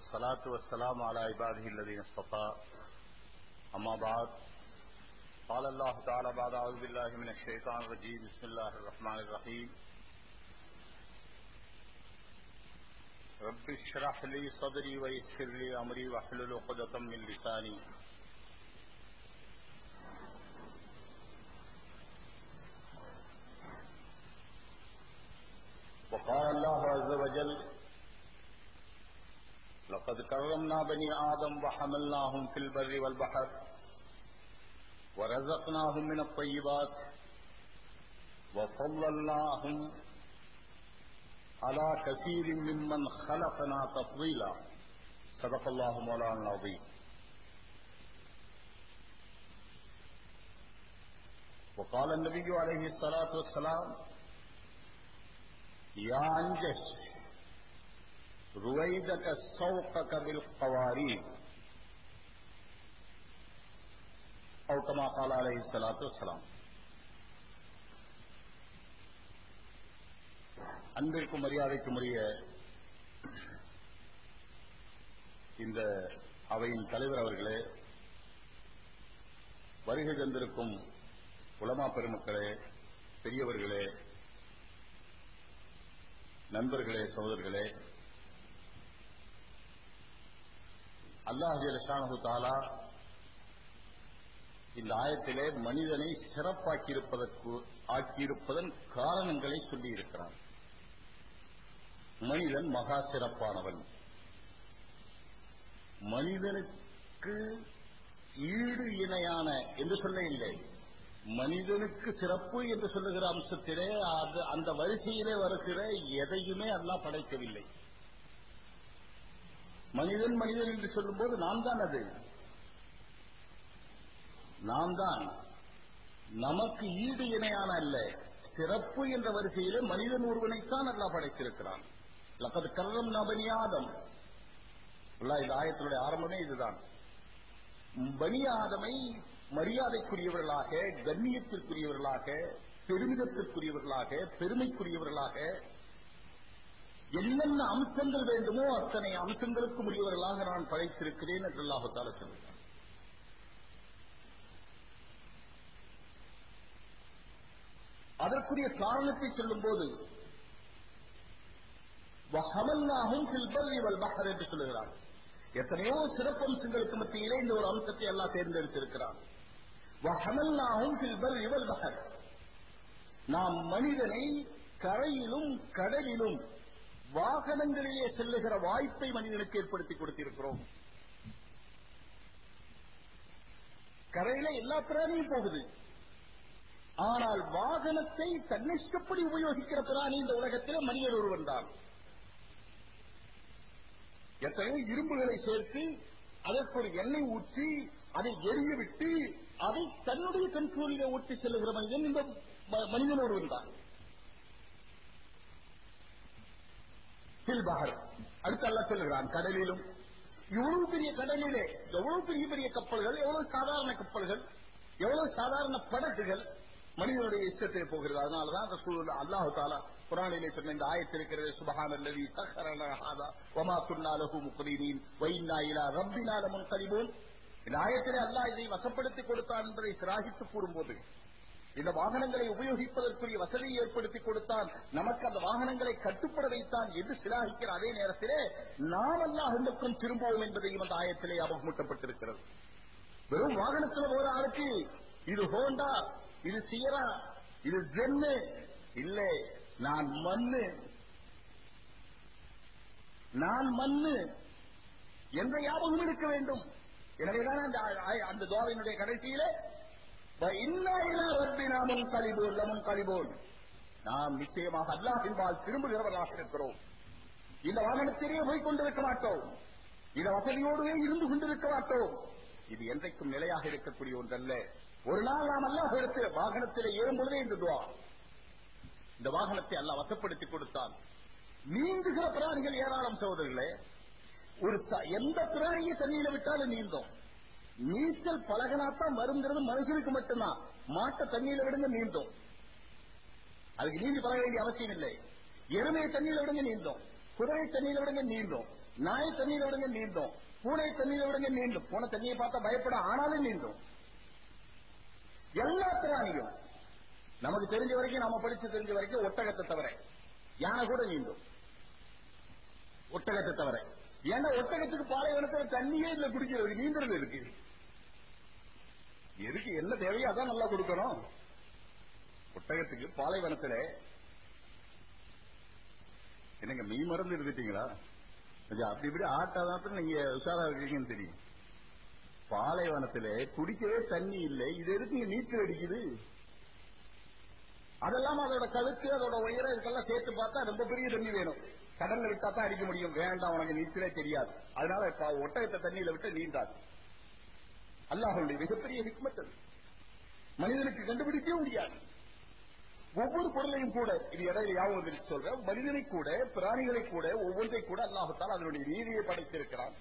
والصلاة والسلام على عباده الذين اصطفى. أما بعد، قال الله تعالى بعد أعوذ بالله من الشيطان الرجيم، بسم الله الرحمن الرحيم. رب اشرح لي صدري ويسر لي أمري واحلل عقدة من لساني. وقال الله عز وجل لقد كرمنا بني آدم وحملناهم في البر والبحر ورزقناهم من الطيبات وفضلناهم على كثير ممن خلقنا تفضيلا. صدق الله مولانا العظيم. وقال النبي عليه الصلاة والسلام، يا أنجش رويدك سوقك بالقوارير أو كما قال عليه الصلاة والسلام அன்பிற்கும் மரியாதைக்கும் உரிய இந்த அவையின் தலைவர் அவர்களே வருகை தந்திருக்கும் உலமா பெருமக்களே பெரியவர்களே நண்பர்களே சகோதரர்களே அல்லாஹ் ஷானு தாலா இந்த ஆயத்திலே மனிதனை சிறப்பாக்கியிருப்பதற்கு ஆக்கியிருப்பதன் காரணங்களை சொல்லியிருக்கிறான். மனிதன் மகா சிறப்பானவன். மனிதனுக்கு ஈடு இணையான என்று சொல்ல இல்லை மனிதனுக்கு சிறப்பு என்று சொல்லுகிற அம்சத்திலே அது அந்த வரிசையிலே வருகிற எதையுமே அல்லாஹ் படைக்கவில்லை. மனிதன் மனிதன் என்று சொல்லும்போது நான் தான் அது. நாம் தான். நமக்கு ஈடு இணையான அல்ல. சிறப்பு என்ற வரிசையிலே மனிதன் ஒருவனைத்தான் அல்லா படைத்திருக்கிறான். லக்கது கரணம் நபனியாதம் இந்த ஆயத்தினுடைய ஆரம்பமே இதுதான். பனியாதமை மரியாதைக்குரியவர்களாக கண்ணியத்திற்குரியவர்களாக பெருமிதத்திற்குரியவர்களாக பெருமைக்குரியவர்களாக என்னென்ன அம்சங்கள் வேண்டுமோ அத்தனை அம்சங்களுக்கும் உரியவர்களாக நான் படைத்திருக்கிறேன் என்று அல்லாஹால சொல்லுகிறார் அதற்குரிய காரணத்தை சொல்லும் போது என்று சொல்லுகிறார் எத்தனையோ சிறப்பம்சங்களுக்கு மத்தியிலே இந்த ஒரு அம்சத்தை எல்லாம் தேர்ந்தெடுத்திருக்கிறார் நாம் மனிதனை கரையிலும் கடலிலும் வாகனங்களிலே செல்லுகிற வாய்ப்பை மனிதனுக்கு ஏற்படுத்தி கொடுத்திருக்கிறோம். கரையில எல்லா பிராணியும் போகுது. ஆனால் வாகனத்தை தன்னிஷ்டப்படி உபயோகிக்கிற பிராணி இந்த உலகத்திலே மனிதர் ஒருவன் தான். எத்தனையோ இரும்புகளை சேர்த்து அதற்கு ஒரு எண்ணெய் ஊற்றி அதை எரிய விட்டு அதை தன்னுடைய கண்ட்ரோலில் ஊற்றி செல்லுகிற மனிதன் இந்த மனிதன் ஒருவன் தான். பில்பகர் அடுத்து அல்ல சொல்லுகிறான் கடலிலும். இவ்வளவு பெரிய கடலிலே எவ்வளவு பெரிய பெரிய கப்பல்கள் எவ்வளவு சாதாரண கப்பல்கள் எவ்வளவு சாதாரண படகுகள் மனிதனுடைய இஷ்டத்தை போகிறது. அதனாலதான் ரசூல் அல்லாஹு தாலா குரானிலே சொன்ன இந்த ஆயத்தில் இருக்கிறது சுபஹான் அல்லதி சஹரனா ஒமா குன்னாலகு முக்ரீனின் வைன்னா இலா ரப்பினால முன்கரிபோன் இந்த ஆயத்திலே அல்லாஹ் இதை வசப்படுத்தி கொடுத்தான் என்பதை சிராகித்து கூறும்போது இந்த வாகனங்களை உபயோகிப்பதற்குரிய வசதியை ஏற்படுத்தி கொடுத்தான். நமக்கு அந்த வாகனங்களை கட்டுப்பட வைத்தான் என்று சிலாகிக்கிற அதே நேரத்திலே நாம் அல்லாஹ் பக்கம் திரும்புவோம் என்பதையும் அந்த ஆயத்திலே அவகமூட்டப்பட்டிருக்கிறது வெறும் வாகனத்தில் போற ஆளுக்கு இது ஹோண்டா இது சியரா இது ஜென்னு இல்லை நான் மண்ணு நான் மண்ணு என்ற ஞாபகம் இருக்க வேண்டும். எனவேதான் அந்த அந்த தோவையினுடைய கடைசியிலே ரப்பினாமும் கழிபோல் லமும் கழிபோல் நாம் நிச்சயமாக அல்லாஹின்பால் திரும்புகிறவர்களாக இருக்கிறோம். இந்த வாகனத்திலேயே போய் கொண்டிருக்க மாட்டோம். இந்த வசதியோடுவே இருந்து கொண்டிருக்க மாட்டோம். இது என்றைக்கும் நிலையாக இருக்கக்கூடிய ஒன்றல்ல. ஒரு நாள் நாம் அல்லாஹ் எடுத்து வாகனத்தில் ஏறும் பொழுதே இந்த துவா. இந்த வாகனத்தை அல்லாஹ் வசப்படுத்தி கொடுத்தான். நீந்துகிற பிராணிகள் ஏராளம் சகோதரர்களே. ஒரு எந்த பிராணியை தண்ணியில விட்டாலும் நீந்தோம். நீச்சல் பழகனாத்தான் வருங்கிறது மனுஷனுக்கு மட்டும்தான். மாட்டை தண்ணியில விடுங்க நீந்தும். அதுக்கு நீந்தி பழக வேண்டிய அவசியம் இல்லை. எருமையை தண்ணியில விடுங்க நீந்தோம். குதிரை தண்ணியில விடுங்க நீந்தோம். நாய் தண்ணியில விடுங்க நீந்தும். பூனை தண்ணியில விடுங்க நீந்தும். பூனை தண்ணியை பார்த்தா பயப்பட ஆனாலும் நீந்தும். எல்லா பிராணியும் நமக்கு தெரிஞ்ச வரைக்கும் நாம படிச்சு தெரிஞ்ச வரைக்கும் ஒட்டகத்தை தவிர யானை கூட நீந்தும். ஒட்டகத்தை தவிர. ஏன்னா ஒட்டகத்துக்கு பாலைவனத்தில் தண்ணியே இல்ல குடிக்கிறது நீந்தல் இருக்கு எதுக்கு என்ன தேவையோ அதான் நல்லா கொடுக்கணும். ஒட்டகத்துக்கு பாலைவனத்துல. என்னங்க மீ மறந்து இருந்துட்டீங்களா? கொஞ்சம் அப்படி இப்படி ஆட்டாதான் நீங்க உஷாரா இருக்கீங்கன்னு தெரியும். பாலைவனத்துல குடிக்கவே தண்ணி இல்லை. இது எதுக்கு நீச்சல் அடிக்குது? அதெல்லாம் அதோட கழுத்து அதோட உயரம் இதுக்கெல்லாம் சேர்த்து பார்த்தா ரொம்ப பெரிய தண்ணி வேணும். கடல்ல விட்டா தான் அடிக்க முடியும். வேண்டாம் உனக்கு நீச்சலே தெரியாது. அதனால ஒட்டகத்தை தண்ணியில விட்டு நீண்டாது அல்லாஹுடைய மிகப்பெரிய ஹிக்மத் அது. மனிதனுக்கு கண்டுபிடிக்கவே முடியாது. ஒவ்வொரு பொருளையும் கூட இது இடையில யாவது சொல்றேன். மனிதனை கூட பிராணிகளை கூட ஒவ்வொன்றை கூட அல்லாஹத்தால் அதனுடைய நீதியை படைத்திருக்கிறான்.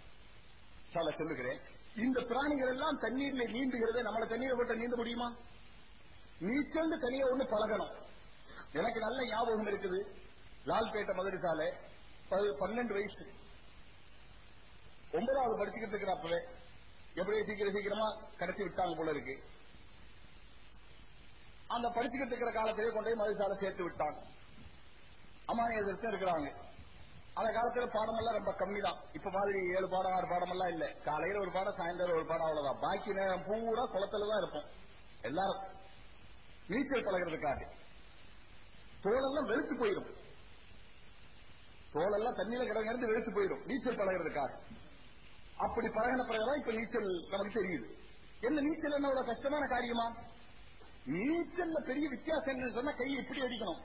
சால சொல்லுகிறேன். இந்த பிராணிகள் எல்லாம் தண்ணீர்ல நீந்துகிறதே நம்மள தண்ணீரை விட்டு நீந்த முடியுமா? நீச்சல் தனியா ஒண்ணு பழகணும். எனக்கு நல்ல ஞாபகம் இருக்குது. லால்பேட்டை மதுரசாலை பன்னெண்டு வயசு. ஒன்பதாவது படிச்சுக்கிட்டு இருக்கிறப்பவே எப்படியே சீக்கிரம் சீக்கிரமா கடத்தி விட்டாங்க போல இருக்கு. அந்த படிச்சுக்கிட்டு இருக்கிற காலத்திலே கொண்டு போய் மதுசாலை சேர்த்து விட்டாங்க. அமானியத்தில் இருக்கிறாங்க. அந்த காலத்துல பாடமெல்லாம் ரொம்ப கம்மி தான் இப்ப மாதிரி ஏழு பாடம் ஆறு பாடம் எல்லாம் இல்ல. காலையில ஒரு பாடம் சாயந்தரம் ஒரு பாடம் அவ்வளவுதான். பாக்கி நேரம் பூரா குளத்துல தான் இருப்போம். எல்லாரும் நீச்சல் பழகிறதுக்காக. தோலெல்லாம் வெறுத்து போயிடும். தோலெல்லாம் தண்ணியில கிடங்கிறது வெறுத்து போயிடும். நீச்சல் பழகிறதுக்காக. அப்படி பழகின பிறகுதான் இப்ப நீச்சல் நமக்கு தெரியுது. என்ன நீச்சல் என்ன அவ்வளவு கஷ்டமான காரியமா? நீச்சல்ல பெரிய வித்தியாசம் என்னன்னு சொன்னா கையை இப்படி அடிக்கணும்.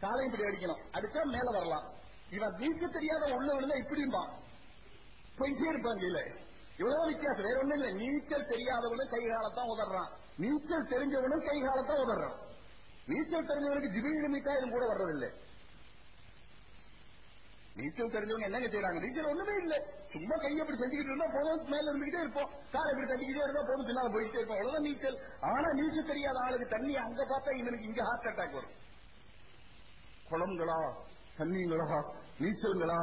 காலை இப்படி அடிக்கணும். அடிச்சா மேல வரலாம். இவன் நீச்சல் தெரியாத உள்ள விழுந்தா இப்படிம்பா போயிட்டே இருப்பாங்க இல்ல. இவ்வளவு வித்தியாசம். வேற ஒண்ணும் இல்ல. நீச்சல் தெரியாதவனும் கை காலத்தான் உதறான். நீச்சல் தெரிஞ்சவனும் கை காலத்தான் உதறான். நீச்சல் தெரிஞ்சவனுக்கு ஜிபிலி இது கூட வர்றதில்லை. நீச்சல் தெரிஞ்சவங்க என்னங்க செய்யறாங்க நீச்சல் ஒண்ணுமே இல்ல. சும்மா கையை அப்படி செஞ்சுக்கிட்டு இருந்தா போதும் மேல இருந்துகிட்டே இருப்போம். காலை இப்படி தட்டிக்கிட்டே இருந்தா போதும் பின்னால போயிட்டே இருப்போம். அவ்வளவுதான் நீச்சல். ஆனா நீச்சல் தெரியாத ஆளுக்கு தண்ணி அங்க பார்த்தா இவனுக்கு இங்க ஹார்ட் அட்டாக் வரும். குளங்களா? தண்ணிங்களா? நீச்சல்களா?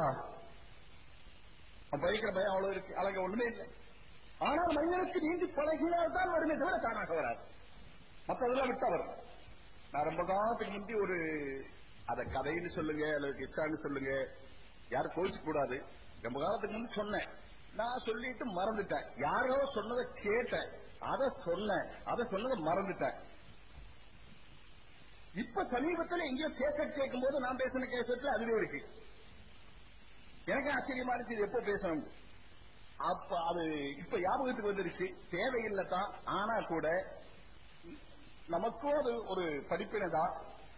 பயக்கிற பயம் அவ்வளவு இருக்கு. அழக ஒண்ணுமே இல்லை. ஆனால் மனிதனுக்கு நீந்தி பழகினால் தான் வருமே தவிர தானாக வராது. மற்றதெல்லாம் விட்டா வரும். நான் ரொம்ப காலத்துக்கு முந்தி ஒரு அத கதைன்னு சொல்லுங்க அல்லது கிஸ்டான்னு சொல்லுங்க யாரும் கோயிச்சு கூடாது ரொம்ப காலத்துக்கு முந்தி சொன்னேன். நான் சொல்லிட்டு மறந்துட்டேன். யாரோ சொன்னதை கேட்டேன். அதை சொன்னேன். அதை சொன்னதை மறந்துட்டேன். இப்ப சமீபத்தில் எங்கேயோ கேசட் கேட்கும் போது நான் பேசின கேசட்ல அதுவே இருக்கு. எனக்கு ஆச்சரியமா இருந்துச்சு இது எப்போ பேசணும்? அப்ப அது இப்ப ஞாபகத்துக்கு வந்துருச்சு. தேவையில்லை தான் ஆனா கூட நமக்கும் அது ஒரு படிப்பினை தான்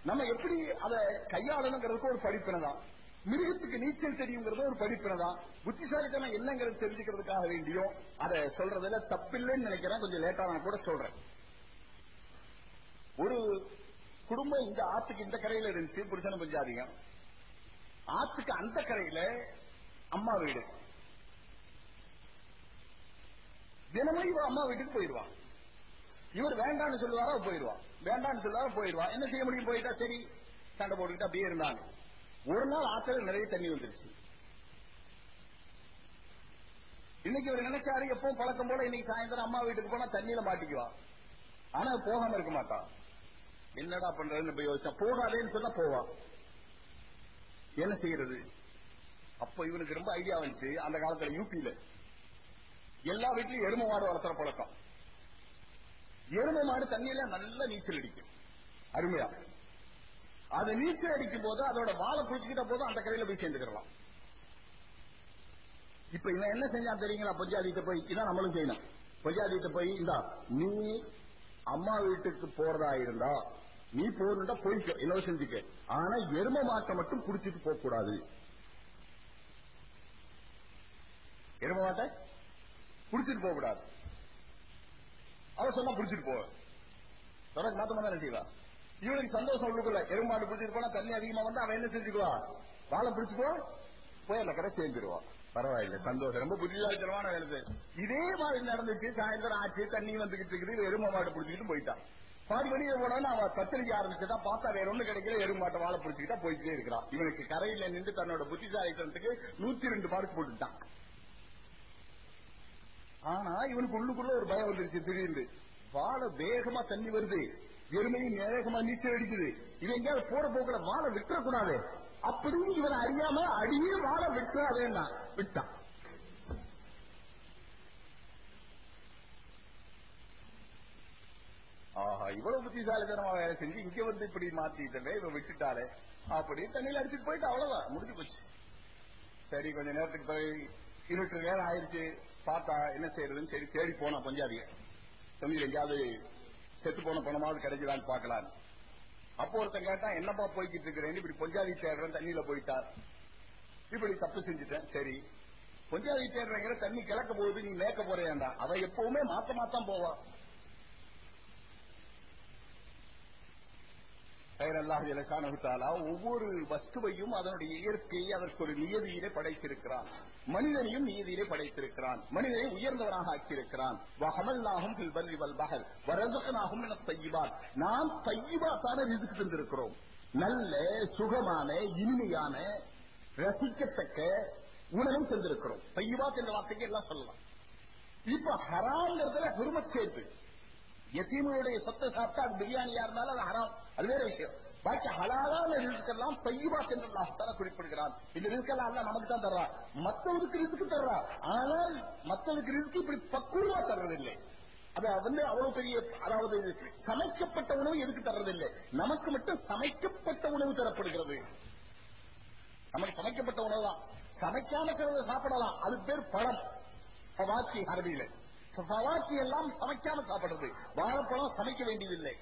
நம்ம எப்படி அதை கையாளணுங்கிறதுக்கு ஒரு படிப்பினை தான் மிருகத்துக்கு நீச்சல் தெரியுங்கிறது ஒரு படிப்பினை தான் புத்திசாலித்தனம் என்னங்கிறது தெரிஞ்சுக்கிறதுக்காக வேண்டியும் அதை சொல்றதுல தப்பில்லைன்னு நினைக்கிறேன். கொஞ்சம் லேட்டா நான் கூட சொல்றேன். ஒரு குடும்பம் இந்த ஆத்துக்கு இந்த கரையில இருந்துச்சு புருஷன அதிகம் ஆத்துக்கு அந்த கரையில அம்மா வீடு. தினமும் இவ அம்மா வீட்டுக்கு போயிடுவான் இவர் வேண்டான்னு சொல்லுவாரா போயிடுவான் வேண்டான்னு சொல்லுவாரா போயிடுவான் என்ன செய்ய முடியும்? போயிட்டா சரி சண்டை போட்டுக்கிட்டு அப்படியே இருந்தாங்க. ஒரு நாள் ஆத்துல நிறைய தண்ணி வந்துருச்சு. இன்னைக்கு இவர் நினைச்சாரு எப்பவும் பழக்கம் போல இன்னைக்கு சாயந்தரம் அம்மா வீட்டுக்கு போனா தண்ணியில மாட்டிக்குவா. ஆனா போகாம இருக்க மாட்டான் என்னடா பண்றதுன்னு போய் யோசிச்சா போகாதேன்னு சொன்னா போவா. என்ன செய்யறது? அப்ப இவனுக்கு ரொம்ப ஐடியா வந்துச்சு அந்த காலத்துல யூபியில எல்லா வீட்லயும் எருமை மாடு வளர்த்துற பழக்கம். எருமை மாடு தண்ணியில நல்லா நீச்சல் அடிக்கும். அருமையா. அது நீச்சல் அடிக்கும் போது அதோட வாழை குளிச்சுக்கிட்ட போதும் அந்த கரையில போய் சேர்ந்துக்கலாம் இப்ப இவன் என்ன செஞ்சான் தெரியுங்களா? பொஞ்சாதித்த போய் இதான் நம்மளும் செய்யணும். பொஞ்சாதித்த போய் இந்தா நீ அம்மா வீட்டுக்கு போறதா இருந்தா நீ போகணுண்டா போய்க்க. என்ன செஞ்சுக்க. ஆனா எரும மாட்டை மட்டும் குடிச்சிட்டு போக கூடாது எரும மாட்டை குடிச்சிட்டு போக கூடாது அவ சொன்னா புடிச்சிட்டு போவ தொடர்ந்து மாத்தமா தான் செய்வா இவனுக்கு சந்தோஷம் உள்ளுக்குள்ள. எருமாடு பிடிச்சிட்டு போனா தண்ணி அதிகமா வந்தா அவன் என்ன செஞ்சுக்குவான்? வாழை பிடிச்சிக்கோ போய் அந்த கடை சேர்ந்துருவான். பரவாயில்ல சந்தோஷம். ரொம்ப புத்திசாலித்தனமான வேலை இதே மாதிரி நடந்துச்சு. சாயந்தரம் ஆச்சு தண்ணி வந்துகிட்டு இருக்குது. எரும மாடு பிடிச்சிக்கிட்டு போயிட்டான். பாதி வெளியே போனோன்னு அவன் தத்தளிக்க ஆரம்பிச்சுட்டா பார்த்தா வேற ஒண்ணு கிடைக்கல. எருமாட்ட வாழை பிடிச்சிக்கிட்டா போயிட்டே இருக்கிறான். இவனுக்கு கரையில நின்று தன்னோட புத்திசாலித்தனத்துக்கு நூத்தி ரெண்டு மார்க் போட்டுட்டான். ஆனா இவனுக்கு உள்ளுக்குள்ள ஒரு பயம் வந்துருச்சு திடீர்னு. வாழை வேகமா தண்ணி வருது. எருமையும் வேகமா நீச்சல் அடிக்குது. இவன் எங்கேயாவது போற போக்குல வாழை விட்டுறக்கூடாது. அப்படின்னு இவன் அறியாம அடியே வாழை விட்டுறாதேன்னா விட்டான். ஆஹா இவ்வளவு புத்திசாலித்தனமா வேலை செஞ்சு இங்க வந்து இப்படி மாத்திட்டே இவன் விட்டுட்டாலே. அப்படி தண்ணியில அடிச்சுட்டு போயிட்டு அவ்வளவுதான் முடிஞ்சு போச்சு. சரி கொஞ்ச நேரத்துக்கு போய் இருட்டு நேரம் ஆயிருச்சு. பார்த்தா என்ன செய்யறதுன்னு சரி தேடி போனா பஞ்சாபிய. தண்ணியில் எங்கேயாவது செத்து போன பணமாவது கிடைக்குதான்னு பாக்கலாம் அப்போ ஒருத்தன் கேட்டா என்னப்பா போய்கிட்டு இருக்கிறேன் இப்படி பொஞ்சாதி தேடுறேன் தண்ணியில போயிட்டார். இப்படி தப்பு செஞ்சுட்டேன். சரி. பொஞ்சாதி தேடுறேங்கிற தண்ணி கிழக்க போகுது நீ மேய்க்க போறேன்டா அவன் எப்பவுமே மாத்த மாத்தான் போவான் அல்லாஹாலா ஒவ்வொரு வஸ்துவையும் அதனுடைய இயற்கையை அதற்கு ஒரு நியதியிலே படைத்திருக்கிறான். மனிதனையும் நியதியிலே படைத்திருக்கிறான். மனிதனை உயர்ந்தவனாக ஆக்கியிருக்கிறான். வகமல்லாகும் வல்பகல் வரதுகனாகும் என தையிபால் நாம் தையிபாத்தான ரிசுக்கு தந்திருக்கிறோம். நல்ல சுகமான இனிமையான ரசிக்கத்தக்க உணவை தந்திருக்கிறோம். தையிபாத் என்ற வார்த்தைக்கு எல்லாம் சொல்லலாம். இப்ப ஹராம்ங்கிறதுல பெருமை சேர்த்து எத்தீமனுடைய சொத்தை சாப்பிட்டா அது பிரியாணியா இருந்தாலும் அது ஹராம். அது வேற விஷயம். பாக்கி ஹலாலான ரிசுக்கெல்லாம் பையுமா சென்று அல்லாஹால குறிப்பிடுகிறான். இந்த ரிசுக்கெல்லாம் அல்ல நமக்கு தான் தர்றான் மத்தவருக்கு ரிசுக்கு தர்றான் ஆனால் மத்தவருக்கு ரிசுக்கு இப்படி பக்குவமா தர்றதில்லை. அது வந்து அவ்வளவு பெரிய அதாவது சமைக்கப்பட்ட உணவு எதுக்கு தர்றதில்லை. நமக்கு மட்டும் சமைக்கப்பட்ட உணவு தரப்படுகிறது. நமக்கு சமைக்கப்பட்ட உணவு தான் சமைக்காம சிலதை சாப்பிடலாம். அது பேர் பழம். வாக்கி அரபியில. பவாக்கி எல்லாம் சமைக்காம சாப்பிடுறது. வாழைப்பழம் சமைக்க வேண்டியதில்லை.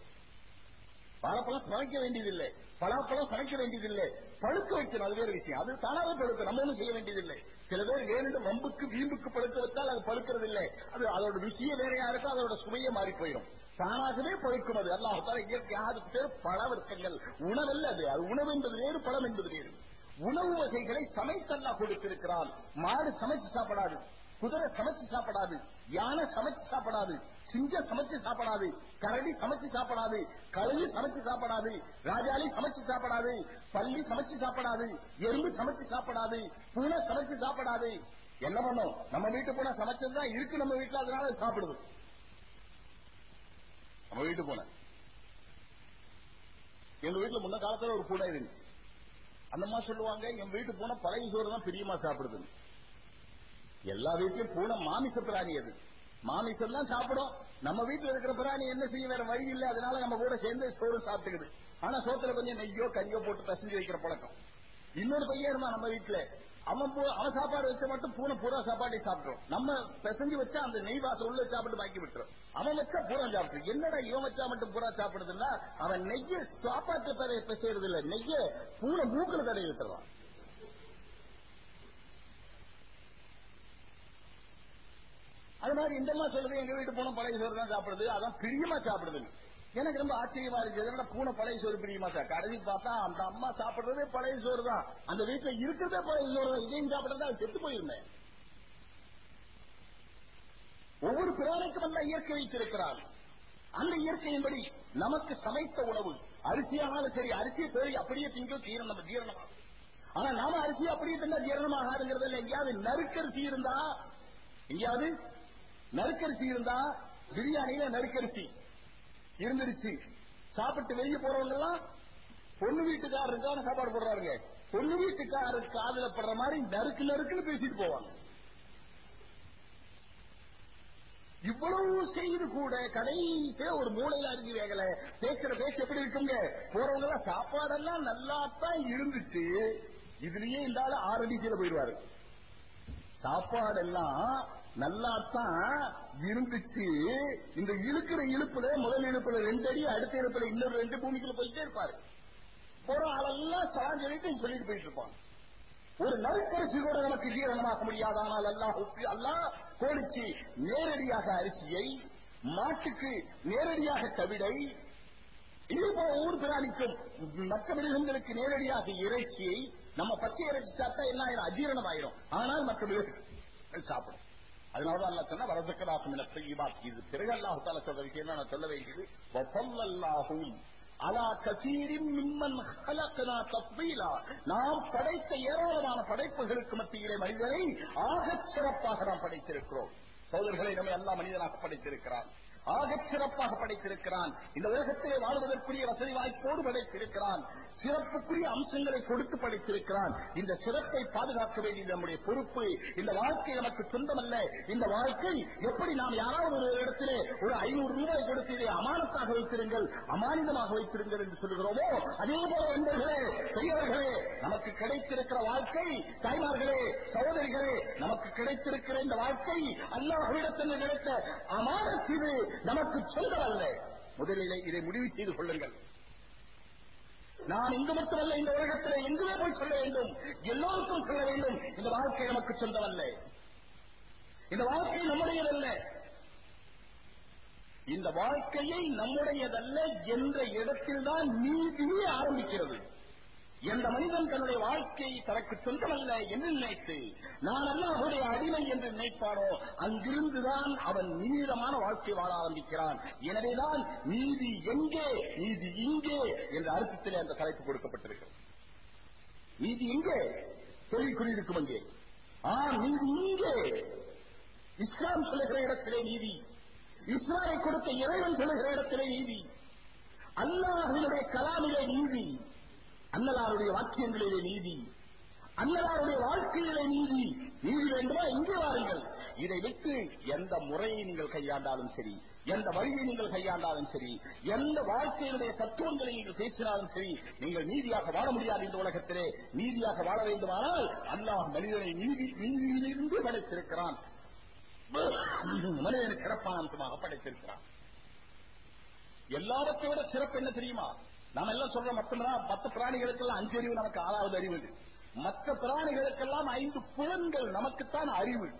வாழைப்பழம் சமைக்க வேண்டியதில்லை. பலாப்பழம் சமைக்க வேண்டியதில்லை. பழுக்க வைக்கணும் அது வேற விஷயம். அது தானாவே பழுக்க நம்ம ஒன்றும் செய்ய வேண்டியதில்லை. சில பேர் வேணுண்டு வம்புக்கு வீம்புக்கு பழுக்க வைத்தால் அது பழுக்கிறது இல்லை அது அதோட ருசியே வேறையா இருக்கும். அதோட சுவையே மாறி போயிடும் தானாகவே பழுக்கும் அது. அல்லாஹால இயற்கையாக பேர் பழ வர்க்கங்கள். உணவல்ல அது. அது உணவு என்பது வேறு பழம் என்பது வேறு. உணவு வகைகளை சமைத்தல்லா கொடுத்திருக்கிறான். மாடு சமைச்சு சாப்பிடாது. குதிரை சமைச்சு சாப்பிடாது. யானை சமைச்சு சாப்பிடாது. சிங்கம் சமைச்சு சாப்பிடாது கரடி சமைச்சு சாப்பிடாது கழுகு சமைச்சு சாப்பிடாது ராஜாலி சமைச்சு சாப்பிடாது பள்ளி சமைச்சு சாப்பிடாது எறும்பு சமைச்சு சாப்பிடாது பூனை சமைச்சு சாப்பிடாது. என்ன பண்ணும்? நம்ம வீட்டு பூனை சமைச்சதுதான் இருக்கு நம்ம வீட்டுல அதனால சாப்பிடுது. நம்ம வீட்டு பூனை. எங்க வீட்டுல முன்ன காலத்துல ஒரு பூனை இருந்துச்சு. அந்தம்மா சொல்லுவாங்க என் வீட்டு பூனை பழைய சோறு தான் பிரியமா சாப்பிடுதுன்னு. எல்லா வீட்லயும் பூனை மாமிச பிராணி அது. மாமிசம் தான் சாப்பிடும். நம்ம வீட்டுல இருக்கிற பிராணி என்ன செய்ய வேற வழி இல்ல. அதனால நம்ம கூட சேர்ந்து சோறு சாப்பிட்டுக்குது. ஆனா சோத்துல கொஞ்சம் நெய்யோ கறியோ போட்டு பசஞ்சு வைக்கிற பழக்கம். இன்னொரு பையன் இருந்தான் நம்ம வீட்டுல. அவன் அவன் சாப்பாடு வச்ச மட்டும் பூனை பூரா சாப்பாட்டை சாப்பிடுறோம் நம்ம பிசைஞ்சு வச்சா அந்த நெய் வாசம் உள்ள சாப்பிட்டு பாக்கி விட்டுரும். அவன் வச்சா பூரா சாப்பிட்டு என்னடா இவன் வச்சா மட்டும் பூரா சாப்பிடுதுன்னா அவன் நெய்ய சாப்பாட்டு தடவை பிசைறது இல்ல நெய்ய பூனை மூக்குல தடைய விட்டுறான் அது மாதிரி இந்த மாதிரி சொல்றது எங்க வீட்டு பூனை பழைய சோறு தான் சாப்பிடுது. அதான் பிரியமா சாப்பிடுது. எனக்கு ரொம்ப ஆச்சரியமா இருக்கு. எதனால பூனை பழைய சோறு பிரியமா சார்? கடைசி பார்த்தா அந்த அம்மா சாப்பிடுறதே பழைய சோறு தான். அந்த வீட்டுல இருக்கிறதே பழைய சோறு தான். இதையும் சாப்பிடுறதா செத்து போயிருந்தேன். ஒவ்வொரு பிராணிக்கும் அல்ல இயற்கை வைத்திருக்கிறார். அந்த இயற்கையின்படி நமக்கு சமைத்த உணவு. அரிசியானாலும் சரி அரிசியை கோழி அப்படியே திங்க ஜீரணம் ஜீரணமாகும் ஆனா நாம அரிசி அப்படியே தின்னா ஜீரணமாகாதுங்கிறது எங்கேயாவது நறுக்கரிசி இருந்தா எங்கேயாவது நறுக்கரிசி இருந்தா பிரியாணியில நறுக்கரிசி இருந்துருச்சு. சாப்பிட்டு வெளியே போறவங்க எல்லாம் பொண்ணு வீட்டுக்காரருக்கான சாப்பாடு போடுறாருங்க. பொண்ணு வீட்டுக்காரருக்கு காதல படுற மாதிரி நறுக்கு நறுக்குன்னு பேசிட்டு போவாங்க. இவ்வளவு செய்து கூட கடைசியா ஒரு மூளையில அரிசி வேகல. பேசுற பேச்சு எப்படி இருக்குங்க? போறவங்க எல்லாம் சாப்பாடெல்லாம் நல்லா தான் இருந்துச்சு. இதுலயே இருந்தாலும் ஆறு அடிக்கையில போயிடுவாரு. சாப்பாடெல்லாம் நல்லாத்தான் இருந்துச்சு. இந்த இழுக்கிற இழுப்புல முதல் இழுப்புல ரெண்டு அடி அடுத்த இழுப்புல இன்னொரு ரெண்டு பூமிக்குள்ள போயிட்டே இருப்பாரு. போற ஆளெல்லாம் சலான் சொல்லிட்டு சொல்லிட்டு போயிட்டு இருப்பான். ஒரு நறுக்கரிசி கூட நமக்கு ஜீரணமாக்க முடியாது. ஆனால் அல்லாஹ் அல்லாஹ் கோழிக்கு நேரடியாக அரிசியை மாட்டுக்கு நேரடியாக தவிடை இதுபோல ஊர் பிராணிக்கும் மற்ற மிருகங்களுக்கு நேரடியாக இறைச்சியை நம்ம பச்சை இறைச்சி சாப்பிட்டா என்ன ஆயிரும்? அஜீரணம் ஆயிரும் ஆனால் மற்ற மிருகங்கள் சாப்பிடும். அதனாலதான் அல்ல சொன்ன வரதுக்கராகும் என செய்யுமாத் இது பிறகு அல்லாஹு தால சொல்ற விஷயம் நான் சொல்ல வேண்டியது வஃபல்லல்லாஹும் அலா கசீரின் மிம்மன் ஹலக்கனா தஃபீலா நாம் படைத்த ஏராளமான படைப்புகளுக்கு மத்தியிலே மனிதனை ஆகச் சிறப்பாக நாம் படைத்திருக்கிறோம். சோதர்களை நம்மை எல்லா மனிதனாக படைத்திருக்கிறான். ஆகச் சிறப்பாக படைத்திருக்கிறான். இந்த உலகத்திலே வாழ்வதற்குரிய வசதி வாய்ப்போடு படைத்திருக்கிறான். சிறப்புக்குரிய அம்சங்களை கொடுத்து படைத்திருக்கிறான். இந்த சிறப்பை பாதுகாக்க வேண்டியது நம்முடைய பொறுப்பு. இந்த வாழ்க்கை நமக்கு சொந்தமல்ல. இந்த வாழ்க்கை எப்படி நாம் யாராவது ஒரு இடத்திலே ஒரு ஐநூறு ரூபாய் கொடுத்து இதை அமானத்தாக வைத்திருங்கள் அமானிதமாக வைத்திருங்கள் என்று சொல்கிறோமோ அதே போல என்பர்களே பெரியவர்களே நமக்கு கிடைத்திருக்கிற வாழ்க்கை தாய்மார்களே சகோதரிகளே நமக்கு கிடைத்திருக்கிற இந்த வாழ்க்கை அல்லாஹ்விடத்தில் கிடைத்த அமானத் இது நமக்கு சொந்தமல்ல. முதலிலே இதை முடிவு செய்து கொள்ளுங்கள். நான் இங்கு மட்டுமல்ல இந்த உலகத்திலே எங்குமே போய் சொல்ல வேண்டும். எல்லோருக்கும் சொல்ல வேண்டும். இந்த வாழ்க்கை நமக்கு சொந்தமல்ல. இந்த வாழ்க்கை நம்முடையதல்ல. இந்த வாழ்க்கையை நம்முடையதல்ல என்ற இடத்தில்தான் நீதியே ஆரம்பிக்கிறது. எந்த மனிதன் தன்னுடைய வாழ்க்கையை தனக்கு சொந்தமல்ல என்று நினைத்து நான் அல்லாஹுடைய அடிமை என்று நினைப்பானோ அங்கிருந்துதான் அவன் நீளமான வாழ்க்கை வாழ ஆரம்பிக்கிறான். எனவேதான் நீதி எங்கே நீதி இங்கே என்ற அர்த்தத்திலே அந்த தலைப்பு கொடுக்கப்பட்டிருக்கிறது. நீதி எங்கே? கேள்விக்குறி இருக்கும் அங்கே. ஆ நீதி இங்கே. இஸ்லாம் சொல்லுகிற இடத்திலே நீதி. இஸ்லாமை கொடுத்த இறைவன் சொல்லுகிற இடத்திலே நீதி. அல்லாஹினுடைய கலாமிலே நீதி. அன்னலாருடைய வாக்கியங்களிலே நீதி. அன்னலாருடைய வாழ்க்கையிலே நீதி நீதி வேண்டுமா? இங்கே வாருங்கள். இதை விட்டு எந்த முறையை நீங்கள் கையாண்டாலும் சரி எந்த வழியை நீங்கள் கையாண்டாலும் சரி எந்த வாழ்க்கையினுடைய தத்துவங்களை நீங்கள் பேசினாலும் சரி நீங்கள் நீதியாக வாழ முடியாது இந்த உலகத்திலே. நீதியாக வாழ வேண்டுமானால் அல்லாஹ் மனிதனை நீதி நீதியிலிருந்து படைத்திருக்கிறான். மனிதனை சிறப்பான அம்சமாக படைத்திருக்கிறான். எல்லாவற்றை விட சிறப்பு என்ன தெரியுமா? நாம எல்லாம் சொல்ற மற்ற மற்ற பிராணிகளுக்கெல்லாம் அஞ்சு அறிவு நமக்கு ஆறாவது அறிவு மற்ற பிராணிகளுக்கெல்லாம் ஐந்து புலன்கள் நமக்குத்தான் அறிவு.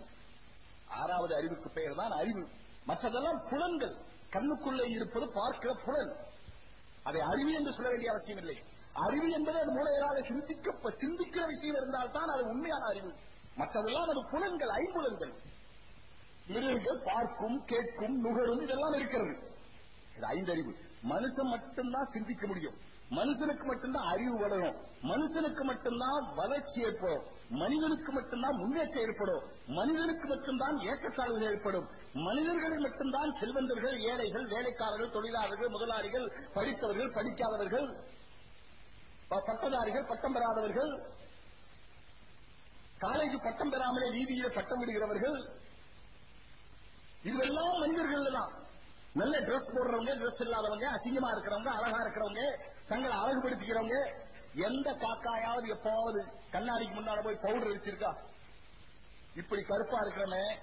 ஆறாவது அறிவுக்கு பெயர் தான் அறிவு. மற்றதெல்லாம் புலன்கள். கண்ணுக்குள்ளே இருப்பது பார்க்கிற புலன். அதை அறிவு என்று சொல்ல வேண்டிய அவசியம் இல்லை. அறிவு என்பது அது மூளையராக சிந்திக்க சிந்திக்கிற விஷயம் இருந்தால்தான் அது உண்மையான அறிவு. மற்றதெல்லாம் அது புலன்கள் ஐம்புலன்கள். மிருகங்கள் பார்க்கும் கேட்கும் நுகரும் இதெல்லாம் இருக்கிறது. இது ஐந்தறிவு மனுஷன் மட்டும்தான் சிந்திக்க முடியும். மனுஷனுக்கு மட்டும்தான் அறிவு வளரும். மனுஷனுக்கு மட்டும்தான் வளர்ச்சி ஏற்படும். மனிதனுக்கு மட்டும்தான் முன்னேற்றம் ஏற்படும். மனிதனுக்கு மட்டும்தான் ஏற்றத்தாழ்வுகள் ஏற்படும். மனிதர்களில் மட்டும்தான் செல்வந்தர்கள் ஏழைகள் வேலைக்காரர்கள் தொழிலாளர்கள் முதலாளிகள் படித்தவர்கள் படிக்காதவர்கள் பட்டதாரிகள் பட்டம் பெறாதவர்கள் காலேஜ் பட்டம் பெறாமலே வீதியிலே பட்டம் விடுகிறவர்கள் இதுவெல்லாம் மனிதர்கள் தான் நல்ல டிரெஸ் போடுறவங்க டிரெஸ் இல்லாதவங்க அசிங்கமா இருக்கிறவங்க அழகா இருக்கிறவங்க தங்களை அழகுபடுத்திக்கிறவங்க எந்த காக்காயாவது எப்பாவது கண்ணாடிக்கு முன்னால போய் பவுடர் வச்சிருக்கா இப்படி கருப்பா இருக்கிறவன்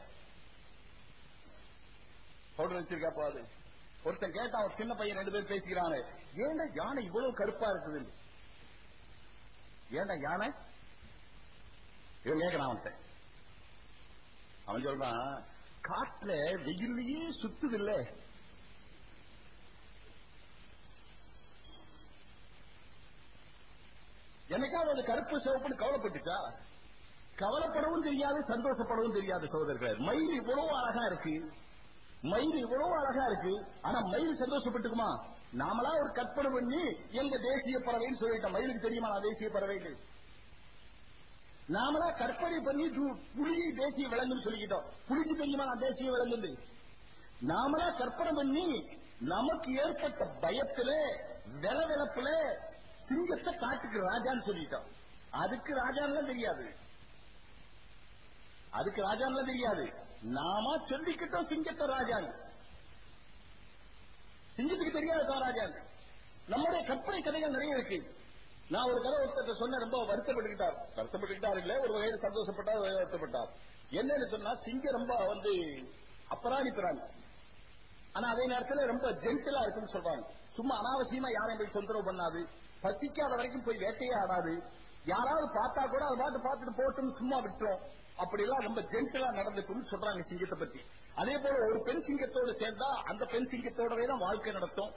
பவுடர் வச்சிருக்கா போது ஒருத்தன் கேட்டா ஒரு சின்ன பையன் ரெண்டு பேர் பேசிக்கிறாங்க ஏன்டா யானை இவ்வளவு கருப்பா இருக்குது ஏண்டா யானை? இவன் கேட்கிறான் அவன்கிட்ட. அவன் சொல்றான் காட்டுல வெயிலையே சுத்துது இல்ல எனக்காவது அது கருப்பு சிவப்புன்னு கவலைப்பட்டுச்சா? கவலைப்படவும் தெரியாது சந்தோஷப்படவும் தெரியாது சகோதரர்கள். மயில் இவ்வளவு அழகா இருக்கு. மயில் இவ்வளவு அழகா இருக்கு. ஆனா மயில் சந்தோஷப்பட்டுக்குமா? நாமளா ஒரு கற்பனை பண்ணி எங்க தேசிய பறவைன்னு சொல்லிட்டோம். மயிலுக்கு தெரியுமா? நான் தேசிய பறவை நாமளா கற்பனை பண்ணி புலியை தேசிய விலங்குன்னு சொல்லிக்கிட்டோம். புலிக்கு தெரியுமா? நான் தேசிய விலங்கு நாமளா கற்பனை பண்ணி நமக்கு ஏற்பட்ட பயத்துல விலவிலப்புல சிங்கத்தை காட்டுக்கு ராஜான்னு சொல்லிட்டோம். அதுக்கு ராஜான்லாம் தெரியாது. அதுக்கு ராஜான்லாம் தெரியாது. நாம சொல்லிக்கிட்டோம் சிங்கத்தை ராஜான் சிங்கத்துக்கு தெரியாது ராஜான் நம்முடைய கற்பனை கதைகள் நிறைய இருக்கு. நான் ஒரு கதை ஒருத்தர் சொன்ன ரொம்ப வருத்தப்பட்டுக்கிட்டார். வருத்தப்பட்டுக்கிட்டார் இல்ல ஒரு வகையில் சந்தோஷப்பட்டார் ஒரு வருத்தப்பட்டார். என்னன்னு சொன்னா சிங்கம் ரொம்ப வந்து அபராணி பிராணி ஆனா அதே நேரத்தில் ரொம்ப ஜென்டலா இருக்குன்னு சொல்றாங்க. சும்மா அனாவசியமா யாரையும் போய் தொந்தரவு பண்ணாது. பசிக்காத வரைக்கும் போய் வேட்டையே ஆடாது. யாராவது பார்த்தா கூட அதை பாட்டு பார்த்துட்டு போட்டும் சும்மா விட்டுரும். அப்படி எல்லாம் ரொம்ப ஜென்டலா நடந்துக்கும்னு சொல்றாங்க சிங்கத்தை பத்தி. அதே போல ஒரு பெண் சிங்கத்தோடு சேர்ந்தா அந்த பெண் சிங்கத்தோடவே தான் வாழ்க்கை நடத்தும்.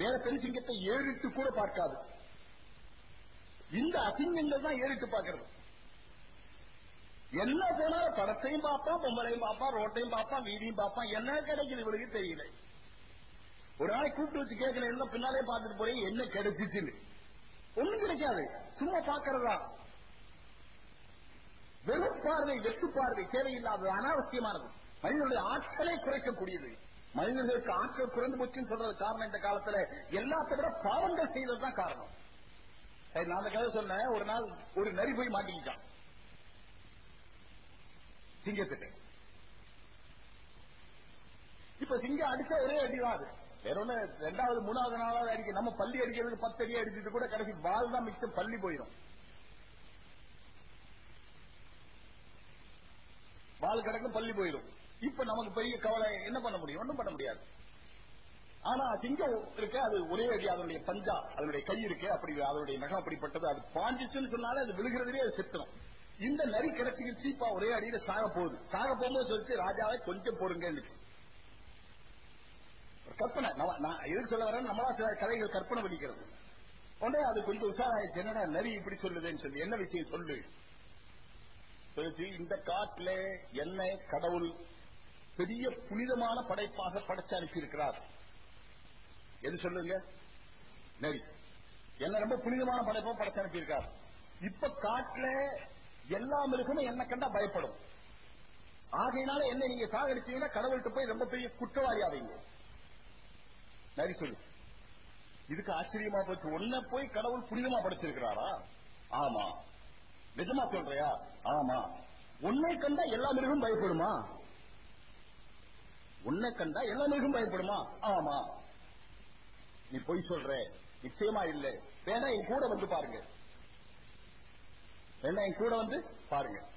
வேற பெண் சிங்கத்தை ஏறிட்டு கூட பார்க்காது. இந்த அசிங்கங்கள் தான் ஏறிட்டு பார்க்கறது. என்ன போனாலும் படத்தையும் பார்ப்பான் பொம்பளையும் பார்ப்பான் ரோட்டையும் பார்ப்பான் வீதியும் பார்ப்பான். என்ன கிடைக்குது இவளுக்கு தெரியல. ஒரு நாளை கூப்பிட்டு வச்சு கேட்கல என்ன பின்னாலே பார்த்துட்டு போய் என்ன கிடைச்சிச்சுன்னு. ஒண்ணும் கிடைக்காது. சும்மா பாக்குறதா வெறும் பார்வை வெட்டு பார்வை தேவையில்லாதது அனாவசியமானது. மனிதனுடைய ஆற்றலை குறைக்கக்கூடியது. மனிதர்களுக்கு ஆற்றல் குறைந்து போச்சுன்னு சொல்றது காரணம் இந்த காலத்துல. எல்லாத்தை விட பாவங்கள் செய்ததுதான் காரணம். நான் அந்த கதை சொன்னேன். ஒரு நாள் ஒரு நரி போய் மாட்டிக்கிட்டான். சிங்கத்துக்கு இப்ப சிங்கம் அடிச்சா ஒரே அடிதான் அது. வேற ஒண்ணு ரெண்டாவது மூணாவது நாளாவது அடிக்க நம்ம பள்ளி அடிக்கிறதுக்கு பத்து அடி அடிச்சுட்டு கூட கடைசி வால் தான் மிச்சம் பள்ளி போயிடும். வால் கிடக்கும் பள்ளி போயிடும். இப்ப நமக்கு பெரிய கவலை என்ன பண்ண முடியும்? ஒன்றும் பண்ண முடியாது. ஆனா சிங்கம் இருக்கு அது ஒரே அடி அதனுடைய பஞ்சா அதனுடைய கை இருக்கு அப்படி அதனுடைய நகம் அப்படிப்பட்டது அது பாஞ்சிச்சுன்னு சொன்னாலே அது விழுகிறதுலே அது செத்துடும் இந்த நரி கிடைச்சிக்கிச்சு இப்ப ஒரே அடியில சாக போகுது. சாக போகும்போது சொல்லிச்சு ராஜாவை கொஞ்சம் பொறுங்க கற்பனை. நான் எதுக்கு சொல்ல வரேன் நம்மளா சில கதைகள் கற்பனை பண்ணிக்கிறது. உடனே அது கொஞ்சம் உஷாராயிடுச்சு என்னடா நரி இப்படி சொல்லுதுன்னு சொல்லி என்ன விஷயம் சொல்லு? சொல்லுச்சு இந்த காட்டுல என்னை கடவுள் பெரிய புனிதமான படைப்பாக படைச்சு அனுப்பியிருக்கிறார். எது சொல்லுங்க? நரி. என்ன ரொம்ப புனிதமான படைப்பா படைச்சு அனுப்பியிருக்கார். இப்ப காட்டுல எல்லா மிருகமும் என்ன கண்டா பயப்படும். ஆகையினால என்ன நீங்க சாகடிச்சீங்கன்னா கடவுள்கிட்ட போய் ரொம்ப பெரிய குற்றவாளி ஆவீங்க. நரி சொல்லு. இதுக்கு ஆச்சரியமா போச்சு. உன்னை போய் கடவுள் புனிதமா படைச்சிருக்கிறாரா? ஆமா. நிஜமா சொல்றியா? ஆமா. உன்னை கண்டா எல்லா மிருகம் பயப்படுமா? உன்னை கண்டா எல்லா மிருகம் பயப்படுமா? ஆமா. நீ பொய் சொல்ற. நிச்சயமா இல்ல. வேணா என் கூட வந்து பாருங்க. வேணா என் கூட வந்து பாருங்க.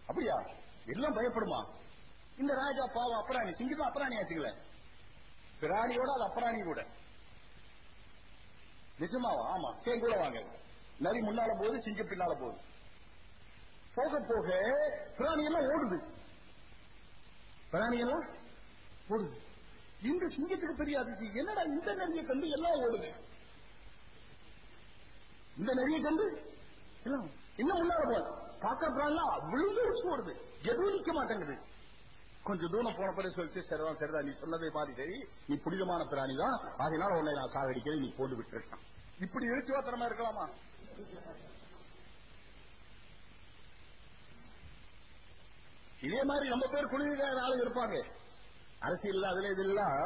அப்படியா? எல்லாம் பயப்படுமா? இந்த ராஜா பாவம் அப்புறம் சிங்கிதான் அப்புறம் ஆச்சுங்களேன் பிராணியோட அது அப்பராணி கூட. நிஜமாவா? ஆமா. தேன் கூட வாங்க நரி முன்னால போகுது சிங்க பின்னால போகுது. போக போக பிராணி எல்லாம் ஓடுது. பிராணி எல்லாம் ஓடுது. இந்த சிங்கத்துக்கு பெரிய அதிர்ச்சி என்னடா இந்த நரியை கண்டு எல்லாம் ஓடுது? இந்த நரியை கண்டு எல்லாம் இன்னும் முன்னால போல காக்கா பிராணிலாம் விழுந்து வச்சு ஓடுது. எதுவும் நிக்க மாட்டேங்குது. கொஞ்சம் தூரம் போன பிறகு சொல்லிட்டு சரிதான் சரிதான் நீ சொன்னதை மாதிரி சரி. நீ புனிதமான பிராணி தான். அதனால உன்னை நான் சாகடிக்கிறேன் நீ போட்டு விட்டுருக்கான் இப்படி எழுச்சிவாத்தனமா இருக்கலாமா? இதே மாதிரி நம்ம பேர் குளிர்கார ஆளு இருப்பாங்க. அரசியல் அதுல இதெல்லாம்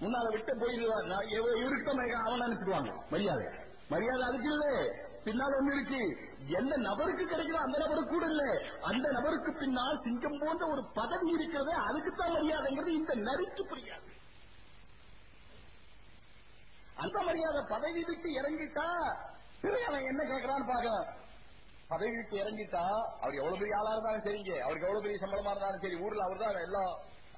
முன்னால விட்டு போயிடுவாங்க இவருக்கு அவன் நினைச்சிருவாங்க மரியாதை. மரியாதை அதுக்கு இல்லை. பின்னால் ஒண்ணு இருக்கு. எந்த நபருக்கு கிடைக்குதோ அந்த நபருக்கு கூட இல்ல. அந்த நபருக்கு பின்னால் சிங்கம் போன்ற ஒரு பதவி இருக்கிறது அதுக்குத்தான் மரியாதைங்கிறது இந்த நரிக்கு புரியாது. அந்த மரியாதை பதவி விட்டு இறங்கிட்டா பிறகு அவன் என்ன கேட்கறான்னு பாக்கலாம் பதவி விட்டு இறங்கிட்டா அவர் எவ்வளவு பெரிய ஆளா இருந்தாலும் சரிங்க அவருக்கு எவ்வளவு பெரிய சம்பளமா இருந்தாலும் சரி ஊர்ல அவர் தான் எல்லா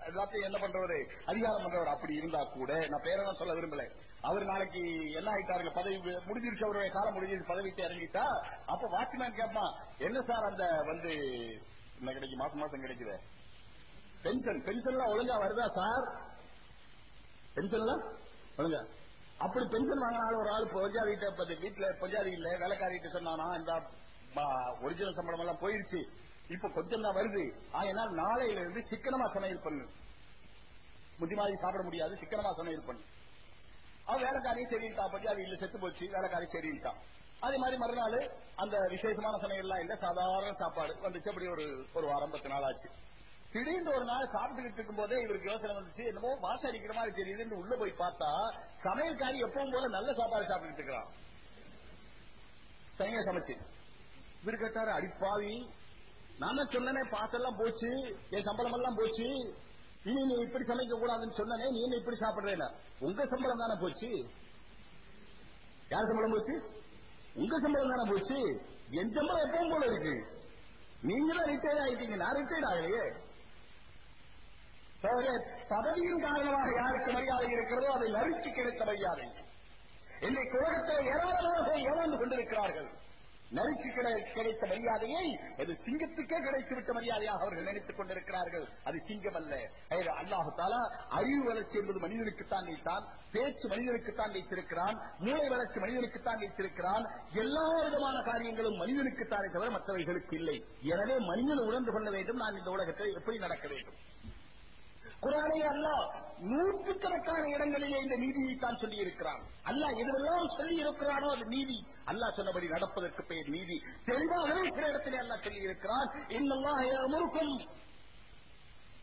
எல்லாத்தையும் என்ன பண்றவரு அதிகாரம் பண்றவர். அப்படி இருந்தா கூட நான் பேரெல்லாம் சொல்ல விரும்பல. அவர் நாளைக்கு என்ன ஆயிட்டாருங்க? பதவி முடிஞ்சிருச்சு அவருடைய காலம் முடிஞ்சிருச்சு பதவி இறங்கிட்டா அப்ப வாட்ச்மேன் கேட்பான் என்ன சார் அந்த வந்து என்ன கிடைக்கும் மாசம் மாசம் கிடைக்குது. பென்ஷன் பென்ஷன்லாம் ஒழுங்கா வருதா சார்? பென்ஷன்லாம் ஒழுங்கா? அப்படி பென்ஷன் வாங்கினாலும் ஒரு ஆள் பொஞ்சாதிகிட்ட வீட்டுல பொஞ்சாதி இல்ல வேலைக்காரிகிட்ட சொன்னானா இந்த ஒரிஜினல் சம்பளம் எல்லாம் போயிருச்சு. இப்ப கொஞ்சம் தான் வருது. ஆகையினால் நாளையில இருந்து சிக்கனமா சமையல் பண்ணு. முதிமாதிரி சாப்பிட முடியாது சிக்கனமா சமையல் பண்ணு. அவன் வேலைக்காரியும் சரிட்டா அது இல்ல செத்து போச்சு. வேலைக்காரி சரிட்டா அதே மாதிரி மறுநாள் அந்த விசேஷமான சமையல்லாம் இல்ல சாதாரண சாப்பாடு. வந்துச்சு அப்படி ஒரு ஒரு வாரம் பத்து நாள் ஆச்சு. திடீர்னு ஒரு நாள் சாப்பிட்டுக்கிட்டு இருக்கும் போதே இவருக்கு யோசனை வந்துச்சு என்னமோ வாசம் அடிக்கிற மாதிரி தெரியுதுன்னு உள்ள போய் பார்த்தா சமையல்காரி எப்பவும் போல நல்ல சாப்பாடு சாப்பிட்டுட்டு இருக்கிறான். தனியா சமைச்சு. இவரு கேட்டாரு அடிப்பாவி நான் சொன்னனே பாசெல்லாம் போச்சு என் சம்பளம் எல்லாம் போச்சு இனி நீ இப்படி சமைக்க கூடாதுன்னு சொன்னனே நீ என்ன இப்படி சாப்பிடுறேன் உங்க சம்பளம் தானே போச்சு. யார் சம்பளம் போச்சு? உங்க சம்பளம் தானே போச்சு. என் சம்பளம் எப்பவும் போல இருக்கு. நீங்க தான் ரிட்டையர்ட் ஆயிட்டீங்க. நான் ரிட்டையர்ட் ஆகலையே. பதவியின் காரணமாக யாருக்கு மரியாதை இருக்கிறதோ அதை நறுக்கி கிடைத்த மரியாதை. இன்றைக்கு உலகத்தில் ஏராளமாக ஏமாந்து கொண்டிருக்கிறார்கள். நரிக்கு கிடை- கிடைத்த மரியாதையை அது சிங்கத்துக்கே கிடைத்துவிட்ட மரியாதையாக அவர்கள் நினைத்துக் கொண்டிருக்கிறார்கள். அது சிங்கம் அல்ல அல்லாஹு தாலா அறிவு வளர்ச்சி என்பது மனிதனுக்குத்தான் வைத்தான் பேச்சு மனிதனுக்குத்தான் வைத்திருக்கிறான் மூளை வளர்ச்சி மனிதனுக்குத்தான் வைத்திருக்கிறான் எல்லா விதமான காரியங்களும் மனிதனுக்குத்தானே தவிர மற்றவைகளுக்கு இல்லை. எனவே மனிதன் உணர்ந்து கொள்ள வேண்டும். நான் இந்த உலகத்தை எப்படி நடக்க வேண்டும்? குரானே அல்லாஹ் நூற்றுக்கணக்கான இடங்களிலே இந்த நீதியை தான் சொல்லி இருக்கிறான் எதுவெல்லாம் சொல்லி இருக்கிறானோ அது நீதி. அல்லாஹ் சொன்னபடி நடப்பதற்கு பெயர் நீதி. தெளிவாகவே சில இடத்திலே அல்லாஹ் சொல்லி இருக்கிறான் இன்னல்லாக யஅமுருக்கும்.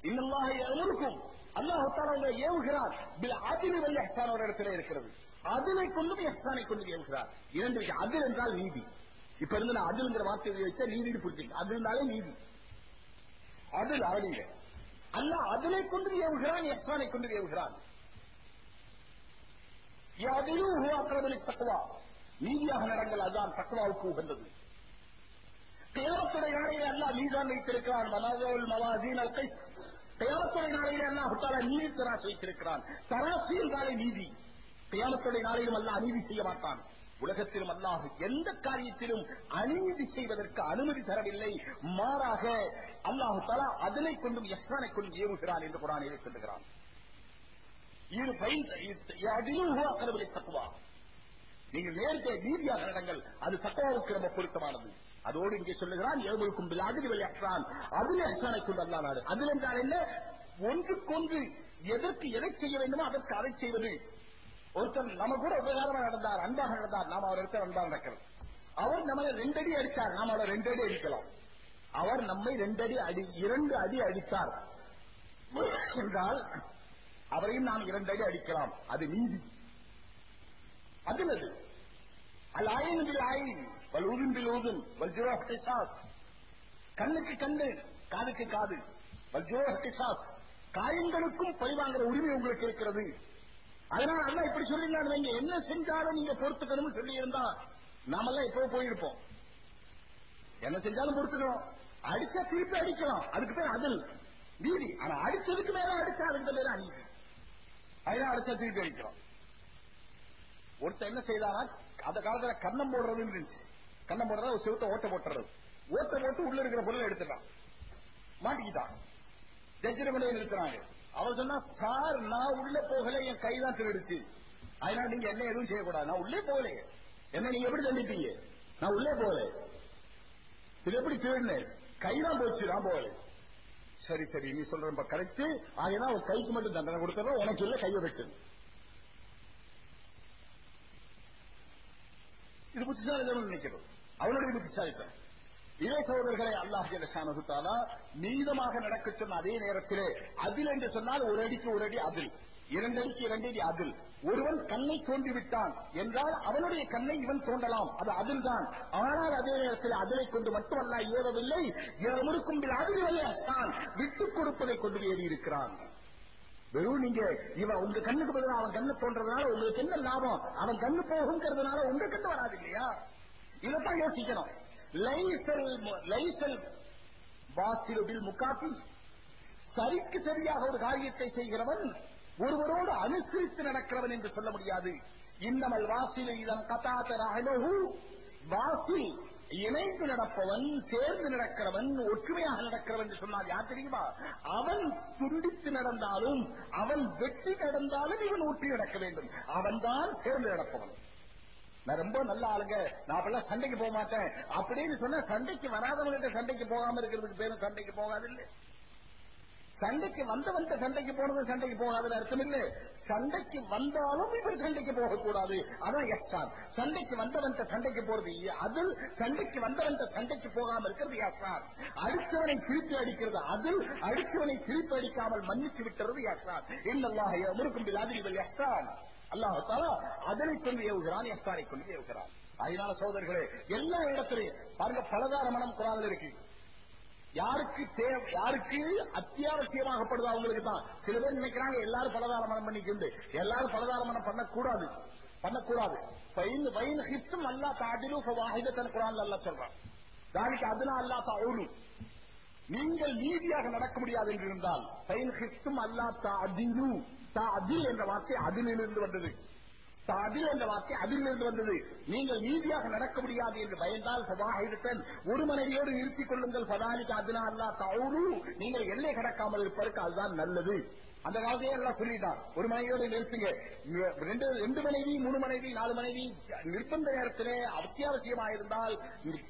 இன்னல்லாக யஅமுருக்கும். அல்லாஹ் தஆலா உங்களை ஏவுகிறார். பில் அதில் வல்ல எஹ்சான் ஒரு இடத்திலே இருக்கிறது. அதிலை கொண்டும் எஹ்சானை கொண்டும் ஏவுகிறார். இரண்டு அதில் என்றால் நீதி. இப்ப இருந்து நான் அதில்ங்கிற வார்த்தை உபயோகிச்சா நீதி புரிஞ்சுங்க. அதில்னாலே நீதி. அதில் அவனில அல்ல அதிலை கொண்டு ஏவுகிறான் எஹ்சானை கொண்டு ஏவுகிறான். யாதிலும் உருவாக்குறவனை தக்குவா நீதியாக நடங்கள் அதுதான் தக்குவாவுக்கு உகந்தது. கியாமத்துடைய நாளையிலே அல்லா மீசான் வைத்திருக்கிறான். மனவோல் மவாசீன் அல் கைஸ். கியாமத்துடைய நாளையிலே அல்லாஹ் தாலா நீதி தராசு வைத்திருக்கிறான். தராசு என்றாலே நீதி. கியாமத்துடைய நாளையிலும் அல்ல அநீதி செய்ய மாட்டான். உலகத்திலும் அல்லாஹ் எந்த காரியத்திலும் அநீதி செய்வதற்கு அனுமதி தரவில்லை. மாறாக அல்லாஹு தலா அதனை கொண்டும் எஹ்சானை கொண்டும் ஏவுகிறான் என்று குரான் சொல்லுகிறான். இது பயன் அதிலும் உருவாக்கிறவரை தக்குவாகும் நீங்கள் நேரத்தை நீதியாக நடங்கள். அது சக்கோவுக்கு ரொம்ப பொருத்தமானது. அதோடு இங்கே சொல்லுகிறான் ஏவலுக்கும் அதில் வெளி அஹ்சான் அதில் கொண்டு அல்லா அதில் என்றால் என்ன? ஒன்றுக்கொன்று எதற்கு எதை செய்ய வேண்டுமோ அதற்கு அதை செய்வது. ஒருத்தர் நம்ம கூட உபகாரமா நடந்தார் அன்பாக நடந்தார் நாம் அவர் இடத்தில் அன்பாக நடக்கிறது அவர் நம்மளை ரெண்டடி அடிச்சார் நாம் அவரை ரெண்டடி அடிக்கலாம். அவர் நம்மை ரெண்டடி அடி இரண்டு அடி அடித்தார். என்றால் அவரையும் நாம் இரண்டு அடி அடிக்கலாம். அது நீதி. அதில் அது அல் ஆயின் பில் ஆயின் வல் ஊதும் பில் ஊதும் வல் ஜுரோஹ் கிசாஸ் கண்ணுக்கு கண்ணு காதுக்கு காது. வல் ஜுரோஹ் கிசாஸ் காயங்களுக்கும் பழிவாங்கிற உரிமை உங்களுக்கு இருக்கிறது. அதனால அல்ல இப்படி சொல்லியிருந்தாங்க நீங்க என்ன செஞ்சாலும் நீங்க பொறுத்துக்கணும்னு சொல்லி இருந்தா நாமெல்லாம் எப்போ போயிருப்போம்? என்ன செஞ்சாலும் பொறுத்துக்கணும். அடிச்சா திருப்பி அடிக்கலாம். அதுக்கு பேர் அதில். நீதி ஆனா அடிச்சதுக்கு மேல அடிச்சா அதுக்கு மேல அநீதி அதனால அடிச்சா திருப்பி அடிக்கிறோம் ஒருத்தர் என்ன செய்தானா அந்த காலத்துல கண்ணம் போடுறது இருந்துச்சு. கண்ணம் போடுறது ஒரு செவத்தை ஓட்ட போட்டுறது. ஓட்ட போட்டு உள்ள இருக்கிற பொருளை எடுத்துட்டான். மாட்டிக்கிட்டான். ஜட்ஜின நிறுத்தினாங்க. அவர் சொன்னா சார் நான் உள்ள போகல என் கைதான் திருடுச்சு. அதனால நீங்க என்ன எதுவும் செய்யக்கூடாது. நான் உள்ளே போகல. என்ன நீங்க எப்படி தண்டிப்பீங்க? நான் உள்ளே போகல. இது எப்படி திருடுனேன் கைதான் போச்சு நான் போகல. சரி சரி நீ சொல்ற கரெக்ட் ஆகினா உன் கைக்கு மட்டும் தண்டனை கொடுத்துறோம் உனக்கு இல்ல கையை வெட்டு இது புத்திசாலிதான் நினைக்கிறது அவனுடைய புத்திசாலித்தனம். இதே சகோதரர்களை அல்லாஹ் ஜலசானகுத்தாலா நீதமாக நடக்க சொன்ன அதே நேரத்திலே அதில் என்று சொன்னால் ஒரு அடிக்கு ஒரு அடி அதில் இரண்டடிக்கு இரண்டடி அதில். ஒருவன் கண்ணை தோண்டி விட்டான் என்றால் அவனுடைய கண்ணை இவன் தோண்டலாம். அது அதில் தான். ஆனால் அதே நேரத்தில் அதிலை கொண்டு மட்டுமல்ல ஏறவில்லை எவருக்கும் அதில் அசான் விட்டுக் கொடுப்பதை கொண்டு ஏறி இருக்கிறான் வெறும் நீங்க இவன் உங்க கண்ணுக்கு பதிலாக அவன் கண்ணு தோன்றதுனால உங்களுக்கு என்ன லாபம்? அவன் கண்ணு போகுங்கிறதுனால உங்க கண்ணு வராது இல்லையா? இதைத்தான் யோசிக்கணும். லைசல் லைசல் வாசிலுடில் முக்காப்பி சரிக்கு சரியாக ஒரு காரியத்தை செய்கிறவன் ஒருவரோடு அனுசரித்து நடக்கிறவன் என்று சொல்ல முடியாது. இன்னமல் வாசில் இதன் கதாத்தராகலோகு வாசில் இணைந்து நடப்பவன் சேர்ந்து நடக்கிறவன் ஒற்றுமையாக நடக்கிறவன் என்று சொன்னால் யார் தெரியுமா? அவன் துண்டித்து நடந்தாலும் அவன் வெற்றி நடந்தாலும் இவன் ஒற்றி நடக்க வேண்டும். அவன்தான் சேர்ந்து நடப்பவன். நான் ரொம்ப நல்ல ஆளுங்க. நான் அப்பெல்லாம் சண்டைக்கு போக மாட்டேன். அப்படின்னு சொன்னா சண்டைக்கு வராதவங்கிட்ட சண்டைக்கு போகாம இருக்கிறதுக்கு பேரும் சண்டைக்கு போகாதில்லை சண்டைக்கு வந்தவன்கிட்ட சண்டைக்கு போனது சண்டைக்கு போகாதுன்னு அர்த்தம் இல்லை. சண்டைக்கு வந்தாலும் இவர் சண்டைக்கு போகக்கூடாது. அதான் எஸ்ஆர் சண்டைக்கு வந்தவன் சண்டைக்கு போறது அது சண்டைக்கு வந்தவன் சண்டைக்கு போகாம இருக்கிறது எஸ்ஆர் அடிச்சவனை திருப்பி அடிக்கிறது அது அடிச்சவனை திருப்பி அடிக்காமல் மன்னித்து விட்டுறது எஸ்ஆர் இல்லல்லாஹ் முருக்கும் எஸ் சார் அல்லாஹால அதனை கொண்டு ஏவுகிறான் எஸ்ஆரை கொண்டு ஏவுகிறான். அதனால சோதர்களே எல்லா இடத்திலையும் பாருங்க பலதார மனம் குரானில் இருக்கு. யாருக்கு தேவை யாருக்கு அத்தியாவசியமாகப்படுதோ அவங்களுக்கு தான். சில பேர் நினைக்கிறாங்க எல்லாரும் பலதார மனம் பண்ணிக்கிண்டு. எல்லாரும் பலதார மனம் பண்ணக்கூடாது. பண்ணக்கூடாது பைன் ஹிப்தும் அல்லா தாட்டிலும் வாஹிதத்தன் குரான் அல்லா சொல்றான். தானிக்கு அதுனா அல்லா தாவுலு நீங்கள் நீதியாக நடக்க முடியாது என்று இருந்தால் பயின் ஹிப்தும் அல்லா தாதிலு அதில் என்ற வார்த்தை அதிலிருந்து வந்தது. அதில் என்ற வார்த்தை அதிலிருந்து வந்தது. நீங்கள் நீதியாக நடக்க முடியாது என்று பயந்தால் சபாஹிதன் ஒரு மனைவியோடு நிறுத்திக் கொள்ளுங்கள். சதானிக்கு அதுனா அல்லா தவுரு நீங்கள் எல்லை கடக்காமல் இருப்பதற்கு அதுதான் நல்லது. அந்த காலத்தையே எல்லாம் சொல்லிட்டான். ஒரு மனைவியோடு நிறுத்துங்க. ரெண்டு ரெண்டு மனைவி மூணு மனைவி நாலு மனைவி நிர்பந்த நேரத்திலே அத்தியாவசியமாக இருந்தால்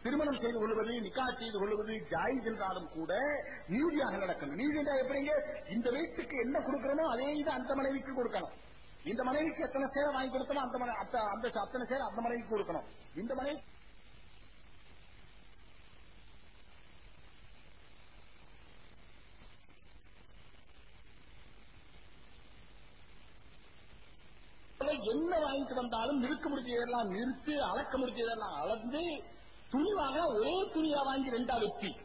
திருமணம் செய்து கொள்வது நிக்கா செய்து கொள்வது ஜாயிஸ் என்றாலும் கூட நீதியாக நடக்கணும். நீதி என்றால் எப்படிங்க? இந்த வீட்டுக்கு என்ன கொடுக்கிறோமோ அதே இது அந்த மனைவிக்கு கொடுக்கணும். இந்த மனைவிக்கு எத்தனை சேர வாங்கி கொடுத்தனோ அந்த மனை- அந்த அத்தனை சேர அந்த மனைவிக்கு கொடுக்கணும். இந்த மனைவி என்ன வாங்கிட்டு வந்தாலும் நிறுக்க முடிஞ்சதெல்லாம் நிறுத்து அளக்க முடிஞ்சதெல்லாம் அளந்து துணிவாக ஒரே துணியா வாங்கி ரெண்டா வெற்றி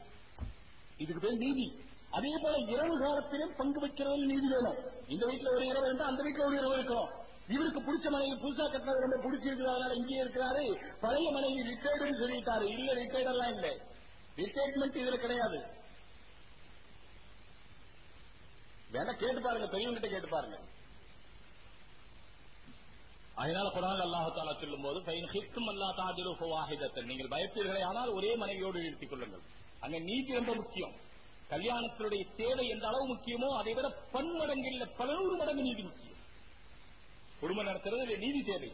இதுக்கு பேர் நீதி. அதே போல இரவு காலத்திலும் பங்கு வைக்கிறவங்க நீதி வேணும். இந்த வீட்டுல ஒரு இரவு இருந்தா அந்த வீட்டுல ஒரு இரவு இருக்கணும் இவருக்கு பிடிச்ச மனைவி புதுசா கட்டினது ரொம்ப பிடிச்சிருக்கு இங்கே இருக்கிறாரு. பழைய மனைவி ரிட்டையர்டு சொல்லிட்டாரு. இல்ல ரிட்டையர்டெல்லாம் இல்ல. ரிட்டையர்மெண்ட் இதுல கிடையாது. வேணா கேட்டு பாருங்க பெரியவங்கிட்ட கேட்டு பாருங்க. அதனால குரான் அல்லாஹால சொல்லும் போது ஃபைன் ஹித்தும் அல்லா தாதிரு நீங்கள் பயப்பீர்களே ஆனால் ஒரே மனைவியோடு நிறுத்திக் கொள்ளுங்கள். அங்க நீதி ரொம்ப முக்கியம். கல்யாணத்தினுடைய தேவை எந்த அளவு முக்கியமோ அதை விட பன்மடங்கு இல்ல பல நூறு மடங்கு நீதி முக்கியம். குடும்பம் நடத்துறது நீதி தேவை.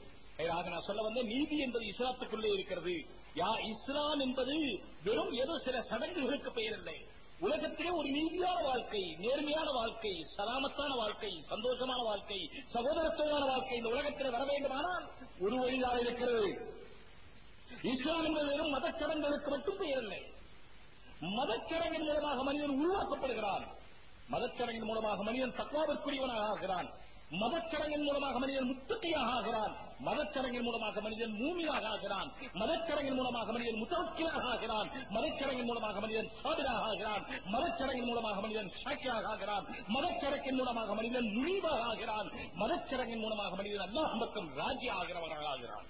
ஆக நான் சொல்ல வந்த நீதி என்பது இஸ்லாத்துக்குள்ளே இருக்கிறது. யா இஸ்லாம் என்பது வெறும் ஏதோ சில சடங்குகளுக்கு பெயர் இல்லை உலகத்திலே ஒரு நீதியான வாழ்க்கை நேர்மையான வாழ்க்கை சலாமத்தான வாழ்க்கை சந்தோஷமான வாழ்க்கை சகோதரத்துவமான வாழ்க்கை இந்த உலகத்தில் வர வேண்டுமானால் ஒரு வழிதான் இருக்கிறது? இஸ்லாம் என்பது வெறும் மதச்சடங்குகளுக்கு மட்டும் பெயர் இல்லை மதச்சடங்கின் மூலமாக மனிதன் உருவாக்கப்படுகிறான். மதச்சடங்கின் மூலமாக மனிதன் தக்குவாவிற்குரியவனாக ஆகிறான். மதச்சடங்கின் மூலமாக மனிதன் முத்துக்கையாக ஆகிறான். மதச்சடங்கின் மூலமாக மனிதன் மூமியாக ஆகிறான். மதச்சடங்கின் மூலமாக மனிதன் முத்தவக்கியாக ஆகிறான். மதச்சடங்கின் மூலமாக மனிதன் சாபிராக ஆகிறான். மதச்சடங்கின் மூலமாக மனிதன் ஷாக்கியாக ஆகிறான். மதச்சடக்கின் மூலமாக மனிதன் முனிவாக ஆகிறான். மதச்சடங்கின் மூலமாக மனிதன் அல்லாஹ் பக்கம் ராஜ்ய ஆகிறவராக ஆகிறான்.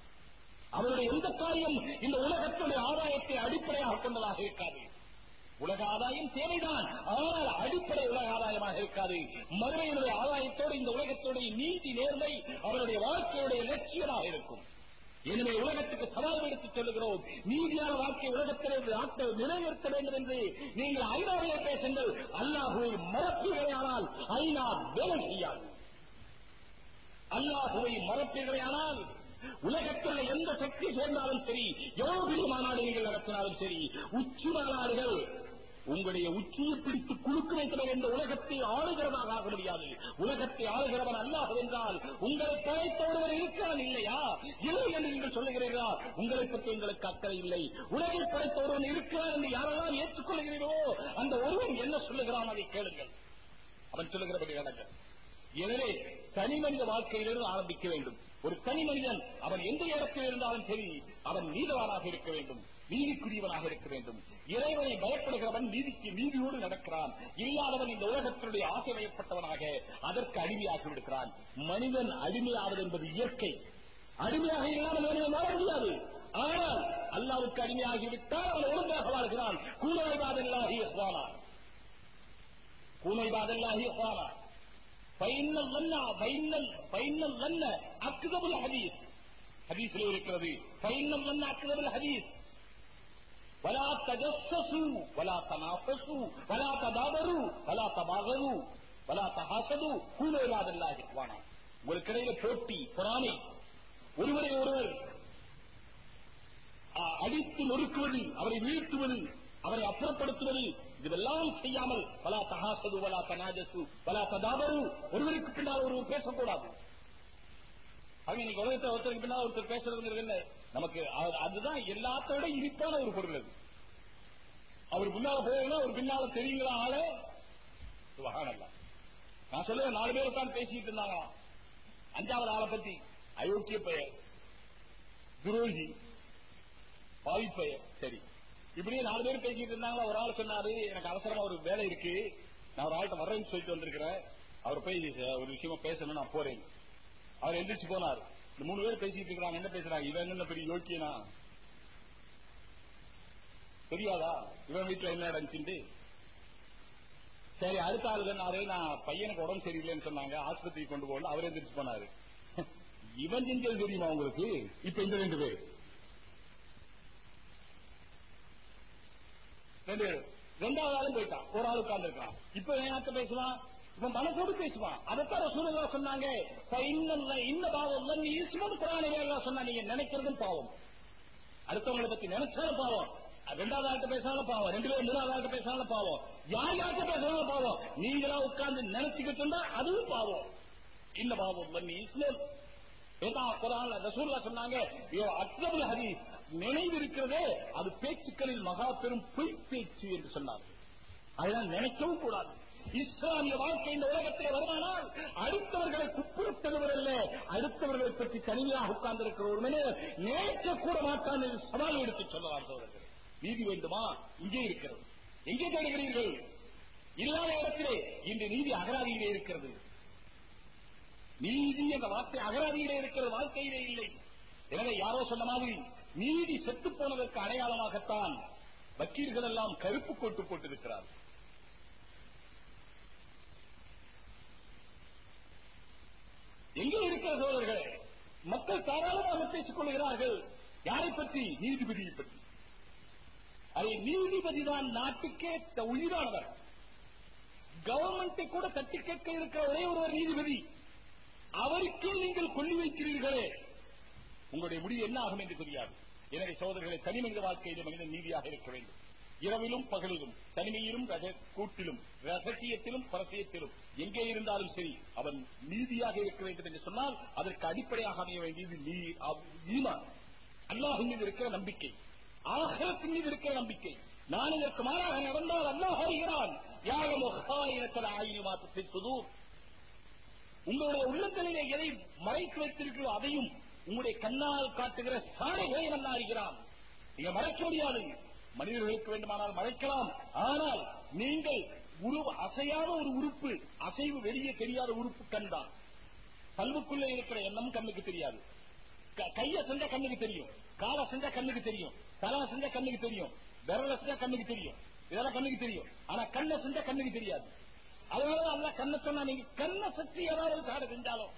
அவருடைய எந்த காரியம் இந்த உலகத்துடைய ஆதாயத்தை அடிப்படையாக கொண்டதாக இருக்காது. உலக ஆதாயம் தேவைதான். ஆனால் அடிப்படை உலக ஆதாயமாக இருக்காது. மறுமையினுடைய ஆதாயத்தோடு இந்த உலகத்தோடைய நீதி நேர்மை அவருடைய வாழ்க்கையுடைய லட்சியமாக இருக்கும். எனவே உலகத்துக்கு சவால் எடுத்துச் சொல்லுகிறோம். நீதியான வாழ்க்கை உலகத்திலே நாட்டை நிறைவேற்ற வேண்டும் என்று நீங்கள் ஐநாவிலே பேசுங்கள். அல்லாஹுவை மறப்பீர்களானால் ஐநா வேலை செய்யாது. அல்லாஹுவை மறப்பீர்களானால் உலகத்தில் எந்த சக்தி சேர்ந்தாலும் சரி எவ்வளவு பெரிய மாநாடு நீங்கள் நடத்தினாலும் சரி உச்சி மாநாடுகள் உங்களுடைய உச்சியை பிடித்து குலுக்க வைக்கிறவர் என்ற உலகத்தை ஆளுகிறவனாக ஆக முடியாது. உலகத்தை ஆளுகிறவன் அல்லாஹ் என்றால் உங்களை படைத்தோடுவர் இருக்கிறான் இல்லையா? இல்லை என்று நீங்கள் சொல்லுகிறீர்களா? உங்களை பற்றி எங்களுக்கு அக்கறை இல்லை. உலகை படைத்த ஒருவன் இருக்கிறான் என்று யாரெல்லாம் ஏற்றுக்கொள்கிறீர்களோ அந்த ஒருவன் என்ன சொல்லுகிறான் அதை கேளுங்கள். அவன் சொல்லுகிறபடி நடக்க எனவே தனி மனித வாழ்க்கையிலிருந்து ஆரம்பிக்க வேண்டும். ஒரு தனி மனிதன் அவன் எந்த இடத்தில் இருந்தாலும் சரி அவன் நீதவானாக இருக்க வேண்டும். நீதிக்குரியவனாக இருக்க வேண்டும். இறைவனை பயப்படுகிறவன் நீதிக்கு நீதியோடு நடக்கிறான். இல்லாதவன் இந்த உலகத்தினுடைய ஆசை வயப்பட்டவனாக அதற்கு அடிமையாகி விடுகிறான். மனிதன் அடிமையாவது என்பது இயற்கை. அடிமையாக இல்லாமல் மனிதன் வாழ முடியாது. ஆனால் அல்லாவுக்கு அடிமையாகிவிட்டால் அவன் ஒழுங்காக வாழ்கிறான். கூலைவாதல்லாகி ஹுவானா கூலைவாதல்லாகி ஹுவானா பைன்னல் லன்னா பைன்னல் பைன்னல் லன்ன அக்குதபுல் ஹதீஸ். ஹதீஸில் இருக்கிறது. பைன்னல் லன்ன அக்குதபுல் ஹதீஸ். ولا تجسسوا ولا تنافسوا ولا تدابروا ولا تباغروا ولا تحاسدوا كونوا عباد الله إخوانا உங்களுக்கு இடையில போட்டி பொறாமை ஒருவரை ஒருவர் ஆ, அடித்து நொறுக்குவது அவரை வீழ்த்துவது அவரை அப்புறப்படுத்துவது இதெல்லாம் செய்யாமல் பலா தகாசது வலா தனாஜசு வலா ததாபரு ஒருவருக்கு பின்னால் ஒருவர் பேசக்கூடாது அவங்க இன்னைக்கு உலகத்தை ஒருத்தருக்கு பின்னால் ஒருத்தர் பேசுறதுங்கிறது இல்ல நமக்கு அது- அதுதான் எல்லாத்தோட இனிப்பான ஒரு பொருள் அது. அவர் முன்னால போகணும் அவர் பின்னால தெரியுங்கிற ஆளே சுபஹானல்லாஹ் நான் சொல்லுவேன் நாலு பேர் உட்கார்ந்து பேசிட்டு இருந்தாங்களாம். அஞ்சாவது ஆளை பத்தி அயோக்கிய பெயர் துரோகி பாவிப்பெயர் சரி. இப்படியே நாலு பேர் பேசிட்டு இருந்தாங்களா ஒரு ஆள் சொன்னாரு எனக்கு அவசரமா ஒரு வேலை இருக்கு. நான் ஒரு ஆள்கிட்ட வர்றேன்னு சொல்லிட்டு வந்திருக்கிறேன். அவர் போய் ஒரு விஷயமா பேசணும் நான் போறேன். அவர் எந்திரிச்சு போனார். இந்த மூணு பேர் பேசிட்டு இருக்கிறாங்க. என்ன பேசுறாங்க? இவன் என்ன பெரிய யோக்கியனா தெரியாதா? இவன் வீட்டுல என்ன நடந்துச்சுட்டு சரி அடுத்த ஆள் நான் பையனுக்கு உடம்பு சரியில்லைன்னு சொன்னாங்க. ஆஸ்பத்திரிக்கு கொண்டு போகல. அவரே திருப்பி போனாரு. இவன் செஞ்சது தெரியுமா உங்களுக்கு? இப்ப இந்த ரெண்டு பேர். ரெண்டு பேர். ரெண்டாவது ஆளும் போயிட்டான். ஒரு ஆள் உட்கார்ந்துருக்கான் இப்ப என்னத்த பேசுவான்? இவன் மனசோடு பேசுவான். அதைத்தான் சூழலா சொன்னாங்க. இன்ன பாவம் இல்ல நீ ஈஸ்வரன் குரானிலே சொன்னா நீங்க நினைக்கிறதும் பாவம். அடுத்தவங்களை பத்தி நினைச்சாலும் பாவம். ரெண்டாவது ஆள்கிட்ட பேசினாலும் பாவம். ரெண்டு பேரும் மூணாவது ஆள்கிட்ட பேசினாலும் பாவம். யார் யார்கிட்ட பேசினாலும் பாவம். நீங்களா உட்கார்ந்து நினைச்சுக்கிட்டு அதுவும் பாவம். இல்ல பாவம் இல்ல நீ இஸ்லாம் ஏதா சொன்னாங்க. அக்ரபுல் நினைவு இருக்கிறதே அது பேச்சுக்களில் மகா பெரும் பொய் பேச்சு என்று சொன்னார்கள் அதெல்லாம் நினைக்கவும் கூடாது. இஸ்லாமிய வாழ்க்கை இந்த உலகத்திலே வருமானால் அடுத்தவர்களை குப்புறுத்தவர் அடுத்தவர்களை பற்றி தனியாக உட்கார்ந்திருக்கிற ஒரு மனு நேற்ற கூட மாட்டான் என்று சவால் எடுத்து சொல்லலாம் நீதி வேண்டுமா? இங்கே இருக்கிறது. எங்கே தேடுகிறீர்கள்? இல்லாத இடத்திலே இன்று நீதி அகராதியிலே இருக்கிறது. நீதி என்ற வார்த்தை அகராதியிலே இருக்கிற வாழ்க்கையிலே இல்லை. எனவே யாரோ சொன்ன மாதிரி நீதி செத்து போனதற்கு அடையாளமாகத்தான் வக்கீல்கள் எல்லாம் கருப்பு கோட்டு போட்டிருக்கிறார்கள். எங்கே இருக்கிற சோழர்களே? மக்கள் தாராளமாக பேசிக் கொள்கிறார்கள். யாரை பற்றி? நீதிபதியை பற்றி. அதை நீதிபதி தான் நாட்டுக்கே உயிரானவர். கவர்மெண்டை கூட தட்டி கேட்க இருக்கிற ஒரே ஒருவர் நீதிபதி. அவருக்கே நீங்கள் கொல்லி வைக்கிறீர்களே. உங்களுடைய முடிவு என்ன ஆகும் என்று தெரியாது. எனவே சோதர்களை தனி மனித வாழ்க்கையிலே மனிதன் நீதியாக இருக்க வேண்டும். இரவிலும் பகலிலும் தனிமையிலும் கூட்டிலும் ரகசியத்திலும் பரசியத்திலும் எங்கே இருந்தாலும் சரி அவன் நீதியாக இருக்க வேண்டும் என்று சொன்னால் அதற்கு அடிப்படையாக அமைய வேண்டியது ஈமான். அல்லாஹின் மீது இருக்கிற நம்பிக்கை. ஆகத்தின் மீது இருக்கிற நம்பிக்கை. நான் இதற்கு மாறாக நடந்தால் அல்லாஹ் அறிகிறான். யாரும் ஆயிரத்தில் மாற்றத்தை சுதூர் உங்களுடைய உள்ளங்களிலே எதை மறைத்து வைத்திருக்கிறோ அதையும் உங்களுடைய கண்ணால் காட்டுகிற சாலைகளை நல்லா அறிகிறான். நீங்க மறைக்க முடியாது. மனிதர்களுக்கு வேண்டுமானால் மறைக்கலாம். ஆனால் நீங்கள் உரு அசையாத ஒரு உறுப்பு அசைவு வெளியே தெரியாத உறுப்பு கண் தான். இருக்கிற எண்ணம் கண்ணுக்கு தெரியாது. க- கைய செஞ்சா கண்ணுக்கு தெரியும். காலை செஞ்சா கண்ணுக்கு தெரியும். தலை செஞ்சா கண்ணுக்கு தெரியும். விரல செஞ்சா கண்ணுக்கு தெரியும். இதெல்லாம் கண்ணுக்கு தெரியும். ஆனா கண்ணை செஞ்சா கண்ணுக்கு தெரியாது. அதனால அல்ல கண்ணை சொன்னா நீங்க கண்ணை சக்தி ஏதாவது காடு செஞ்சாலும்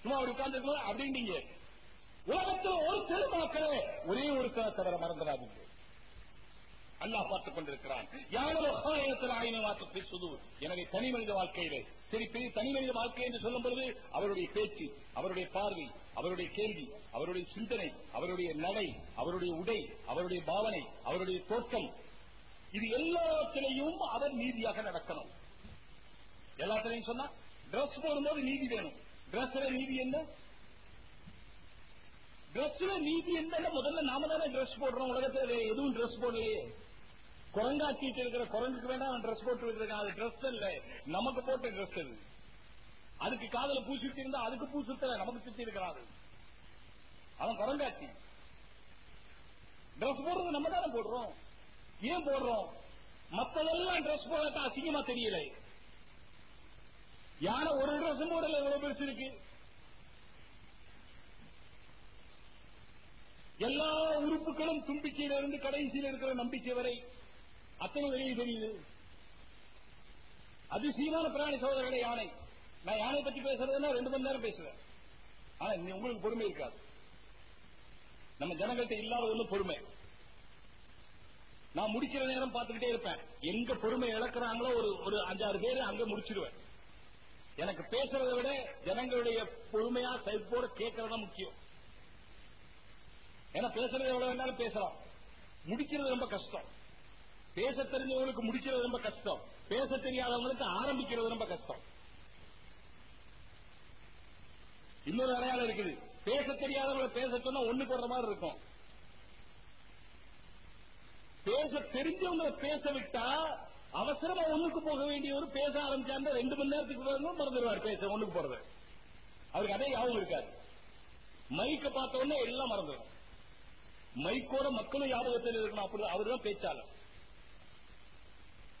சும்மா ஒரு உட்கார்ந்து அப்படின்னீங்க உலகத்தில் ஒரு தெருமாக்களே ஒரே ஒரு தவிர மறந்துடாதீங்க. அல்லாஹ் பார்த்துக் கொண்டிருக்கிறான். யாரோ எனவே தனி மனித வாழ்க்கையிலே சரி பெரிய தனி மனித வாழ்க்கை என்று சொல்லும் பொழுது அவருடைய பேச்சு அவருடைய பார்வை அவருடைய கேள்வி அவருடைய சிந்தனை அவருடைய நடை அவருடைய உடை அவருடைய பாவனை அவருடைய தோற்றம் இது எல்லாத்திலையும் அவர் நீதியாக நடக்கணும். எல்லாத்திலையும் சொன்னா டிரஸ் போடும்போது நீதி வேணும். டிரஸ்ல நீதி என்ன? டிரஸ்ல நீதி என்ன முதல்ல நாம தானே டிரஸ் போடுறோம். உலகத்துல எதுவும் டிரஸ் போடலையே. குரங்காக்கிட்டு இருக்கிற குரங்குக்கு வேண்டாம் அவன் டிரஸ் போட்டு இருக்கான் அது டிரஸ் இல்ல. நமக்கு போட்ட டிரஸ் அது அதுக்கு காதல பூ சுத்தி இருந்தா அதுக்கு பூ சுத்தல. நமக்கு சுத்தி இருக்கிறாரு. அவன் குரங்காட்சி டிரஸ் போடுறது நம்ம தானே போடுறோம். ஏன் போடுறோம்? மத்ததெல்லாம் டிரஸ் போடாட்டா அசிங்கமா தெரியல. யானை ஒரு டிரஸ் போடல எவ்வளவு பெருசு இருக்கு? எல்லா உறுப்புகளும் தும்பிக்கையிலிருந்து கடைசியில் இருக்கிற நம்பிக்கை வரை அத்தனை வெளியே தெரியுது. அதிசயமான பிராணி சோதரர்களே யானை. நான் யானை பத்தி பேசுறதுன்னா ரெண்டு மணி நேரம் பேசுவேன். ஆனா உங்களுக்கு பொறுமை இருக்காது. நம்ம ஜனங்கள்ட்ட இல்லாத ஒண்ணு பொறுமை. நான் முடிக்கிற நேரம் பார்த்துக்கிட்டே இருப்பேன். எங்க பொறுமை இழக்கிறாங்களோ ஒரு ஒரு அஞ்சாறு பேர் அங்க முடிச்சிடுவேன். எனக்கு பேசுறதை விட ஜனங்களுடைய பொறுமையா சைப்போட கேட்கறதா முக்கியம். ஏன்னா பேசுறது எவ்வளவு வேணாலும் பேசலாம். முடிக்கிறது ரொம்ப கஷ்டம். பேச தெரிஞ்சவங்களுக்கு முடிக்கிறது ரொம்ப கஷ்டம். பேச தெரியாதவங்களுக்கு ஆரம்பிக்கிறது ரொம்ப கஷ்டம். இன்னொரு அடையாளம் இருக்குது. பேச தெரியாதவங்களை பேச சொன்னா ஒண்ணு போடுற மாதிரி இருக்கும். பேச தெரிஞ்சவங்களை பேச விட்டா அவசரமா ஒண்ணுக்கு போக வேண்டியவர் பேச ஆரம்பிச்சாருன்னா ரெண்டு மணி நேரத்துக்கு மறந்துடுவார் பேச ஒண்ணுக்கு போறது. அவருக்கு அதே யாவும் இருக்காது. மைக்க பார்த்த உடனே எல்லாம் மறந்துடும். மைக்கோட மக்களும் ஞாபகத்தில் இருக்கணும். அப்படி அவர்தான் பேச்சாளர்.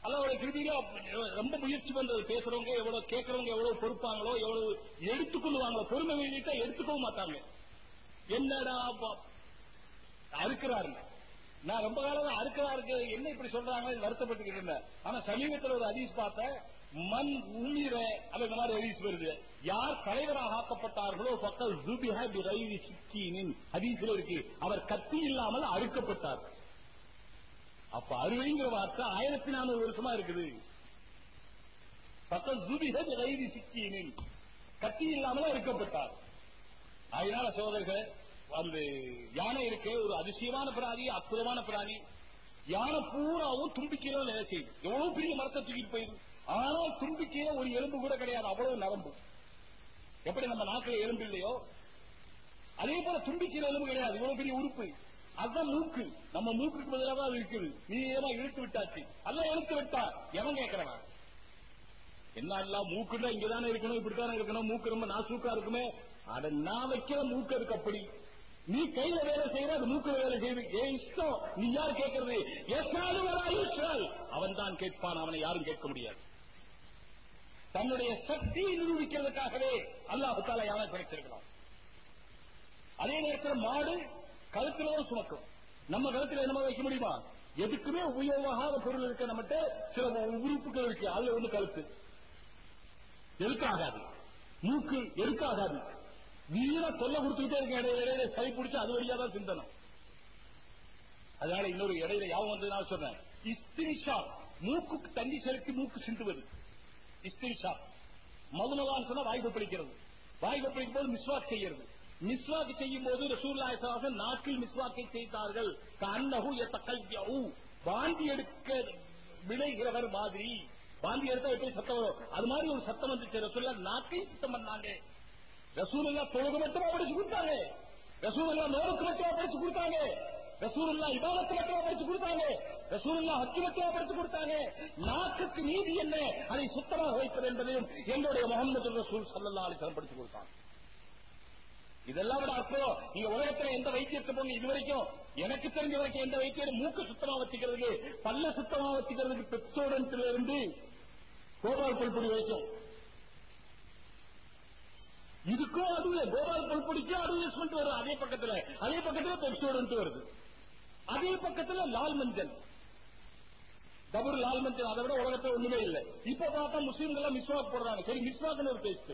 அல்லாவுடைய கிருதியில ரொம்ப முயற்சி பண்றது. பேசுறவங்க எவ்வளவு கேட்கறவங்க எவ்வளவு பொறுப்பாங்களோ எவ்வளவு எடுத்துக்கொள்ளுவாங்களோ பொறுமை வெளியிட்டா எடுத்துக்கவும் மாட்டாங்க. என்னடா அப்ப- அறுக்கிறாருங்க. நான் ரொம்ப காலம் அறுக்கிறாருக்கு என்ன இப்படி சொல்றாங்க வருத்தப்பட்டுக்கிட்டு இருந்தேன். ஆனா சமீபத்தில் ஒரு அதிஸ் பார்த்தேன். மண் உமிர அந்த மாதிரி அதிஸ் வருது. யார் தலைவராக ஆக்கப்பட்டார்களோ பக்கல் ஜுபிஹ பிரைவி சிக்கீனின். ஹதீஸில் இருக்கு. அவர் கத்தி இல்லாமல் அறுக்கப்பட்டார். அப்ப அறுவைங்கிற வார்த்தை ஆயிரத்தி நானூறு வருஷமா இருக்குது. பக்கல் ஜுபிஹ பிரைவி சிக்கீனின் கத்தி இல்லாமல இருக்கப்பட்டார். அதனால சோதர்கள் அந்த யானை இருக்க ஒரு அதிசயமான பிராணி அற்புதமான பிராணி. யானை பூராவும் தும்பிக்கையில வேலை செய்யும். எவ்வளவு பெரிய மரத்தை தூக்கிட்டு போயிடும் ஆனால் தும்பிக்கையில ஒரு எலும்பு கூட கிடையாது. அவ்வளவு நரம்பு. எப்படி நம்ம நாட்டில் எலும்பு இல்லையோ? அதே போல தும்பிக்கையில எலும்பு கிடையாது. இவ்வளவு பெரிய உறுப்பு. அதுதான் மூக்கு. நம்ம மூக்குக்கு பதிலாக அது இருக்குது. நீ ஏமா இழுத்து விட்டாச்சு. அதெல்லாம் இழுத்து விட்டா? எவன் கேட்கிறவன்? என்ன எல்லாம் மூக்குன்னா இங்கதானே இருக்கணும் இப்படித்தானே இருக்கணும் மூக்கு ரொம்ப நாசூக்கா இருக்குமே. அத நான் வைக்கிற மூக்கு அதுக்கு அப்படி. நீ கையில வேலை செய்யற அது மூக்குல வேலை செய்யுது. ஏன் இஷ்டம். நீ யார் கேட்கறது? எஸ்ஆல் அவன் தான் கேட்பான் அவனை யாரும் கேட்க முடியாது. தன்னுடைய சக்தியை நிரூபிக்கிறதுக்காகவே அல்லாஹு தாலா யானை படைச்சிருக்கலாம் அதே நேரத்தில் மாடு கழுத்திலும் சுமக்கும். நம்ம கழுத்துல என்னமா வைக்க முடியுமா? எதுக்குமே உபயோகமாகாத பொருள் இருக்க நம்மகிட்ட சில உறுப்புகள் இருக்கு. அதுல ஒண்ணு கழுத்து. எதுக்காகாது மூக்கு எதுக்காகாது வீர தொல்லை கொடுத்துக்கிட்டே இருக்க இடையில இடையில சளி பிடிச்சு அது வழியா தான் சிந்தனம் அதனால இன்னொரு இடையில யாவும் வந்து நான் சொன்னேன். இஸ்திரி மூக்கு தண்ணி செலுத்தி மூக்கு சிந்துவது. இஸ்திரி மதுனதான் சொன்னா வாய்ப்பு பிடிக்கிறது. வாய்ப்பு பிடிக்கும் போது மிஸ்வாக் செய்யறது. மிஸ்வாக்கு செய்யும் போது ரசூல்லாய் நாக்கில் மிஸ்வாக்கை செய்தார்கள். கண்ணகு எத்தக்கல்யவு வாந்தி எடுக்க விளைகிறவர் மாதிரி. வாந்தி எடுத்தா எப்படி சத்தம் வரும்? அது மாதிரி ஒரு சத்தம் வந்துச்சு. ரசூல்லா நாக்கை சுத்தம் பண்ணாங்க. ரசூலுல்லா தொழுகு மட்டுமா படிச்சு கொடுத்தாங்க. ரசூலுல்லா நோருக்கு மட்டுமா படிச்சு கொடுத்தாங்க. ரசூலுல்லா இபாதத்து மட்டுமா படிச்சு கொடுத்தாங்க. ரசூலுல்லா ஹக்கு மட்டுமா படிச்சு கொடுத்தாங்க. நாக்குக்கு நீதி என்ன? அதை சுத்தமாக வைப்பது என்பதையும் எங்களுடைய முகமது ரசூல் சல்லல்லா அலிசலம் படிச்சு கொடுத்தாங்க இதெல்லாம் விட அர்த்தம் நீங்க உலகத்துல எந்த வைத்தியத்தை போங்க இது வரைக்கும் எனக்கு தெரிஞ்ச வரைக்கும் எந்த வைத்தியம் மூக்கு சுத்தமா வச்சுக்கிறதுக்கு பல்ல சுத்தமா வச்சுக்கிறதுக்கு பெப்சோடன்ட்ல இருந்து கோபால் புல்பொடி வரைக்கும் இதுக்கும் அதுவே கோபால் புல்பொடிக்கும் அட்வர்டைஸ்மெண்ட் வரும் அதே பக்கத்துல அதே பக்கத்துல பெப்சோடன்ட் வருது. அதே பக்கத்துல லால் மஞ்சள். டபுள் லால் மஞ்சள் அதை விட உலகத்துல ஒண்ணுமே இல்லை. இப்ப பார்த்தா முஸ்லீம்கள் எல்லாம் மிஸ்வாக் போடுறாங்க. சரி மிஸ்வாக்னு ஒரு பேஸ்ட்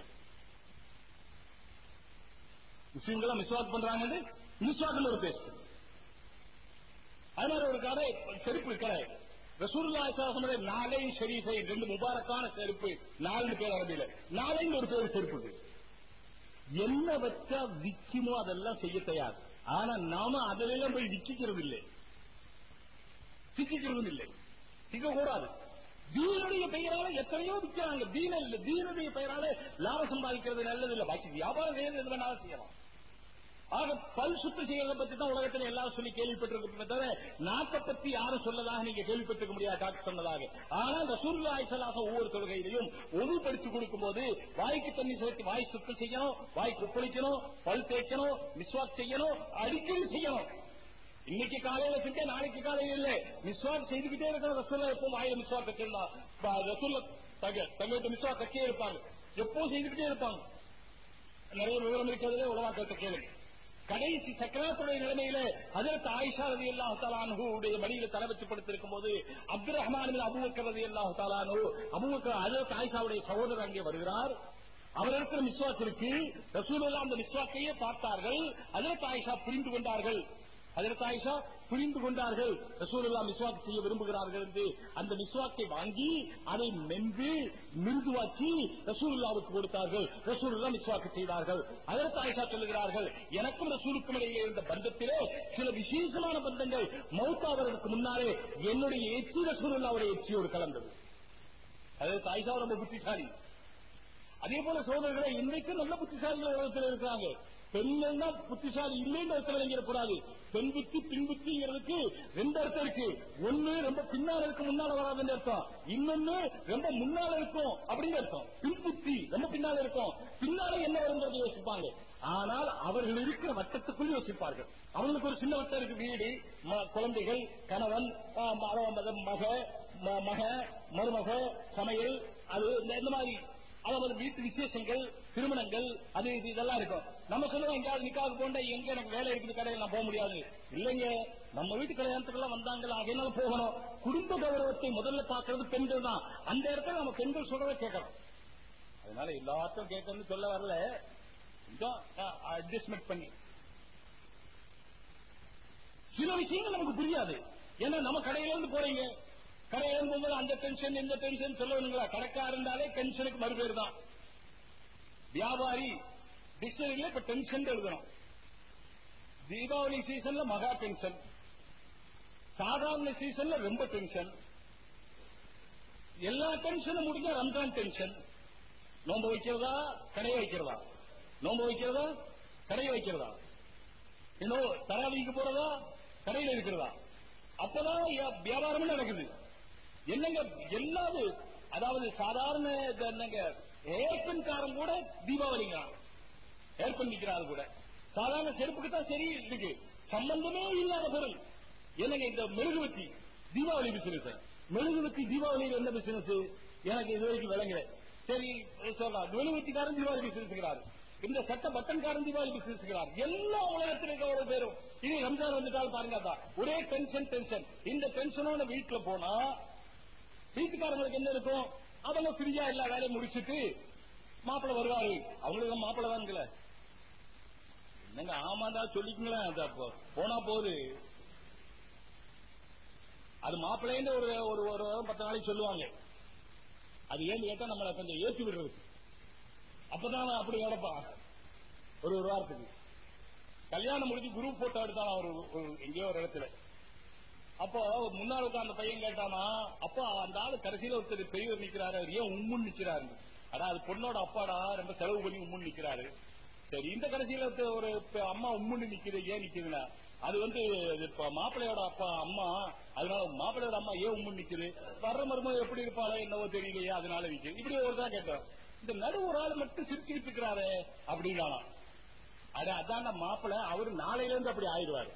முஸ்லீம்கள் மிஸ்வாக் பண்றாங்கன்னு மிஸ்வாக்னு ஒரு பேஸ்ட் அதனால ஒரு கடை செருப்பு கடை ரசூல்லா சாசனுடைய நாளை ஷெரீஃபை ரெண்டு முபாரக்கான செருப்பு நாலு பேர் அரபியில. நாளைன்னு ஒரு பேர் செருப்பு என்ன வச்சா விக்குமோ அதெல்லாம் செய்ய தயார். ஆனா நாம அதிலெல்லாம் போய் விக்கிக்கிறது இல்லை சிக்கிக்கிறதும் இல்லை சிக்க கூடாது தீனுடைய பெயரால எத்தனையோ விற்கிறாங்க தீன இல்ல தீனுடைய பெயரால லாபம் சம்பாதிக்கிறது நல்லது இல்ல. பாக்கி வியாபாரம் செய்யறது எது வேணாலும் செய்யலாம். ஆக பல் சுத்தம் செய்யறத பத்தி தான் உலகத்துல எல்லாரும் சொல்லி கேள்விப்பட்டிருக்கிறோம் தவிர நாட்டை பத்தி யாரும் சொல்லதாக நீங்க கேள்விப்பட்டிருக்க முடியாது டாக்டர் சொன்னதாக. ஆனால் ரசூல்லா ஐசலாக ஒவ்வொரு தொழுகையிலையும் ஒழுங்குபடுத்தி படிச்சு கொடுக்கும் போது வாய்க்கு தண்ணி சேர்த்து வாய் சுத்தம் செய்யணும் வாய் குப்பளிக்கணும் பல் தேய்க்கணும் மிஸ்வாக் செய்யணும் அடிக்கடி செய்யணும். இன்னைக்கு காலையில செஞ்ச நாளைக்கு காலையில இல்ல. மிஸ்வாக் செய்துகிட்டே இருக்கிற ரசூல்லா எப்போ வாயில மிஸ்வாக் வச்சிருந்தா. ரசூல்ல தங்க தங்களுக்கு மிஸ்வாக் கட்டியே இருப்பாங்க. எப்போ செய்துகிட்டே இருப்பாங்க. நிறைய விவரம் இருக்கிறதுல உலகத்தை கேளுங்க கடைசி சக்கராத்துடைய நிலைமையில அதற்கு ஆயிஷா ரதி அல்லாஹு தாலானுடைய மடியில தலை படுத்திருக்கும் போது அப்துல் ரஹ்மான் அபுபக்கர் ரவி அல்லாஹு தாலானு அபுபக்கர் அதற்கு ஆயிஷாவுடைய சகோதரர் அங்கே வருகிறார். அவர் இருக்கிற மிஸ்வாக் ரசூல் அந்த மிஸ்வாக்கையே பார்த்தார்கள். அதற்கு ஆயிஷா புரிந்து கொண்டார்கள். அதற்கு ஆயிஷா புரிந்து கொண்டார்கள். ரசூலுல்லா மிஸ்வாக்கு செய்ய விரும்புகிறார்கள் என்று அந்த மிஸ்வாக்கை வாங்கி அதை மென்று மிருதுவாக்கி ரசூலுல்லாவுக்கு கொடுத்தார்கள். ரசூலுல்லா மிஸ்வாக்கு செய்தார்கள். அதற்கு ஆயிஷா சொல்லுகிறார்கள் எனக்கும் ரசூலுக்கும் இடையே இருந்த பந்தத்திலே சில விசேஷமான பந்தங்கள் மௌத்தாவதற்கு முன்னாலே என்னுடைய எச்சி ரசூலுல்லாவுடைய எச்சியோடு கலந்தது. அதற்கு ஆயிஷா ரொம்ப புத்திசாலி. அதே போல சோதரர்களை இன்றைக்கும் நல்ல புத்திசாலிகள் உலகத்தில் இருக்கிறாங்க. பெண்கள் தான் புத்திசாலி இல்லைன்னு அர்த்தம் விளங்கிடக்கூடாது பெண் புத்தி பின் புத்திங்கிறதுக்கு ரெண்டு அர்த்தம் இருக்கு. ஒண்ணு ரொம்ப பின்னால இருக்கு முன்னால வராதுன்னு அர்த்தம். இன்னொன்னு ரொம்ப முன்னால இருக்கும் அப்படின்னு அர்த்தம். பின் புத்தி ரொம்ப பின்னால இருக்கும். பின்னால என்ன வருங்கிறது யோசிப்பாங்க. ஆனால் அவர்கள் இருக்கிற வட்டத்துக்குள் யோசிப்பார்கள். அவங்களுக்கு ஒரு சின்ன வட்டம் இருக்கு வீடு. ம- குழந்தைகள் கணவன் ஆ, மக ம- மக மருமக சமையல் அது இந்த- இந்த மாதிரி. அதாவது வீட்டு விசேஷங்கள் திருமணங்கள் அது இது இதெல்லாம் இருக்கும். நம்ம சொல்லுவோம் எங்கேயாவது நிக்காது போண்டா எங்க எனக்கு வேலை இருக்குது கடையில் நான் போக முடியாது. இல்லைங்க நம்ம வீட்டு கல்யாணத்துக்கெல்லாம் வந்தாங்களா அதனால போகணும். குடும்ப கௌரவத்தை முதல்ல பாக்குறது பெண்கள் தான். அந்த இடத்துல நம்ம பெண்கள் சொல்றதை கேட்கறோம். அதனால எல்லாத்தையும் கேட்கணும்னு சொல்ல வரல. அட்ஜஸ்ட்மெண்ட் பண்ணி. சில விஷயங்கள் நமக்கு புரியாது. ஏன்னா நம்ம கடையில இருந்து போறீங்க. கடையில இருந்து போகும்போது அந்த டென்ஷன் இந்த டென்ஷன் சொல்லணுங்களா கடைக்கா இருந்தாலே டென்ஷனுக்கு மறுபேர் தான். வியாபாரி டிக்ஷனரியில இப்ப டென்ஷன் எழுதணும். தீபாவளி சீசன்ல மகா டென்ஷன் சாதாரண சீசன்ல ரொம்ப டென்ஷன் எல்லா டென்ஷனும் முடிஞ்ச ரம்ஜான் டென்ஷன் நோன்பு வைக்கிறதா? கடையை வைக்கிறதா? நோன்பு வைக்கிறதா? கடையை வைக்கிறதா? இன்னும் தராவிக்கு போறதா? கடையில் இருக்கிறதா? அப்பதான் வியாபாரம் நடக்குது. என்னங்க எல்லாது அதாவது சாதாரண இந்த கூட தீபாவளிங்க ஏர்பென் கூட. சாதாரண செருப்புக்கு தான் சரி இருக்கு சம்பந்தமே இல்லாத பொருள். என்னங்க இந்த மெழுகுவத்தி? தீபாவளி பிசினஸ் மெழுகுவத்தி தீபாவளியில் என்ன பிசினஸ் எனக்கு இது வரைக்கும் விளங்கல. சரி சொல்லலாம் மெழுகுவத்திக்காரன் தீபாவளி பிசினஸ்கிறார் இந்த சட்ட பட்டன்காரன் தீபாவளி பிசினஸ்கிறார் எல்லா உலகத்தில் இருக்கிற பேரும். இது ரம்ஜான் வந்துட்டால் பாருங்க அதான். ஒரே டென்ஷன் டென்ஷன் இந்த டென்ஷனோட வீட்டுல போனா வீட்டுக்காரங்களுக்கு என்ன இருக்கும்? அவங்க ஃப்ரீயா எல்லா வேலையும் முடிச்சிட்டு மாப்பிள்ள வருவாரு. அவங்களுக்கு மாப்பிள்ள தானுங்களே நீங்க ஆமாண்டா சொல்லிக்கங்களேன் அது அப்போ போனா போது. அது மாப்பிள்ளைன்னு ஒரு ஒரு ஒரு வாரம் பத்து நாளைக்கு சொல்லுவாங்க அது ஏன்னு கேட்டா நம்மளை கொஞ்சம் ஏற்றி விடுறது அப்பதான் அப்படி நடப்பான் ஒரு ஒரு வாரத்துக்கு. கல்யாணம் முடிஞ்சு குரூப் போட்டோ எடுத்தான் ஒரு ஒரு எங்கேயோ ஒரு இடத்துல. அப்போ முன்னாள் உட்கார்ந்த பையன் கேட்டானா அப்பா அந்த ஆளு கடைசியில ஒருத்தர் பெரியவர் நிக்கிறாரு. அவர் ஏன் உம்முன்னு நிக்கிறாரு? அடா அது பொண்ணோட அப்பாடா ரொம்ப செலவு பண்ணி உம்முன்னு நிக்கிறாரு. சரி இந்த கடைசியில ஒரு அம்மா உம்முன்னு நிக்குது ஏன் நிக்குதுன்னா அது வந்து இப்ப மாப்பிள்ளையோட அப்பா அம்மா அதனால மாப்பிள்ளையோட அம்மா ஏன் உம்முன்னு நிக்குது? வர்ற மருமகம் எப்படி இருப்பாளோ என்னவோ தெரியலையே அதனால நிக்குது. இப்படி ஒரு தான் கேட்டோம். இந்த நடு ஒரு ஆள் மட்டும் சிரிச்சுக்கிட்டு இருக்கிறாரு அப்படின்னா அட அதான் மாப்பிள்ளை அவரு நாளையில இருந்து அப்படி ஆயிடுவாரு.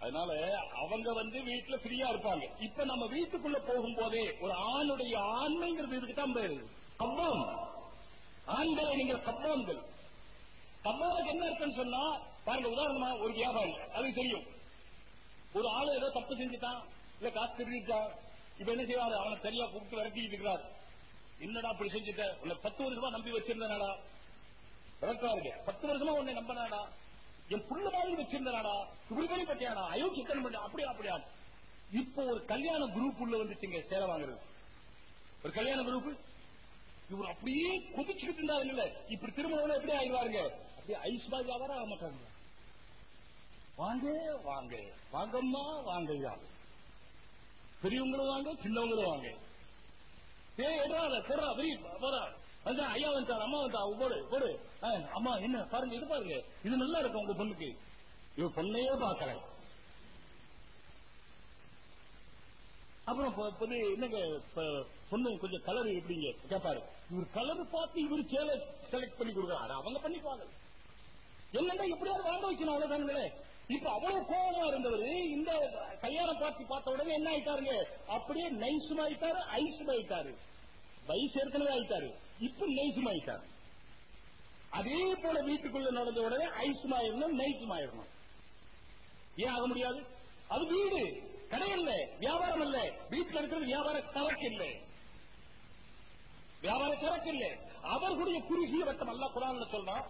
அதனால அவங்க வந்து வீட்டுல ஃப்ரீயா இருப்பாங்க. இப்ப நம்ம வீட்டுக்குள்ள போகும்போதே ஒரு ஆணுடைய ஆண்மைங்கிறது இதுக்குதான் பேரு. கவ்வாம். ஆண்களை நீங்க கவ்வாம்கள். கவ்வாமுக்கு என்ன இருக்குன்னு சொன்னா பாருங்க உதாரணமா ஒரு வியாபாரி அது தெரியும். ஒரு ஆளு ஏதோ தப்பு செஞ்சுட்டான் இல்ல காசு திருடிட்டான் இப்ப என்ன செய்வாரு? அவனை சரியா கூப்பிட்டு விரட்டிட்டு இருக்கிறார். என்னடா அப்படி செஞ்சுட்ட? உன்னை பத்து வருஷமா நம்பி வச்சிருந்தனாடா. விரட்டாருங்க பத்து வருஷமா உன்னை நம்பினாடா. என் புள்ள மாதிரி வச்சிருந்தாடா இப்படி பண்ணி பட்டியாடா ஐயோ சிக்கன் பண்ணி அப்படியா அப்படியா. இப்போ ஒரு கல்யாண குரூப் உள்ள வந்துச்சுங்க சேலை வாங்குறது. ஒரு கல்யாண குரூப் இவர் அப்படியே கொதிச்சுக்கிட்டு இருந்தாரு இல்ல. இப்படி திருமணம் எப்படி ஆயிடுவாருங்க? அப்படியே ஐஸ் பாய் வியாபாரம் ஆக மாட்டாங்க வாங்க வாங்க. வாங்கம்மா வாங்கய்யா. பெரியவங்களும் வாங்க சின்னவங்களும் வாங்க. ஏ எடுறாத போடுறா வெறி போறா வந்தா ஐயா வந்துட்டார் அம்மா வந்தா போடு போடு அம்மா என்ன பாருங்க இது பாருங்க. இது நல்லா இருக்கும் உங்க பொண்ணுக்கு? இவ பொண்ணையே பார்க்கல. அப்புறம் என்னங்க பொண்ணு கொஞ்சம் கலர் எப்படிங்க? கேட்பாரு இவர் கலர் பார்த்து இவர் சேலை செலக்ட் பண்ணி கொடுக்குறாரு. அவங்க பண்ணிப்பாங்க என்னங்க எப்படியாவது வாங்க வைக்கணும் அவ்வளவுதானுங்களே இப்ப அவ்வளவு கோபமா இருந்தவர் இந்த கல்யாண பார்ட்டி பார்த்த உடனே என்ன ஆயிட்டாருங்க? அப்படியே நைசும் ஆயிட்டாரு ஆயிட்டாரு வயசு ஏற்கனவே ஆயிட்டாரு. இப்ப நைசுமாயிட்டாரு அதே போல வீட்டுக்குள்ள நடந்த உடனே ஐசும் ஆயிரணும் ஏன் ஆக முடியாது? அது வீடு கடை இல்ல வியாபாரம் இல்ல. வீட்டுல இருக்கிறது வியாபார சரக்கு இல்ல. வியாபார சரக்கு இல்ல. அவர்களுடைய குறுகிய வட்டம் அல்ல குரான்ல சொல்றான்